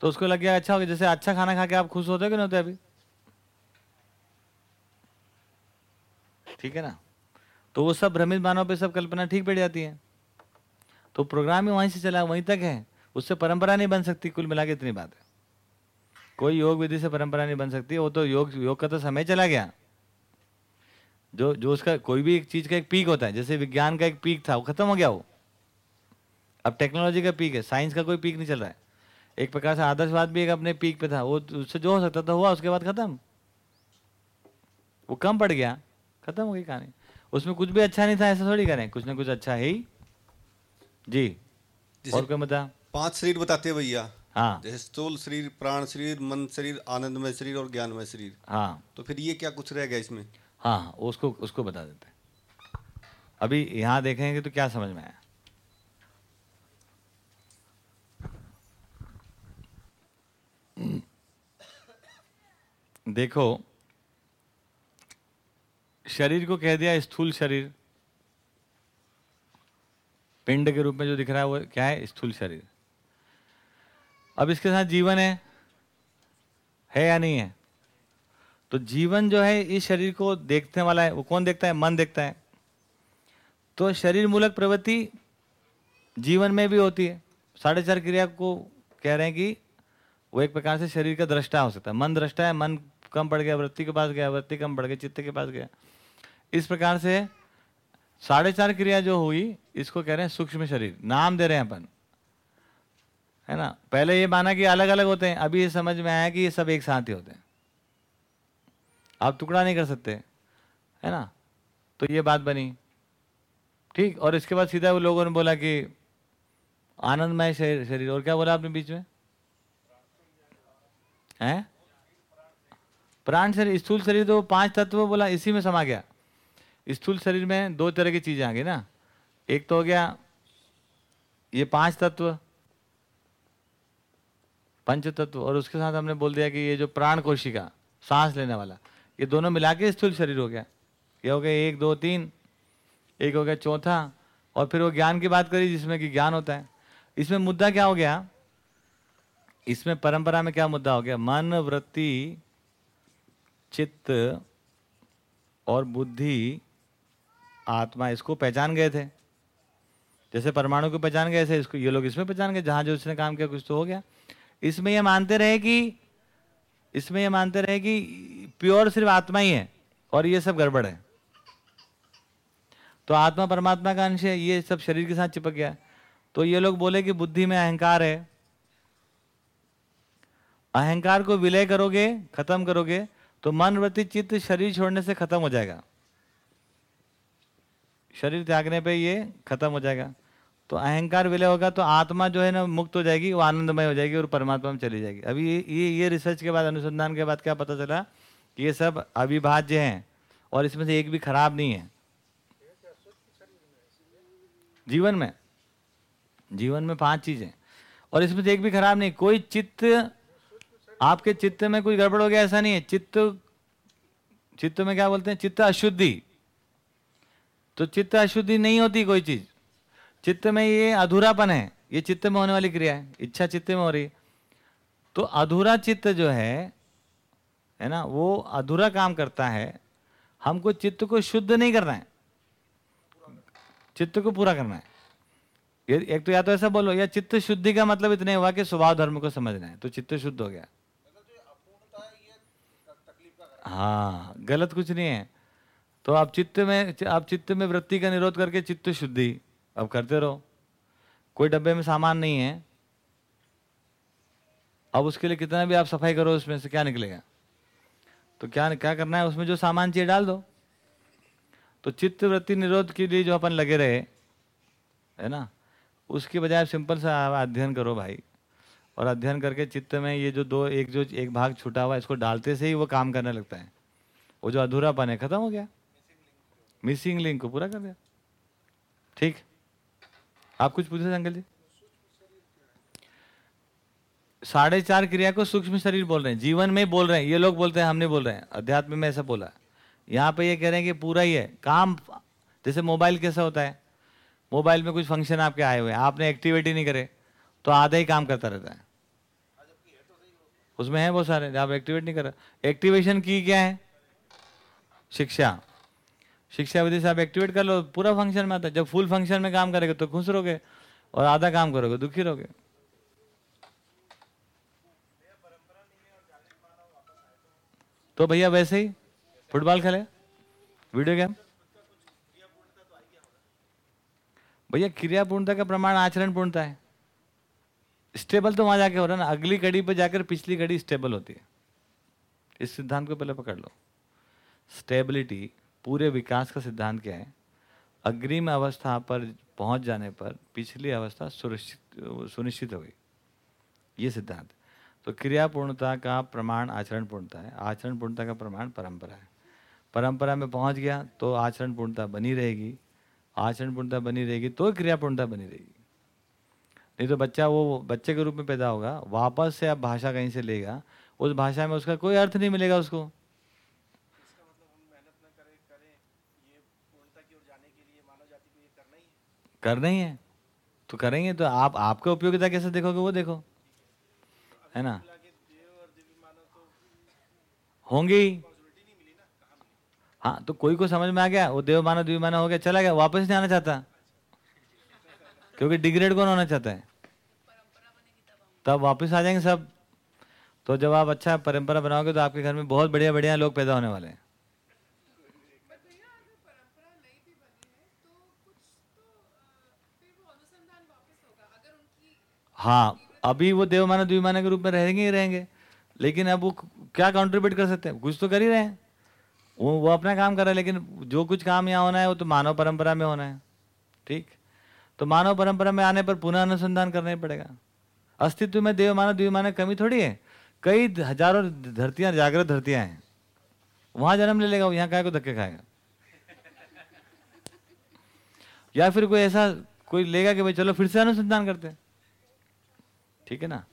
तो उसको लग गया अच्छा हो गया, जैसे अच्छा खाना खा के आप खुश होते हो कि नहीं होते अभी। ठीक है ना? तो वो सब भ्रमित मानव पे सब कल्पना ठीक बैठ जाती है। तो प्रोग्राम ही वहीं से चला, वहीं तक है। उससे परंपरा नहीं बन सकती, कुल मिला के इतनी बात है। कोई योग विधि से परंपरा नहीं बन सकती, वो तो योग योग का तो समय चला गया। जो जो उसका कोई भी एक चीज़ का एक पीक होता है, जैसे विज्ञान का एक पीक था, वो खत्म हो गया वो। अब टेक्नोलॉजी का पीक है, साइंस का कोई पीक नहीं चल रहा है। एक प्रकार से आदर्शवाद भी एक अपने पीक पे था। वो उससे जो हो सकता था हुआ उसके बाद खत्म। वो कम पड़ गया। खत्म हो गई कहानी। उसमें कुछ भी अच्छा नहीं था ऐसा थोड़ी करें। कुछ ना कुछ अच्छा है ही। जी। और कोई बता? पाँच शरीर बताते भैया। हाँ। जैसे स्थूल शरीर प्राण शरीर मन शरीर आनंदमय शरीर और ज्ञानमय शरीर। हाँ। तो फिर ये क्या कुछ रह गया इसमें? हाँ हाँ उसको उसको बता देते हैं। अभी यहाँ देखेंगे तो क्या समझ में आया। देखो, शरीर को कह दिया स्थूल शरीर। पिंड के रूप में जो दिख रहा है, वो क्या है? स्थूल शरीर। अब इसके साथ जीवन है? है या नहीं है? तो जीवन जो है, इस शरीर को देखने वाला है। वो कौन देखता है? मन देखता है। तो शरीर मूलक प्रवृत्ति जीवन में भी होती है। साढ़े चार क्रिया को कह रहे हैं कि वो एक प्रकार से शरीर का दृष्टा हो सकता है। मन दृष्टा है, मन कम पड़ गया, वृत्ति के पास गया, वृत्ति कम पड़ गया चित्त के पास गया। इस प्रकार से साढ़े चार क्रिया जो हुई, इसको कह रहे हैं सूक्ष्म शरीर। नाम दे रहे हैं अपन। है ना? पहले ये माना कि अलग अलग होते हैं, अभी ये समझ में आया कि ये सब एक साथ ही होते हैं। आप टुकड़ा नहीं कर सकते। है ना? तो ये बात बनी। ठीक? और इसके बाद सीधा वो लोगों ने बोला कि आनंदमय शरीर शरीर। और क्या बोला आपने बीच में? हैं? प्राण शरीर, स्थूल शरीर तो पाँच तत्व बोला, इसी में समा गया। स्थूल शरीर में दो तरह की चीज़ें आ गई ना। एक तो हो गया, ये पाँच तत्व, पंच तत्व, और उसके साथ हमने बोल दिया कि ये जो प्राण कोशिका, सांस लेने वाला, ये दोनों मिला के स्थूल शरीर हो गया। ये हो गया एक, दो, तीन, एक हो गया चौथा, और फिर वो ज्ञान की बात करी जिसमें कि ज्ञान होता है। इसमें मुद्दा क्या हो गया? इसमें परंपरा में क्या मुद्दा हो गया? मन, वृत्ति, चित्त और बुद्धि, आत्मा, इसको पहचान गए थे। जैसे परमाणु को पहचान गए थे इसको, ये लोग इसमें पहचान गए, जहाँ जो उसने काम किया, कुछ तो हो गया। इसमें ये मानते रहे कि, इसमें ये मानते रहे कि प्योर सिर्फ़ आत्मा ही है, और ये सब गड़बड़ है। तो आत्मा परमात्मा का अंश है, ये सब शरीर के साथ चिपक गया। तो ये लोग बोले कि बुद्धि में अहंकार है अहंकार को विलय करोगे, खत्म करोगे तो मन वृत्ति चित्त शरीर छोड़ने से खत्म हो जाएगा। शरीर त्यागने पे ये खत्म हो जाएगा। तो अहंकार विलय होगा तो आत्मा जो है ना मुक्त हो जाएगी, वो आनंदमय हो जाएगी और परमात्मा में चली जाएगी। अभी ये ये रिसर्च के बाद, अनुसंधान के बाद क्या पता चला कि ये सब अविभाज्य हैं और इसमें से एक भी खराब नहीं है। जीवन में जीवन में पाँच चीज़ें। और इसमें से एक भी खराब नहीं, कोई चित्त आपके चित्त में कोई गड़बड़ हो गया, ऐसा नहीं है। चित्त चित्त में क्या बोलते हैं? चित्त अशुद्धि। तो चित्त अशुद्धि नहीं होती कोई चीज़। चित्त में ये अधूरापन है। ये चित्त में होने वाली क्रिया है। इच्छा चित्त में हो रही तो अधूरा चित्त जो है है ना, वो अधूरा काम करता है। हमको चित्त को शुद्ध नहीं करना है। चित्त को पूरा करना है। एक तो या तो ऐसा बोलो, या चित्त शुद्धि का मतलब इतने हुआ कि स्वभाव धर्म को समझना है। तो चित्त शुद्ध हो गया। हाँ गलत कुछ नहीं है। तो आप चित्त में, आप चित्त में वृत्ति का निरोध करके चित्त शुद्धि, अब करते रहो। कोई डब्बे में सामान नहीं है। अब उसके लिए कितना भी आप सफ़ाई करो, उसमें से क्या निकलेगा? तो क्या क्या करना है? उसमें जो सामान चाहिए डाल दो। तो चित्त वृत्ति निरोध के लिए जो अपन लगे रहे, है ना? उसके बजाय सिंपल सा अध्ययन करो भाई। और अध्ययन करके चित्त में ये जो दो, एक जो एक भाग छूटा हुआ है, इसको डालते से ही वो काम करने लगता है। वो जो अधूरापन है, खत्म हो गया। मिसिंग लिंक को पूरा कर दिया। ठीक? आप कुछ पूछे थे अंकल जी? साढ़े चार क्रिया को सूक्ष्म शरीर बोल रहे हैं। जीवन में बोल रहे हैं। ये लोग बोलते हैं हम नहीं बोल रहे हैं। अध्यात्म में ऐसा बोला यहाँ पे ये कह रहे हैं कि पूरा ही है। काम, जैसे मोबाइल कैसा होता है? मोबाइल में कुछ फ़ंक्शन आपके आए हुए हैं। आपने एक्टिविटी नहीं करे। तो आधा ही काम करता रहता है। उसमें है बहुत सारे, आप एक्टिवेट नहीं कर रहे। एक्टिवेशन की क्या है? शिक्षा। शिक्षा विधि से आप एक्टिवेट कर लो, पूरा फ़ंक्शन में आता है। जब फुल फ़ंक्शन में काम करेंगे तो खुश रहोगे और आधा काम करोगे, दुखी रहोगे। तो भैया वैसे ही, फुटबॉल खेले? वीडियो गेम भैया क्रिया पूर्णता का प्रमाण आचरण पूर्णता है। स्टेबल तो वहाँ जाके हो रहा है ना, अगली कड़ी पर जाकर पिछली कड़ी स्टेबल होती है। इस सिद्धांत को पहले पकड़ लो। स्टेबिलिटी, पूरे विकास का सिद्धांत क्या है? अग्रिम अवस्था पर पहुँच जाने पर पिछली अवस्था सुनिश्चित सुनिश्चित हो गई। ये सिद्धांत। तो क्रिया पूर्णता का प्रमाण आचरण पूर्णता है। आचरण पूर्णता का प्रमाण परंपरा है। परंपरा में पहुँच गया तो आचरण पूर्णता बनी रहेगी। आचरण पूर्णता बनी रहेगी तो क्रिया पूर्णता बनी रहेगी। नहीं तो बच्चा वो बच्चे के रूप में पैदा होगा, वापस से आप भाषा कहीं से लेगा, उस भाषा में उसका कोई अर्थ नहीं मिलेगा उसको। करना ही है। तो करेंगे तो आप, आपका उपयोगिता कैसे देखोगे वो देखो। है ना? होंगे ही। तो कोई को समझ में आ गया, वो देव मानव द्वीप मानव हो गया, चला गया, वापस नहीं आना चाहता। क्योंकि डिग्रेड कौन होना चाहता है? तब वापस आ जाएँगे सब। तो जब आप अच्छा परंपरा बनाओगे तो आपके घर में बहुत बढ़िया बढ़िया लोग पैदा होने वाले हैं। हाँ अभी वो देव मानव द्विमानव के रूप में रहेंगे ही रहेंगे। लेकिन अब वो क्या कंट्रीब्यूट कर सकते हैं? कुछ तो कर ही रहे हैं। वो वो अपना काम कर रहे हैं, लेकिन जो कुछ काम यहाँ होना है, वो तो मानव परंपरा में होना है। ठीक? तो मानव परंपरा में आने पर पुनः अनुसंधान करना ही पड़ेगा। अस्तित्व में देव मानव द्विमानव कमी थोड़ी है। कई हज़ारों धरतियाँ जागृत धरतियाँ हैं। वहाँ जन्म ले लेगा यहाँ काय को धक्के खाएगा। या फिर कोई ऐसा कोई लेगा कि भाई चलो फिर से अनुसंधान करते हैं। ठीक है ना?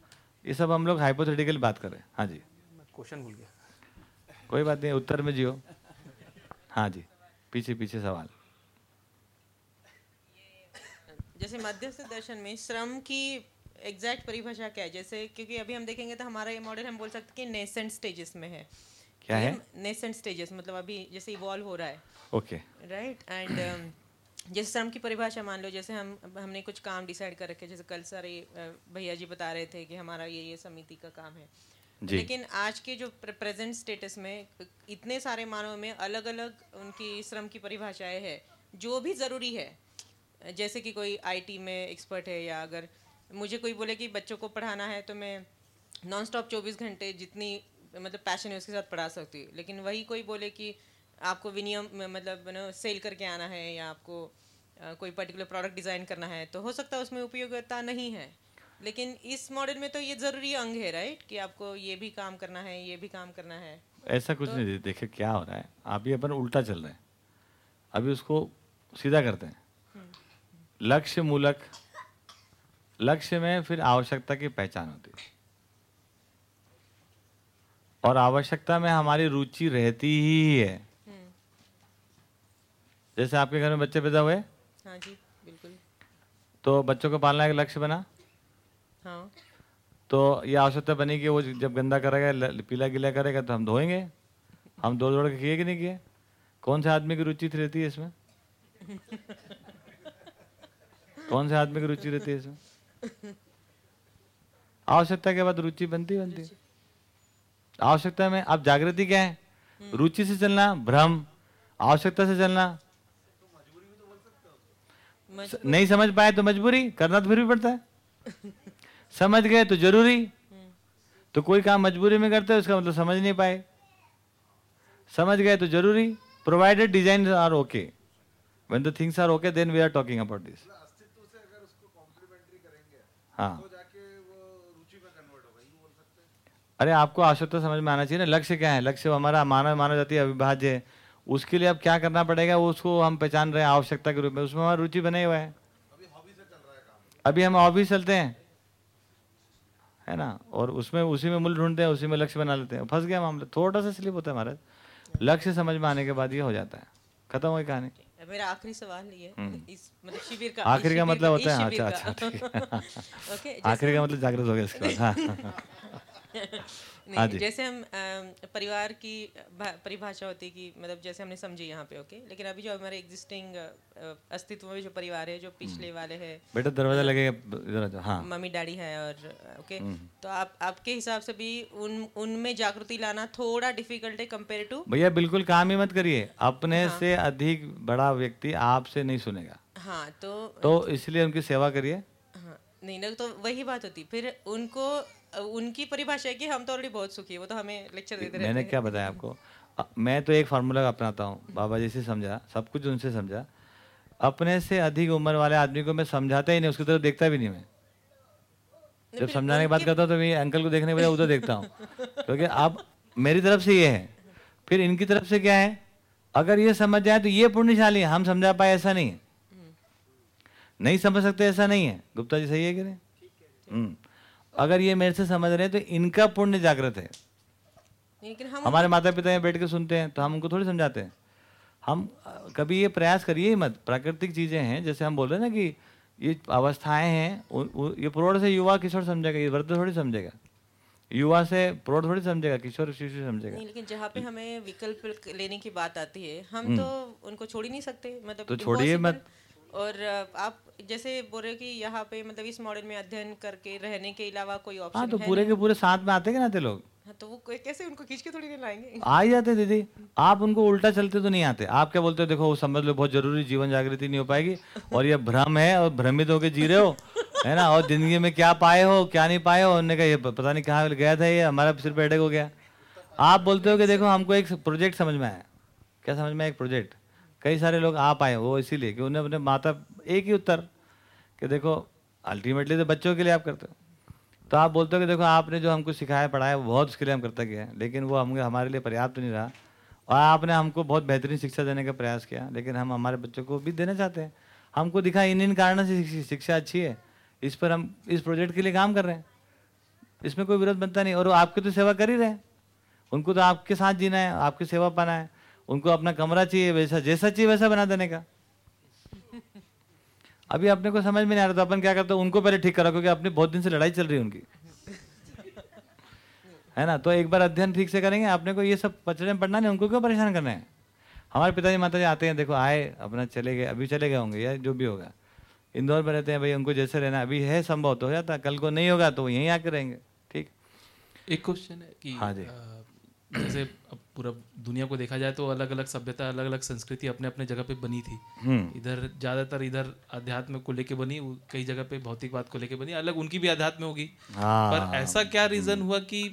ये सब हम लोग हाइपोथेटिकल बात कर रहे हैं। हाँ जी। क्वेश्चन भूल गया। कोई बात नहीं उत्तर में जियो। हाँ जी। पीछे पीछे सवाल। जैसे मध्यस्थ दर्शन में श्रम की एग्जैक्ट परिभाषा क्या है? जैसे क्योंकि अभी हम देखेंगे तो हमारा ये मॉडल हम बोल सकते हैं कि नेसेंट स्टेजेस में है। क्या है? नेसेंट स्टेजेस मतलब अभी जैसे इवॉल्व हो रहा है। ओके राइट एंड जैसे श्रम की परिभाषा मान लो जैसे हम हमने कुछ काम डिसाइड कर रखे जैसे कल सारे भैया जी बता रहे थे कि हमारा ये ये समिति का काम है। लेकिन आज के जो प्रेजेंट स्टेटस में इतने सारे मानव में अलग अलग उनकी श्रम की परिभाषाएँ है जो भी ज़रूरी है जैसे कि कोई आईटी में एक्सपर्ट है या अगर मुझे कोई बोले कि बच्चों को पढ़ाना है तो मैं नॉन स्टॉप चौबीस घंटे जितनी मतलब पैशन है उसके साथ पढ़ा सकती हूँ। लेकिन वही कोई बोले कि आपको विनियम मतलब नो सेल करके आना है या आपको कोई पर्टिकुलर प्रोडक्ट डिज़ाइन करना है तो हो सकता है उसमें उपयोगिता नहीं है। लेकिन इस मॉडल में तो ये ज़रूरी अंग है राइट कि आपको ये भी काम करना है ये भी काम करना है। ऐसा कुछ तो, नहीं देखिए क्या हो रहा है। अभी अपन उल्टा चल रहे हैं। अभी उसको सीधा करते हैं। लक्ष्य मूलक लक्ष्य में फिर आवश्यकता की पहचान होती है। और आवश्यकता में हमारी रुचि रहती ही है। जैसे आपके घर में बच्चे पैदा हुए? हाँ जी बिल्कुल। तो बच्चों को पालना एक लक्ष्य बना? हाँ। तो ये आवश्यकता बनी कि वो जब गंदा करेगा पीला गीला करेगा तो हम धोएँगे? हम दौड़ दौड़ के किए कि नहीं किए? कौन से आदमी की रुचि रहती है इसमें? कौन से आदमी की रुचि रहती है इसमें? आवश्यकता के बाद रुचि बनती बनती आवश्यकता में आप जागृति क्या है? रुचि से चलना भ्रम आवश्यकता से चलना। नहीं समझ पाए तो मजबूरी करना तो फिर भी पड़ता है। समझ गए तो ज़रूरी। तो कोई काम मजबूरी में करते हैं उसका मतलब समझ नहीं पाए। समझ गए तो ज़रूरी। Provided design are okay when the things are okay then we are talking about this. हाँ। अरे आपको आवश्यकता समझ में आना चाहिए ना लक्ष्य क्या है? लक्ष्य हमारा मानव मानव जाति अविभाज्य है। उसके लिए अब क्या करना पड़ेगा? वो उसको हम पहचान रहे हैं आवश्यकता के रूप में। उसमें हमारा रुचि बने हुआ है। अभी हम हॉबी चलते हैं। है ना? और उसमें उसी में मूल ढूंढते हैं उसी में लक्ष्य बना लेते हैं। फंस गया मामला। थोड़ा सा स्लिप होता है हमारा लक्ष्य समझ में आने के बाद ये हो जाता है। खत्म हुई कहानी। मेरा आखिरी सवाल ये है इस मतलब शिविर का आखिरी का मतलब होता है अच्छा अच्छा ओके आखिरी का मतलब जागृत हो गया इसके बाद हाँ। नहीं जैसे हम परिवार की परिभाषा होती है कि मतलब जैसे हमने समझी यहाँ पे ओके? लेकिन अभी जो हमारे एग्जिस्टिंग अस्तित्व में जो परिवार है जो पिछले वाले हैं बेटा दरवाज़ा लगेगा इधर हाँ। मम्मी डैडी है और ओके? तो आप आपके हिसाब से भी उन उनमें जागृति लाना थोड़ा डिफ़िकल्ट है कंपेयर टू भैया बिल्कुल काम ही मत करिए। अपने से अधिक बड़ा व्यक्ति आपसे नहीं सुनेगा। हाँ तो तो इसलिए उनकी सेवा करिए। हाँ नहीं ना तो वही बात होती। फिर उनको उनकी परिभाषा है कि हम तो ऑलरेडी बहुत सुखी है वो तो हमें लेक्चर देते रहते मैंने क्या बताया आपको? मैं तो एक फार्मूला अपनाता हूँ बाबा जी से समझा सब कुछ उनसे समझा। अपने से अधिक उम्र वाले आदमी को मैं समझाता ही नहीं उसकी तरफ़ देखता भी नहीं मैं। जब समझाने की बात करता हूँ तो मैं अंकल को देखने के बजाय उधर देखता हूँ। क्योंकि आप मेरी तरफ़ से ये है। फिर इनकी तरफ़ से क्या है? अगर ये समझ जाए तो ये पुण्यशाली हम समझा पाए ऐसा नहीं है। नहीं समझ सकते ऐसा नहीं है। गुप्ता जी सही है कि नहीं? हम्म। अगर ये मेरे से समझ रहे हैं तो इनका पुण्य जागृत है। लेकिन हम हमारे माता पिता यहाँ बैठ के सुनते हैं तो हम उनको थोड़ी समझाते हैं। हम कभी ये प्रयास करिए ही मत। प्राकृतिक चीज़ें हैं जैसे हम बोल रहे हैं ना कि ये अवस्थाएँ हैं उ, उ, ये प्रौढ़ से युवा किशोर समझेगा ये वृद्ध थोड़ी समझेगा। युवा से प्रौढ़ थोड़ी समझेगा किशोर शिशु समझेगा। लेकिन जहाँ पे हमें विकल्प लेने की बात आती है हम तो उनको छोड़ ही नहीं सकते। मतलब तो छोड़िए मत। और आप जैसे बोल रहे कि यहाँ पे मतलब इस मॉडल में अध्ययन करके रहने के अलावा कोई हाँ ऑप्शन तो है पूरे के पूरे साथ में आते के नाते लोग? हाँ, तो वो कैसे उनको खींच के थोड़ी नहीं लाएँगे? आ ही जाते दीदी। आप उनको उल्टा चलते तो नहीं आते। आप क्या बोलते हो देखो वो समझ लो बहुत ज़रूरी जीवन जागृति नहीं हो पाएगी और ये भ्रम है और भ्रमित होके जी रहे हो है ना? और ज़िंदगी में क्या पाए हो क्या नहीं पाए हो उन्होंने कहा ये पता नहीं कहाँ गया था ये हमारा सिर पे headache हो गया। आप बोलते हो कि देखो हमको एक प्रोजेक्ट समझ में आया। क्या समझ में एक प्रोजेक्ट। कई सारे लोग आ पाए वो इसीलिए कि उन्हें अपने माता एक ही उत्तर कि देखो अल्टीमेटली तो बच्चों के लिए आप करते हो। तो आप बोलते हो कि देखो, आपने जो हमको सिखाया, पढ़ाया, वो बहुत उसके लिए हम करते हैं। लेकिन वो हम हमारे लिए पर्याप्त नहीं रहा। और आपने हमको बहुत बेहतरीन शिक्षा देने का प्रयास किया। लेकिन हम हमारे बच्चों को भी देना चाहते हैं। हमको दिखा, इन इन कारणों से शिक्षा अच्छी है। इस पर हम, इस प्रोजेक्ट के लिए काम कर रहे हैं। इसमें कोई विरोध बनता नहीं। और वो आपकी तो सेवा कर ही रहे हैं। उनको तो आपके साथ जीना है, आपकी सेवा पाना है। उनको अपना कमरा चाहिए, वैसा, जैसा चाहिए, वैसा बना देने का। अभी अपने को समझ में नहीं आ रहा तो अपन क्या करते उनको पहले ठीक करा क्योंकि अपनी बहुत दिन से लड़ाई चल रही है उनकी। है ना? तो एक बार अध्ययन ठीक से करेंगे आपने को ये सब पचड़े में पढ़ना नहीं उनको क्यों परेशान करना है? हमारे पिताजी माताजी आते हैं देखो आए अपना चले गए अभी चले गए होंगे या जो भी होगा। इंदौर में रहते हैं भाई उनको जैसे रहना अभी है संभव तो हो जाता कल को नहीं होगा तो यहीं आके रहेंगे ठीक? एक क्वेश्चन है कि हाँ जी। जैसे अब पूरा दुनिया को देखा जाए तो अलग अलग सभ्यता अलग अलग संस्कृति अपने अपने जगह पे बनी थी। हम्म। इधर ज़्यादातर इधर अध्यात्म को लेके बनी कई जगह पे भौतिकवाद को लेके बनी अलग उनकी भी अध्यात्म होगी। हाँ। पर ऐसा क्या रीजन हुआ कि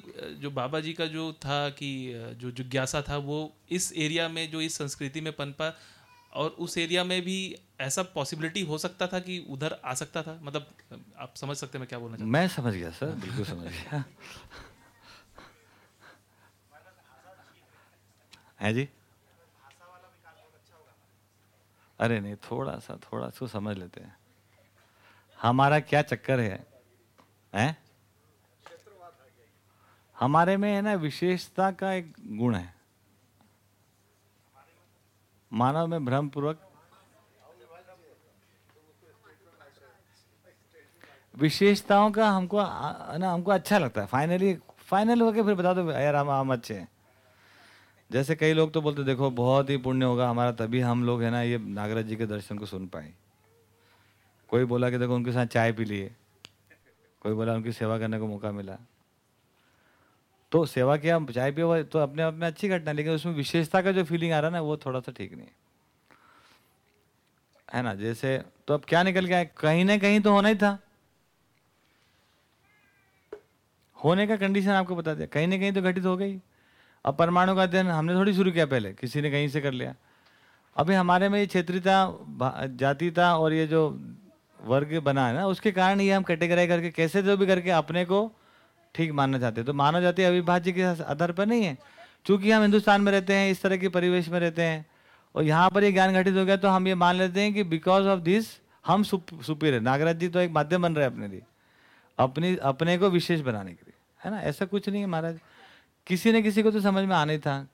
जो बाबा जी का जो था कि जो जिज्ञासा था वो इस एरिया में जो इस संस्कृति में पनपा और उस एरिया में भी ऐसा पॉसिबिलिटी हो सकता था कि उधर आ सकता था? मतलब आप समझ सकते हैं मैं क्या बोलना चाहता मैं समझ गया सर। बिल्कुल समझ गया। है जी? अरे नहीं थोड़ा सा थोड़ा सा समझ लेते हैं। हमारा क्या चक्कर है? हैं? हमारे में है ना, विशेषता का एक गुण है। मानव में भ्रम पूर्वक विशेषताओं का हमको ना हमको अच्छा लगता है। फाइनली फाइनल होके फिर बता दो, यार, हम हम अच्छे हैं। जैसे कई लोग तो बोलते, देखो, बहुत ही पुण्य होगा हमारा, तभी हम लोग है ना ये नागराज जी के दर्शन को सुन पाए। कोई बोला कि, देखो, उनके साथ चाय पी लिए। कोई बोला, उनकी सेवा करने को मौका मिला। तो सेवा किया, चाय पिया, वो तो अपने आप में अच्छी घटना, लेकिन उसमें विशेषता का जो फीलिंग आ रहा ना, वो थोड़ा सा ठीक नहीं है। है ना, जैसे तो अब क्या निकल गया कहीं ना कहीं तो होना ही था। होने का कंडीशन आपको बता दिया। कहीं ना कहीं तो घटित हो गई। अब परमाणु का अध्ययन हमने थोड़ी शुरू किया पहले, किसी ने कहीं से कर लिया। अभी हमारे में ये क्षेत्रीयता जातीयता और ये जो वर्ग बना है ना, उसके कारण ये हम कैटेगराइज करके कैसे जो भी करके अपने को ठीक मानना चाहते हैं। तो मानव जाति अविभाज्य के आधार पर नहीं है। चूँकि हम हिंदुस्तान में रहते हैं, इस तरह के परिवेश में रहते हैं, और यहाँ पर ये ज्ञान घटित हो गया तो हम ये मान लेते हैं कि बिकॉज़ ऑफ़ दिस हम सुपीरियर नागराज जी तो एक माध्यम बन रहे हैं अपने लिए, अपनी, अपने को विशेष बनाने के लिए। है ना? ऐसा कुछ नहीं है महाराज। किसी ने किसी को तो समझ में आना था।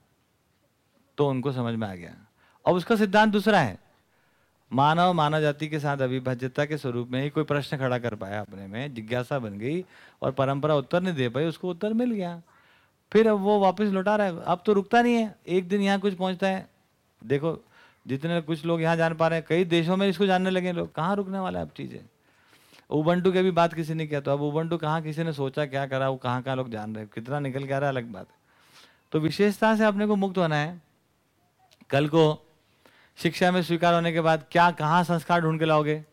तो उनको समझ में आ गया। और उसका सिद्धांत दूसरा है। मानव मानव जाति के साथ अविभाज्यता के स्वरूप में ही कोई प्रश्न खड़ा कर पाया अपने में, जिज्ञासा बन गई और परंपरा उत्तर नहीं दे पाई, उसको उत्तर मिल गया। फिर अब वो वापस लौटा रहा है। अब तो रुकता नहीं है। एक दिन यहाँ कुछ पहुँचता है। देखो, जितने कुछ लोग यहाँ जान पा रहे हैं, कई देशों में इसको जानने लगे लोग। कहाँ रुकने वाला है अब चीज़ें? उबंटू की भी बात किसी ने किया तो अब उबंटू कहाँ किसी ने सोचा, क्या करा, वो कहाँ कहाँ लोग जान रहे कितना निकल के आ रहा है, अलग बात। तो विशेषता से अपने को मुक्त होना है। कल को शिक्षा में स्वीकार होने के बाद क्या, कहाँ संस्कार ढूंढ के लाओगे?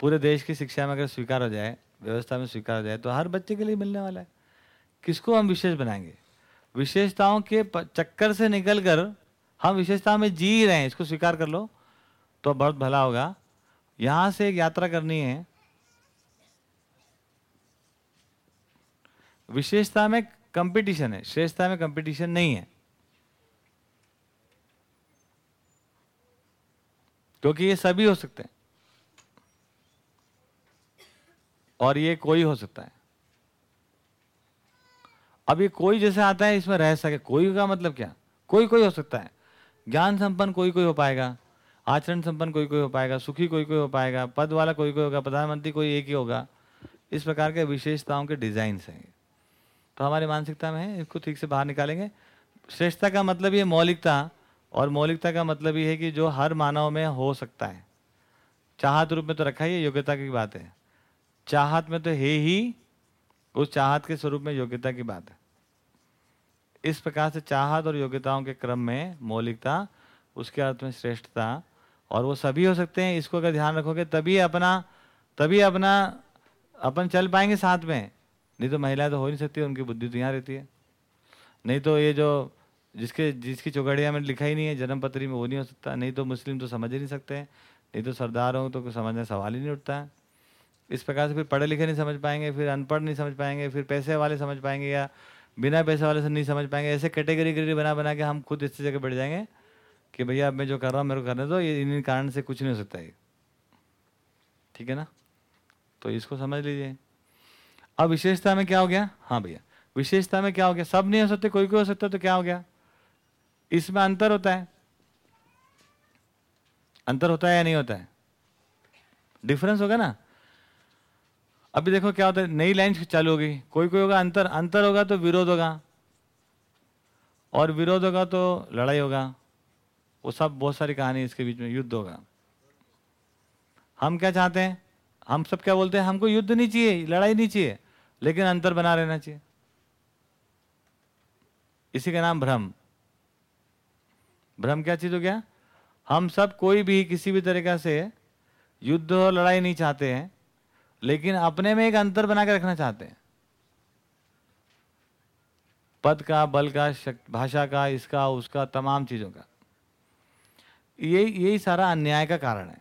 पूरे देश की शिक्षा में अगर स्वीकार हो जाए, व्यवस्था में स्वीकार हो जाए तो हर बच्चे के लिए मिलने वाला है। किसको हम विशेष बनाएँगे? विशेषताओं के चक्कर से निकल कर हम विशेषता में जी रहे हैं, इसको स्वीकार कर लो तो बहुत भला होगा। यहाँ से एक यात्रा करनी है। विशेषता में कंपटीशन है, श्रेष्ठता में कंपटीशन नहीं है। क्योंकि ये सभी हो सकते हैं। और ये कोई हो सकता है। अब ये कोई जैसे आता है, इसमें रह सके कोई का मतलब क्या? कोई कोई हो सकता है। ज्ञान संपन्न कोई कोई हो पाएगा, आचरण संपन्न कोई कोई हो पाएगा, सुखी कोई कोई हो पाएगा, पद वाला कोई कोई होगा, प्रधानमंत्री कोई एक ही होगा। इस प्रकार के विशेषताओं के डिज़ाइन हैं। तो हमारी मानसिकता में है, इसको ठीक से बाहर निकालेंगे। श्रेष्ठता का मतलब ये मौलिकता, और मौलिकता का मतलब ये है कि जो हर मानव में हो सकता है। चाहत रूप में तो रखा ही योग्यता की बात है। चाहत में तो है ही, उस चाहत के स्वरूप में योग्यता की बात है। इस प्रकार से चाहत और योग्यताओं के क्रम में मौलिकता, उसके अर्थ में श्रेष्ठता, और वो सभी हो सकते हैं, इसको अगर ध्यान रखोगे तभी अपना तभी अपना, अपन चल पाएँगे साथ में। नहीं तो महिलाएँ तो हो नहीं सकती, उनकी बुद्धि तो यहाँ रहती है। नहीं तो ये जो जिसके, जिसकी चौगड़िया में लिखा ही नहीं है जन्म पत्री में वो नहीं हो सकता। नहीं तो मुस्लिम तो समझ ही नहीं सकते हैं। नहीं तो सरदार हो तो समझने सवाल ही नहीं उठता है। इस प्रकार से फिर पढ़े लिखे नहीं समझ पाएँगे, फिर अनपढ़ नहीं समझ पाएँगे, फिर पैसे वाले समझ पाएँगे या बिना पैसे वाले से नहीं समझ पाएँगे। ऐसे कैटेगरी कैटेगरी बना बना के हम खुद इस जगह बैठ जाएँगे कि भैया अब मैं जो कर रहा हूँ, मेरे को करने दो, ये इन इन कारण से कुछ नहीं हो सकता ये ठीक है ना? तो इसको समझ लीजिए। अब विशेषता में क्या हो गया? हाँ भैया। विशेषता में क्या हो गया? सब नहीं हो सकते, कोई कोई हो सकता तो क्या हो गया? इसमें अंतर होता है। अंतर होता है या नहीं होता है? डिफरेंस होगा ना? अभी देखो क्या होता है, नई लाइन चालू होगी कोई कोई होगा, अंतर अंतर होगा तो विरोध होगा। और विरोध होगा तो लड़ाई होगा। वो सब बहुत सारी कहानी इसके बीच में युद्ध होगा। हम क्या चाहते हैं? हम सब क्या बोलते हैं? हमको युद्ध नहीं चाहिए, लड़ाई नहीं चाहिए। लेकिन अंतर बना रहना चाहिए। इसी का नाम भ्रम। भ्रम क्या चीज़ हो गया? हम सब कोई भी किसी भी तरीका से युद्ध और लड़ाई नहीं चाहते हैं, लेकिन अपने में एक अंतर बना के रखना चाहते हैं। पद का, बल का भाषा का, इसका, उसका, तमाम चीज़ों का। ये, यही सारा अन्याय का कारण है।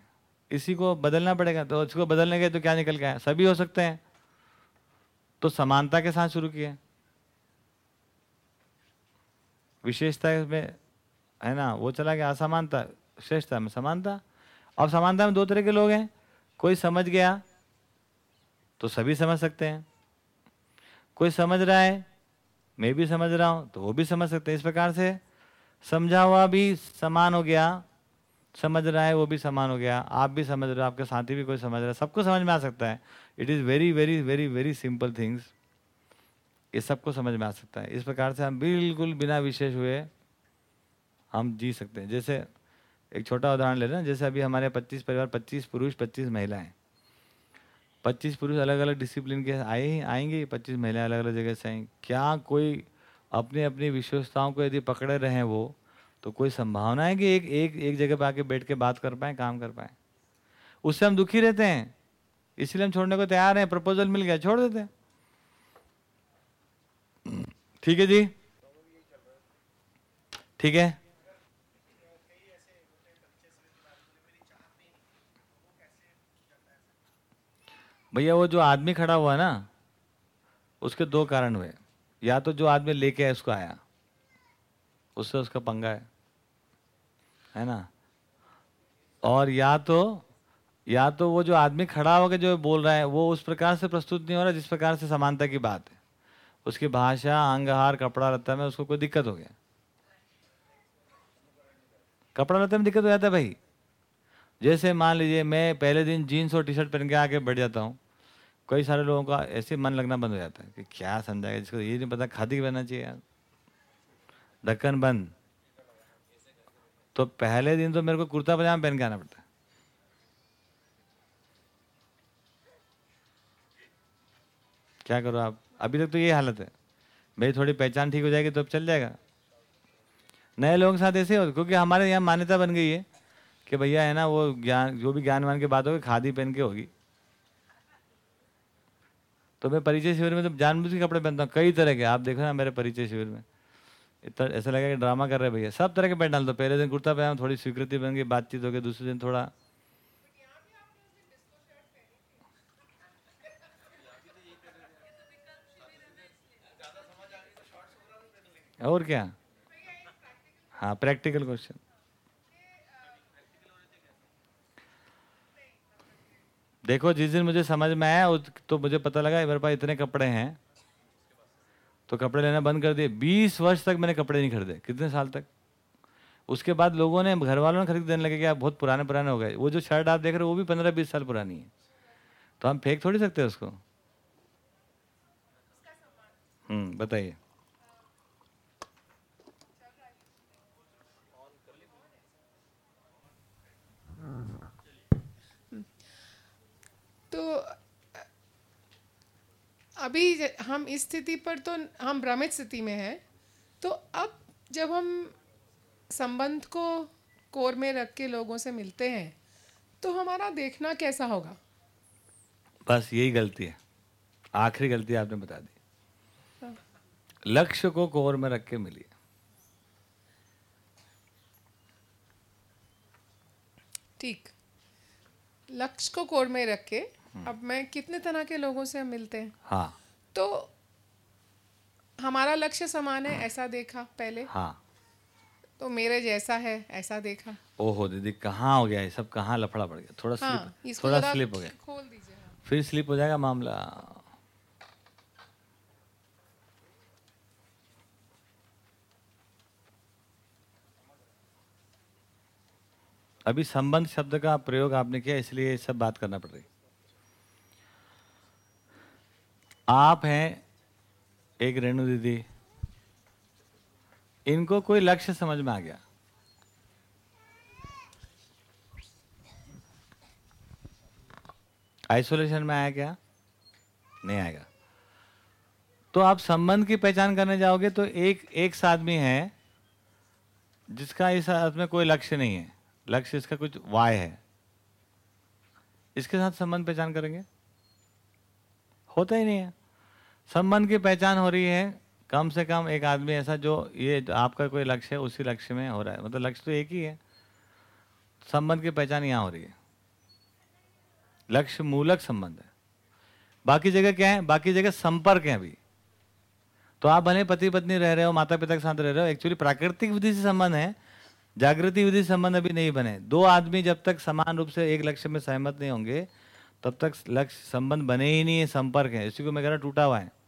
इसी को बदलना पड़ेगा। तो इसको बदलने गए तो क्या निकल गया सभी हो सकते हैं। तो समानता के साथ शुरू किए विशेषता में, है ना, वो चला गया। असमानता, श्रेष्ठता में समानता। अब समानता में दो तरह के लोग हैं। कोई समझ गया तो सभी समझ सकते हैं। कोई समझ रहा है, मैं भी समझ रहा हूँ तो वो भी समझ सकते हैं। इस प्रकार से समझा हुआ भी समान हो गया, समझ रहा है वो भी समान हो गया। आप भी समझ रहे हो, आपके साथी भी कोई समझ रहा है। सबको समझ में आ सकता है। It is very very very very simple things ये सबको समझ में आ सकता है। इस प्रकार से हम बिल्कुल बिना विशेष हुए हम जी सकते हैं। जैसे एक छोटा उदाहरण ले लें जैसे अभी हमारे 25 परिवार 25 पुरुष 25 महिलाएँ। 25 पुरुष अलग अलग डिसिप्लिन के आए ही, आएँगे 25 महिलाएँ अलग अलग जगह से आएँगी। क्या कोई अपनी अपनी विशेषताओं को यदि पकड़े रहें वो तो कोई संभावना है कि एक एक एक जगह पर आके बैठ के बात कर पाए, काम कर पाए? उससे हम दुखी रहते हैं। इसलिए हम छोड़ने को तैयार हैं प्रपोजल मिल गया, छोड़ देते ठीक है जी? ठीक है? भैया, वो जो आदमी खड़ा हुआ ना, उसके दो कारण हुए। या तो जो आदमी लेके आया, उसको आया। उससे उसका पंगा है। है ना? और या तो या तो वो जो आदमी खड़ा होकर जो बोल रहा है, वो उस प्रकार से प्रस्तुत नहीं हो रहा जिस प्रकार से समानता की बात है। उसकी भाषा, अंगहार, कपड़ा, लत्ता में उसको कोई दिक्कत हो गया। कपड़ा, लत्ते में दिक्कत हो जाता है भाई। जैसे मान लीजिए, मैं पहले दिन जीन्स और टी शर्ट पहन के आके बैठ जाता हूँ। कई सारे लोगों का ऐसे मन लगना बंद हो जाता है कि क्या समझाएगा जिसको ये नहीं पता, खादी पहनना चाहिए यार। ढक्कन बंद। तो पहले दिन तो मेरे को कुर्ता पजामा पहन के आना पड़ता है। क्या करो आप? अभी तक तो ये हालत है। मेरी थोड़ी पहचान ठीक हो जाएगी तो अब चल जाएगा। नए लोगों के साथ ऐसे हो क्योंकि हमारे यहाँ मान्यता बन गई है कि भैया, है ना, वो ज्ञान, जो भी ज्ञान वान की बात होगी, खादी पहन के होगी। तो मैं परिचय शिविर में तो जानबूझ के कपड़े पहनता हूँ, कई तरह के। आप देखो ना मेरे परिचय शिविर में। इतना, ऐसा लगा कि ड्रामा कर रहे भैया। सब तरह के पहन डाल दो पहले दिन कुर्ता पहना थोड़ी स्वीकृति बन गई, बातचीत हो गई, दूसरे दिन थोड़ा और क्या? हाँ प्रैक्टिकल क्वेश्चन देखो, जिस दिन मुझे समझ में आया तो मुझे पता लगा, मेरे पास इतने कपड़े हैं तो कपड़े लेना बंद कर दिए। बीस वर्ष तक मैंने कपड़े नहीं खरीदे, कितने साल तक? उसके बाद लोगों ने घर वालों ने खरीद देने लगे कि आप बहुत पुराने पुराने हो गए। वो जो शर्ट आप देख रहे हो, वो भी पंद्रह, बीस साल पुरानी है। तो हम फेंक थोड़ी सकते हैं उसको? हम्म बताइए तो अ, अभी हम इस स्थिति पर तो हम भ्रमित स्थिति में हैं तो अब जब हम संबंध को कोर में रख के लोगों से मिलते हैं तो हमारा देखना कैसा होगा? बस यही गलती है। आखिरी गलती आपने बता दी। लक्ष्य को कोर में रख के मिलिए। ठीक। लक्ष्य को कोर में रख के अब मैं कितने तरह के लोगों से हम मिलते हैं? हाँ। तो हमारा लक्ष्य समान है ऐसा देखा पहले। हाँ। तो मेरे जैसा है ऐसा देखा। ओहो दीदी कहाँ हो गया ये सब? कहाँ लफड़ा पड़ गया? थोड़ा हाँ स्लिप थोड़ा स्लिप हो गया। खोल दीजिए। फिर स्लिप हो जाएगा मामला। अभी संबंध शब्द का प्रयोग आपने किया इसलिए सब बात करना पड़ रही। आप हैं एक रेणु दीदी। इनको कोई लक्ष्य समझ में आ गया? आइसोलेशन में आया क्या? नहीं आएगा। तो आप संबंध की पहचान करने जाओगे तो एक एक आदमी है जिसका इस अर्थ में कोई लक्ष्य नहीं है। लक्ष्य इसका कुछ वाय है। इसके साथ संबंध पहचान करेंगे? होता ही नहीं है। संबंध की पहचान हो रही है। कम से कम एक आदमी ऐसा जो ये आपका कोई लक्ष्य है, उसी लक्ष्य में हो रहा है। मतलब लक्ष्य तो एक ही है। संबंध की पहचान यहाँ हो रही है। लक्ष्य मूलक संबंध है। बाकी जगह क्या है? बाकी जगह संपर्क है अभी। तो आप भले पति पत्नी रह रहे हो माता पिता के साथ रह रहे हो एक्चुअली प्राकृतिक विधि से संबंध है। जागृति विधि संबंध अभी नहीं बने। दो आदमी जब तक समान रूप से एक लक्ष्य में सहमत नहीं होंगे, तब तक लक्ष्य संबंध बने ही नहीं है, संपर्क है। इसी को मैं कह रहा टूटा हुआ है।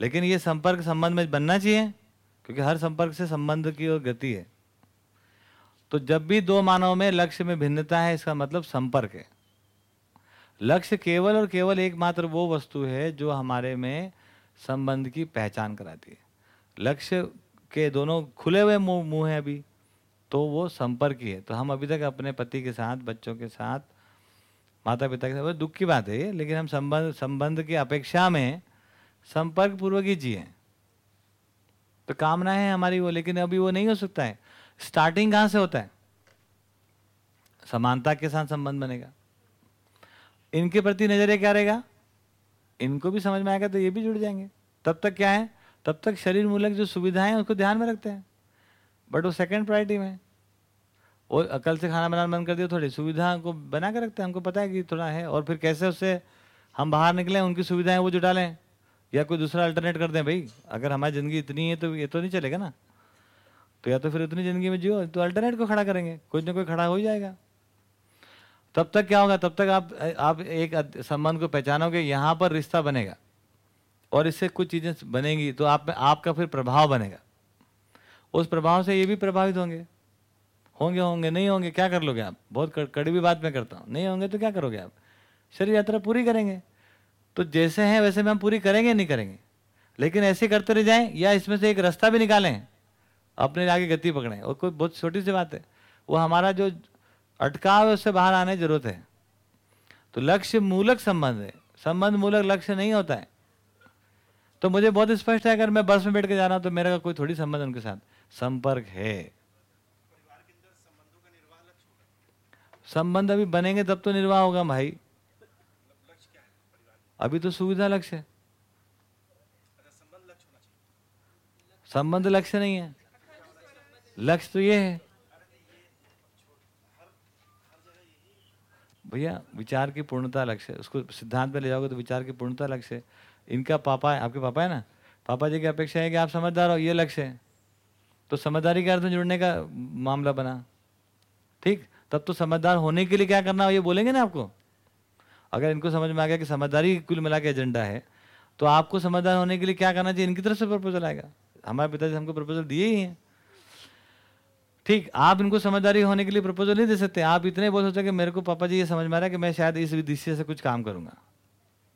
लेकिन ये संपर्क संबंध में बनना चाहिए, क्योंकि हर संपर्क से संबंध की ओर गति है। तो जब भी दो मानव में लक्ष्य में भिन्नता है, इसका मतलब संपर्क है। लक्ष्य केवल और केवल एकमात्र वो वस्तु है, जो हमारे में संबंध की पहचान कराती है। लक्ष्य के दोनों खुले हुए मुँह मुँह है अभी तो वो संपर्क ही है। तो हम अभी तक अपने पति के साथ, बच्चों के साथ माता पिता के साथ दुख की बात है ये, लेकिन हम संबंध संबंध की अपेक्षा में संपर्क पूर्वक ही जिए। तो कामना है हमारी वो, लेकिन अभी वो नहीं हो सकता है। स्टार्टिंग कहाँ से होता है? समानता के साथ संबंध बनेगा। इनके प्रति नज़रिया क्या रहेगा? इनको भी समझ में आएगा तो ये भी जुड़ जाएँगे। तब तक क्या है? तब तक शरीर मूलक जो सुविधाएँ उसको ध्यान में रखते हैं। बट वो सेकंड प्रायोरिटी में वो अकल से खाना बनाना बंद कर दिया, थोड़ी सुविधा को बना के रखते हैं। हमको पता है कि थोड़ा है, और फिर कैसे उससे हम बाहर निकलें, उनकी सुविधाएँ वो जुटा लें। या कोई दूसरा अल्टरनेट कर दें भाई। अगर हमारी ज़िंदगी इतनी है तो ये तो नहीं चलेगा ना। तो या तो फिर इतनी ज़िंदगी में जियो तो अल्टरनेट को खड़ा करेंगे। कोई ना कोई खड़ा हो ही जाएगा। तब तक क्या होगा? तब तक आप आप एक संबंध को पहचानोगे, यहाँ पर रिश्ता बनेगा। और इससे कुछ चीज़ें बनेंगी तो आप में, आपका फिर प्रभाव बनेगा। उस प्रभाव से ये भी प्रभावित होंगे। होंगे होंगे, नहीं होंगे, क्या कर लोगे आप? बहुत कड़- कड़वी बात मैं करता हूँ। नहीं होंगे तो क्या करोगे आप? शरीर यात्रा पूरी करेंगे। तो जैसे हैं वैसे में हम पूरी करेंगे नहीं करेंगे? लेकिन ऐसे करते रह जाएँ या इसमें से एक रास्ता भी निकालें, अपने आगे गति पकड़ें। और कोई बहुत छोटी सी बात है, वो हमारा जो अटकाव है, उससे बाहर आने की ज़रूरत है। तो लक्ष्य मूलक संबंध है। संबंध मूलक लक्ष्य नहीं होता है। तो मुझे बहुत स्पष्ट है, अगर मैं बस में बैठ के जा रहा हूँ तो मेरा कोई थोड़ी संबंध उनके साथ? संपर्क है। संबंध अभी बनेंगे तब तो निर्वाह होगा भाई। अभी तो सुविधा लक्ष्य है। संबंध लक्ष्य नहीं है। लक्ष्य तो ये है। भैया विचार की पूर्णता लक्ष्य उसको सिद्धांत में ले जाओगे तो विचार की पूर्णता लक्ष्य है। इनका पापा है। आपके पापा है ना? पापा जी की अपेक्षा है कि आप समझदार हो। ये लक्ष्य है। तो समझदारी के अर्थ में जुड़ने का मामला बना। ठीक? तब तो समझदार होने के लिए क्या करना हो? ये बोलेंगे ना आपको? अगर इनको समझ में आ गया कि समझदारी कुल मिला के एजेंडा है तो आपको समझदार होने के लिए क्या करना चाहिए? इनकी तरफ़ से प्रपोजल आएगा। हमारे पिताजी हमको प्रपोजल दिए ही हैं। ठीक, आप इनको समझदारी होने के लिए प्रपोजल नहीं दे सकते। आप इतने बोल सकते कि मेरे को पापा जी ये समझ में आ रहा है कि मैं शायद इस विदिशा से कुछ काम करूँगा।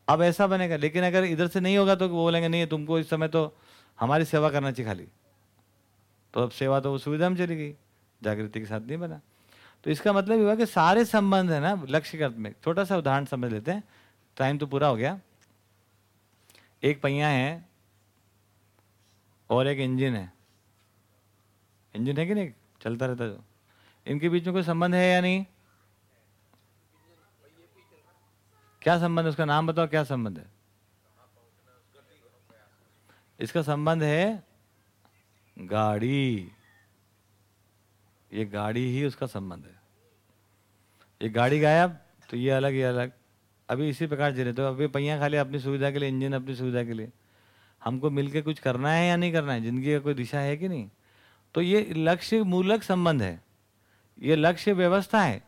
अब ऐसा बनेगा। लेकिन अगर इधर से नहीं होगा तो वो बोलेंगे, नहीं, तुमको इस समय तो हमारी सेवा करना चाहिए खाली। तो अब सेवा तो वो सुविधा में चली गई। जागृति के साथ नहीं बना। तो इसका मतलब ये हुआ कि सारे संबंध है ना, लक्ष्य के अर्थ में। छोटा सा उदाहरण समझ लेते हैं। टाइम तो पूरा हो गया। एक पहिया है और एक इंजन है। इंजन है कि नहीं? चलता रहता जो इनके बीच में कोई संबंध है या नहीं? क्या संबंध है? उसका नाम बताओ, क्या संबंध है? इसका संबंध है गाड़ी। ये गाड़ी ही उसका संबंध है। ये गाड़ी गायब तो ये अलग ये अलग। अभी इसी प्रकार जी रहे तो अभी पहिया खाली अपनी सुविधा के लिए, इंजन अपनी सुविधा के लिए। हमको मिलके कुछ करना है या नहीं करना है? ज़िंदगी का कोई दिशा है कि नहीं? तो ये लक्ष्य, मूलक संबंध है। ये लक्ष्य व्यवस्था है।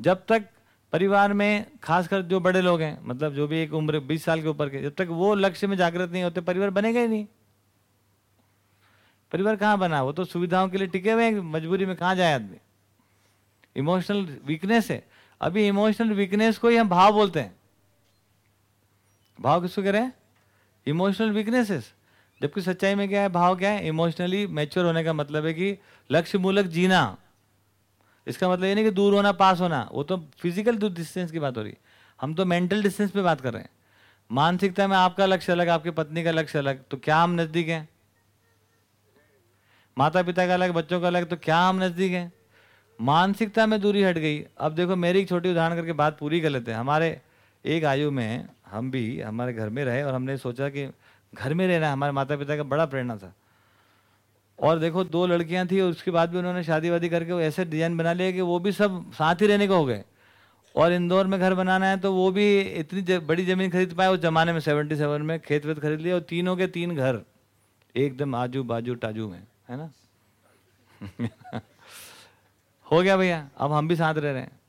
जब तक परिवार में, खासकर जो बड़े लोग हैं मतलब जो भी एक उम्र 20 साल के ऊपर के, जब तक वो लक्ष्य में जागृत नहीं होते, परिवार बनेगा ही नहीं। परिवार कहाँ बना? वो तो सुविधाओं के लिए टिके हुए हैं, मजबूरी में कहाँ जाए आदमी? इमोशनल वीकनेस है। अभी इमोशनल वीकनेस को ही हम भाव बोलते हैं। भाव किसको कह रहे हैं? इमोशनल वीकनेसेस जबकि सच्चाई में क्या है, भाव क्या है? इमोशनली मैच्योर होने का मतलब है कि लक्ष्य मूलक जीना। इसका मतलब ये नहीं कि दूर होना, पास होना। वो तो फ़िज़िकल डिस्टेंस की बात हो रही है। हम तो मेंटल डिस्टेंस पे बात कर रहे हैं। मानसिकता में आपका लक्ष्य अलग, आपकी पत्नी का लक्ष्य अलग। तो क्या हम नज़दीक हैं? माता पिता का अलग, बच्चों का अलग तो क्या हम नज़दीक हैं? मानसिकता में दूरी हट गई। अब देखो, मेरी एक छोटी उदाहरण करके बात पूरी कर लेते हैं। हमारे एक आयु में हम भी हमारे घर में रहे और हमने सोचा कि घर में रहना हमारे माता पिता का बड़ा प्रेरणा था। और देखो, दो लड़कियाँ थी और उसके बाद भी उन्होंने शादी वादी करके वो ऐसे डिज़ाइन बना लिया कि वो भी सब साथ ही रहने को हो गए। और इंदौर में घर बनाना है तो वो भी इतनी बड़ी ज़मीन खरीद पाए उस जमाने में, सेवेंटी सेवन में खेत वेत खरीद लिया और तीनों के तीन घर एकदम आजू बाजू टाजू में। है ना? हो गया भैया, अब हम भी साथ रह रहे हैं।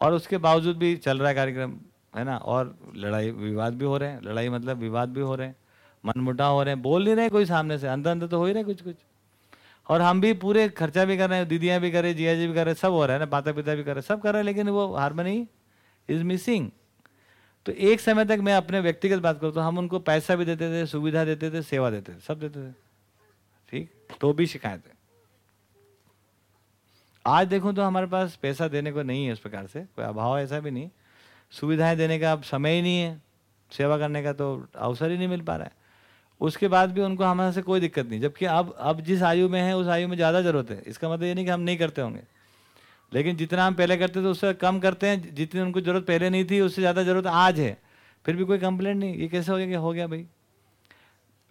और उसके बावजूद भी चल रहा है कार्यक्रम, है ना? और लड़ाई विवाद भी हो रहे हैं। लड़ाई मतलब विवाद भी हो रहे हैं। मनमुटाव हो रहे हैं। बोल नहीं रहे कोई सामने से। अंदर अंदर तो हो ही रहे कुछ कुछ और हम भी पूरे खर्चा भी कर रहे हैं, दीदियाँ भी कर रहे जिया जी भी कर रहे सब हो रहा है ना? माता पिता भी कर रहे सब कर रहे हैं, लेकिन वो हारमोनी इज़ मिसिंग तो एक समय तक मैं अपने व्यक्तिगत बात करूँ तो हम उनको पैसा भी देते थे, सुविधा देते थे, सेवा देते थे, सब देते थे। ठीक? तो भी शिकायत है। आज देखूँ तो हमारे पास पैसा देने को नहीं है उस प्रकार से, कोई अभाव ऐसा भी नहीं। सुविधाएँ देने का अब समय ही नहीं है, सेवा करने का तो अवसर ही नहीं मिल पा रहा है। उसके बाद भी उनको हमारे से कोई दिक्कत नहीं, जबकि अब अब जिस आयु में है, उस आयु में ज़्यादा ज़रूरत है। इसका मतलब ये नहीं कि हम नहीं करते होंगे। लेकिन जितना हम पहले करते थे, उससे कम करते हैं, जितनी उनको ज़रूरत पहले नहीं थी, उससे ज़्यादा ज़रूरत आज है। फिर भी कोई कंप्लेंट नहीं, ये कैसे हो गया कि हो गया भाई?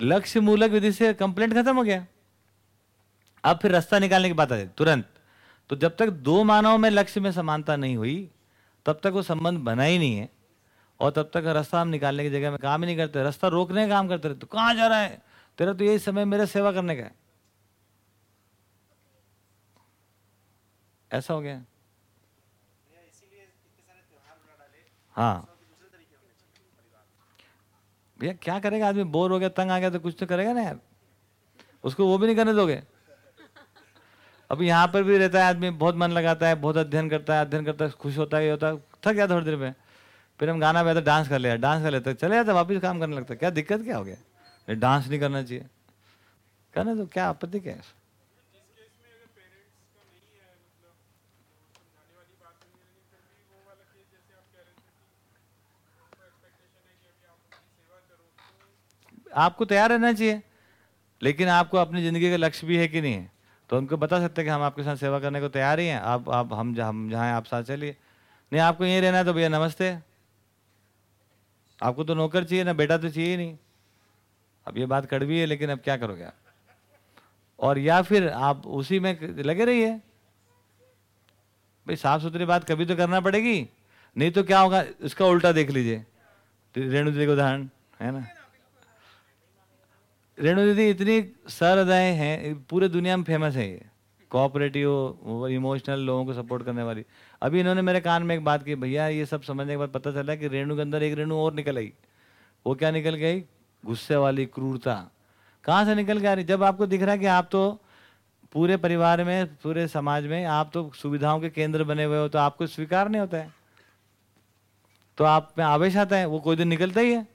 लक्ष्य मूलक विधि से कंप्लेंट खत्म हो गया। अब फिर रास्ता निकालने की बात आ जाए तुरंत। तो जब तक दो मानव में लक्ष्य में समानता नहीं हुई, तब तक वो संबंध बना ही नहीं है। और तब तक रास्ता हम निकालने की जगह में काम ही नहीं करते, रास्ता रोकने का काम करते रहते तो कहाँ जा रहा है? तेरा तो यही समय मेरा सेवा करने का है। ऐसा हो गया। हाँ। भैया, क्या करेगा? आदमी बोर हो गया, तंग आ गया तो कुछ तो करेगा ना यार। उसको वो भी नहीं करने दोगे? अभी यहाँ पर भी रहता है आदमी, बहुत मन लगाता है, बहुत अध्ययन करता है, अध्ययन करता है, खुश होता है, ये होता है, थक गया थोड़ी देर में। फिर हम गाना बजाते डांस कर लिया डांस कर लेते, चले जाते, वापिस काम करने लगता। क्या दिक्कत, क्या हो गया? डांस नहीं करना चाहिए। करना तो क्या आपत्ति, क्या? है आपको तैयार रहना चाहिए, लेकिन आपको अपनी ज़िंदगी का लक्ष्य भी है कि नहीं? है तो उनको बता सकते हैं कि हम आपके साथ सेवा करने को तैयार ही हैं। आप आप, हम हम जहाँ आप साथ चलिए। नहीं, आपको यहीं रहना है तो भैया नमस्ते। आपको तो नौकर चाहिए, ना बेटा तो चाहिए नहीं। अब ये बात कड़वी है, लेकिन अब क्या करोगे आप? और या फिर आप उसी में लगे रहिए। भाई साफ़ सुथरी बात कभी तो करना पड़ेगी। नहीं तो क्या होगा, इसका उल्टा देख लीजिए। रेणु जी का उदाहरण, है ना? रेणु दीदी, इतनी सहृदय हैं पूरे दुनिया में फ़ेमस है ये। कोऑपरेटिव इमोशनल लोगों को सपोर्ट करने वाली। अभी इन्होंने मेरे कान में एक बात की, भैया, ये सब समझने के बाद पता चला कि रेणु के अंदर एक रेणु और निकल आई। वो क्या निकल गई? गुस्से वाली, क्रूरता। कहाँ से निकल के आ रही जब आपको दिख रहा है कि आप तो पूरे परिवार में, पूरे समाज में, आप तो सुविधाओं के केंद्र बने हुए हो तो आपको स्वीकार नहीं होता है। तो आप में आवेश आता है, वो कोई दिन निकलता ही है।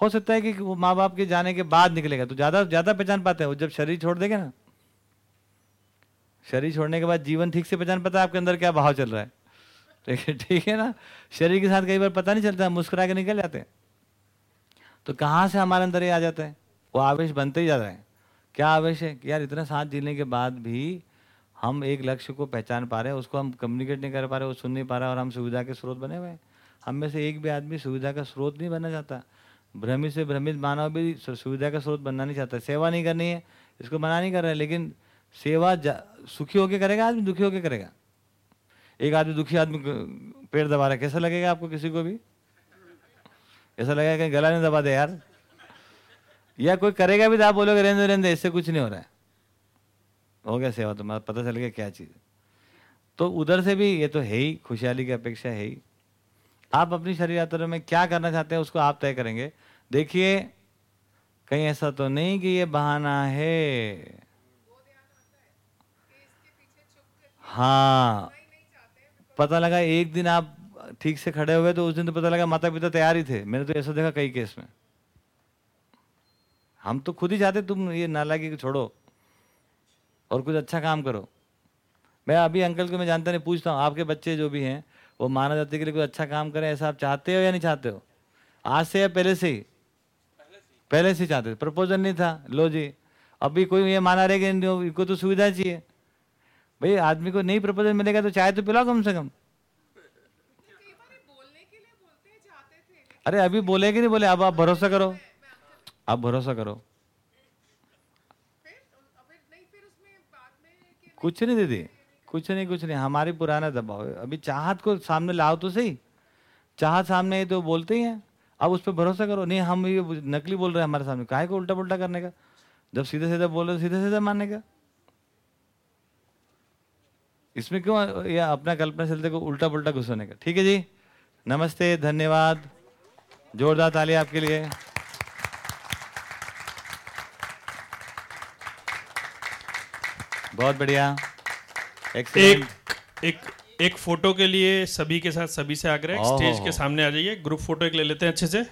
हो सकता है कि वो माँ बाप के जाने के बाद निकलेगा। तो ज़्यादा ज़्यादा पहचान पाते हैं वो, जब शरीर छोड़ देगा ना। शरीर छोड़ने के बाद जीवन ठीक से पहचान पाता है आपके अंदर क्या भाव चल रहा है। ठीक है ठीक है ना? शरीर के साथ कई बार पता नहीं चलता, मुस्कुरा के निकल जाते हैं। तो कहाँ से हमारे अंदर ये आ जाता है? वो आवेश बनते ही जा रहा है। क्या आवेश है? कि यार इतना साथ जीने के बाद भी हम एक लक्ष्य को पहचान पा रहे हैं, उसको हम कम्युनिकेट नहीं कर पा रहे, वो सुन नहीं पा रहे और हम सुविधा के स्रोत बने हुए हैं। हम में से एक भी आदमी सुविधा का स्रोत नहीं बना चाहता भ्रमित से भ्रमित मानव भी सुविधा का स्रोत बनना नहीं चाहता। सेवा नहीं करनी है, इसको मना नहीं कर रहे, लेकिन सेवा सुखी होके करेगा, आदमी दुखी होके करेगा? एक आदमी दुखी आदमी पेड़ दबा रहा कैसा लगेगा आपको किसी को भी? ऐसा लगेगा कहीं गला नहीं दबा दे यार। या कोई करेगा भी तो आप बोलोगे, रहने रहने इससे कुछ नहीं हो रहा है। हो गया सेवा तो पता चल गया क्या चीज़ तो उधर से भी ये तो है ही, खुशहाली की अपेक्षा है ही। आप अपनी शरीर यात्रा में क्या करना चाहते हैं, उसको आप तय करेंगे। देखिए, कहीं ऐसा तो नहीं कि ये बहाना है। हाँ पता लगा एक दिन आप ठीक से खड़े हुए तो उस दिन तो पता लगा माता पिता तैयार ही थे। मैंने तो ऐसा देखा कई केस में। हम तो खुद ही चाहते तुम ये नालायकी छोड़ो और कुछ अच्छा काम करो। मैं अभी अंकल को मैं जानता नहीं, पूछता हूँ, आपके बच्चे जो भी हैं, वो माना जाते के लिए कुछ अच्छा काम करें, ऐसा आप चाहते हो या नहीं चाहते हो? आज से या पहले से ही? पहले से चाहते थे। प्रपोजल नहीं था। लो जी, अभी कोई ये माना रहे कि इनको तो सुविधा चाहिए। भाई, आदमी को नहीं प्रपोजल मिलेगा तो चाय तो पिलाओ कम से कम। अरे, अभी बोले कि नहीं बोले? अब आप भरोसा करो। आप भरोसा करो। कुछ नहीं दीदी, कुछ नहीं कुछ नहीं। हमारी पुराना दबाव है। अभी चाहत को सामने लाओ तो सही। चाहत सामने ही तो बोलते ही हैं। अब उस पर भरोसा करो। नहीं हम ये नकली बोल रहे हैं हमारे सामने। काहे को उल्टा पुल्टा करने का? जब सीधे सीधे बोल रहे सीधे सीधे मानने का। इसमें क्यों ये अपना कल्पना चलते को उल्टा पुल्टा घुसने का। ठीक है जी? नमस्ते धन्यवाद। जोरदार ताली आपके लिए। बहुत बढ़िया। एक एक एक फ़ोटो के लिए सभी के साथ सभी से आग्रह स्टेज के सामने आ जाइए। ग्रुप फ़ोटो एक ले लेते हैं अच्छे से।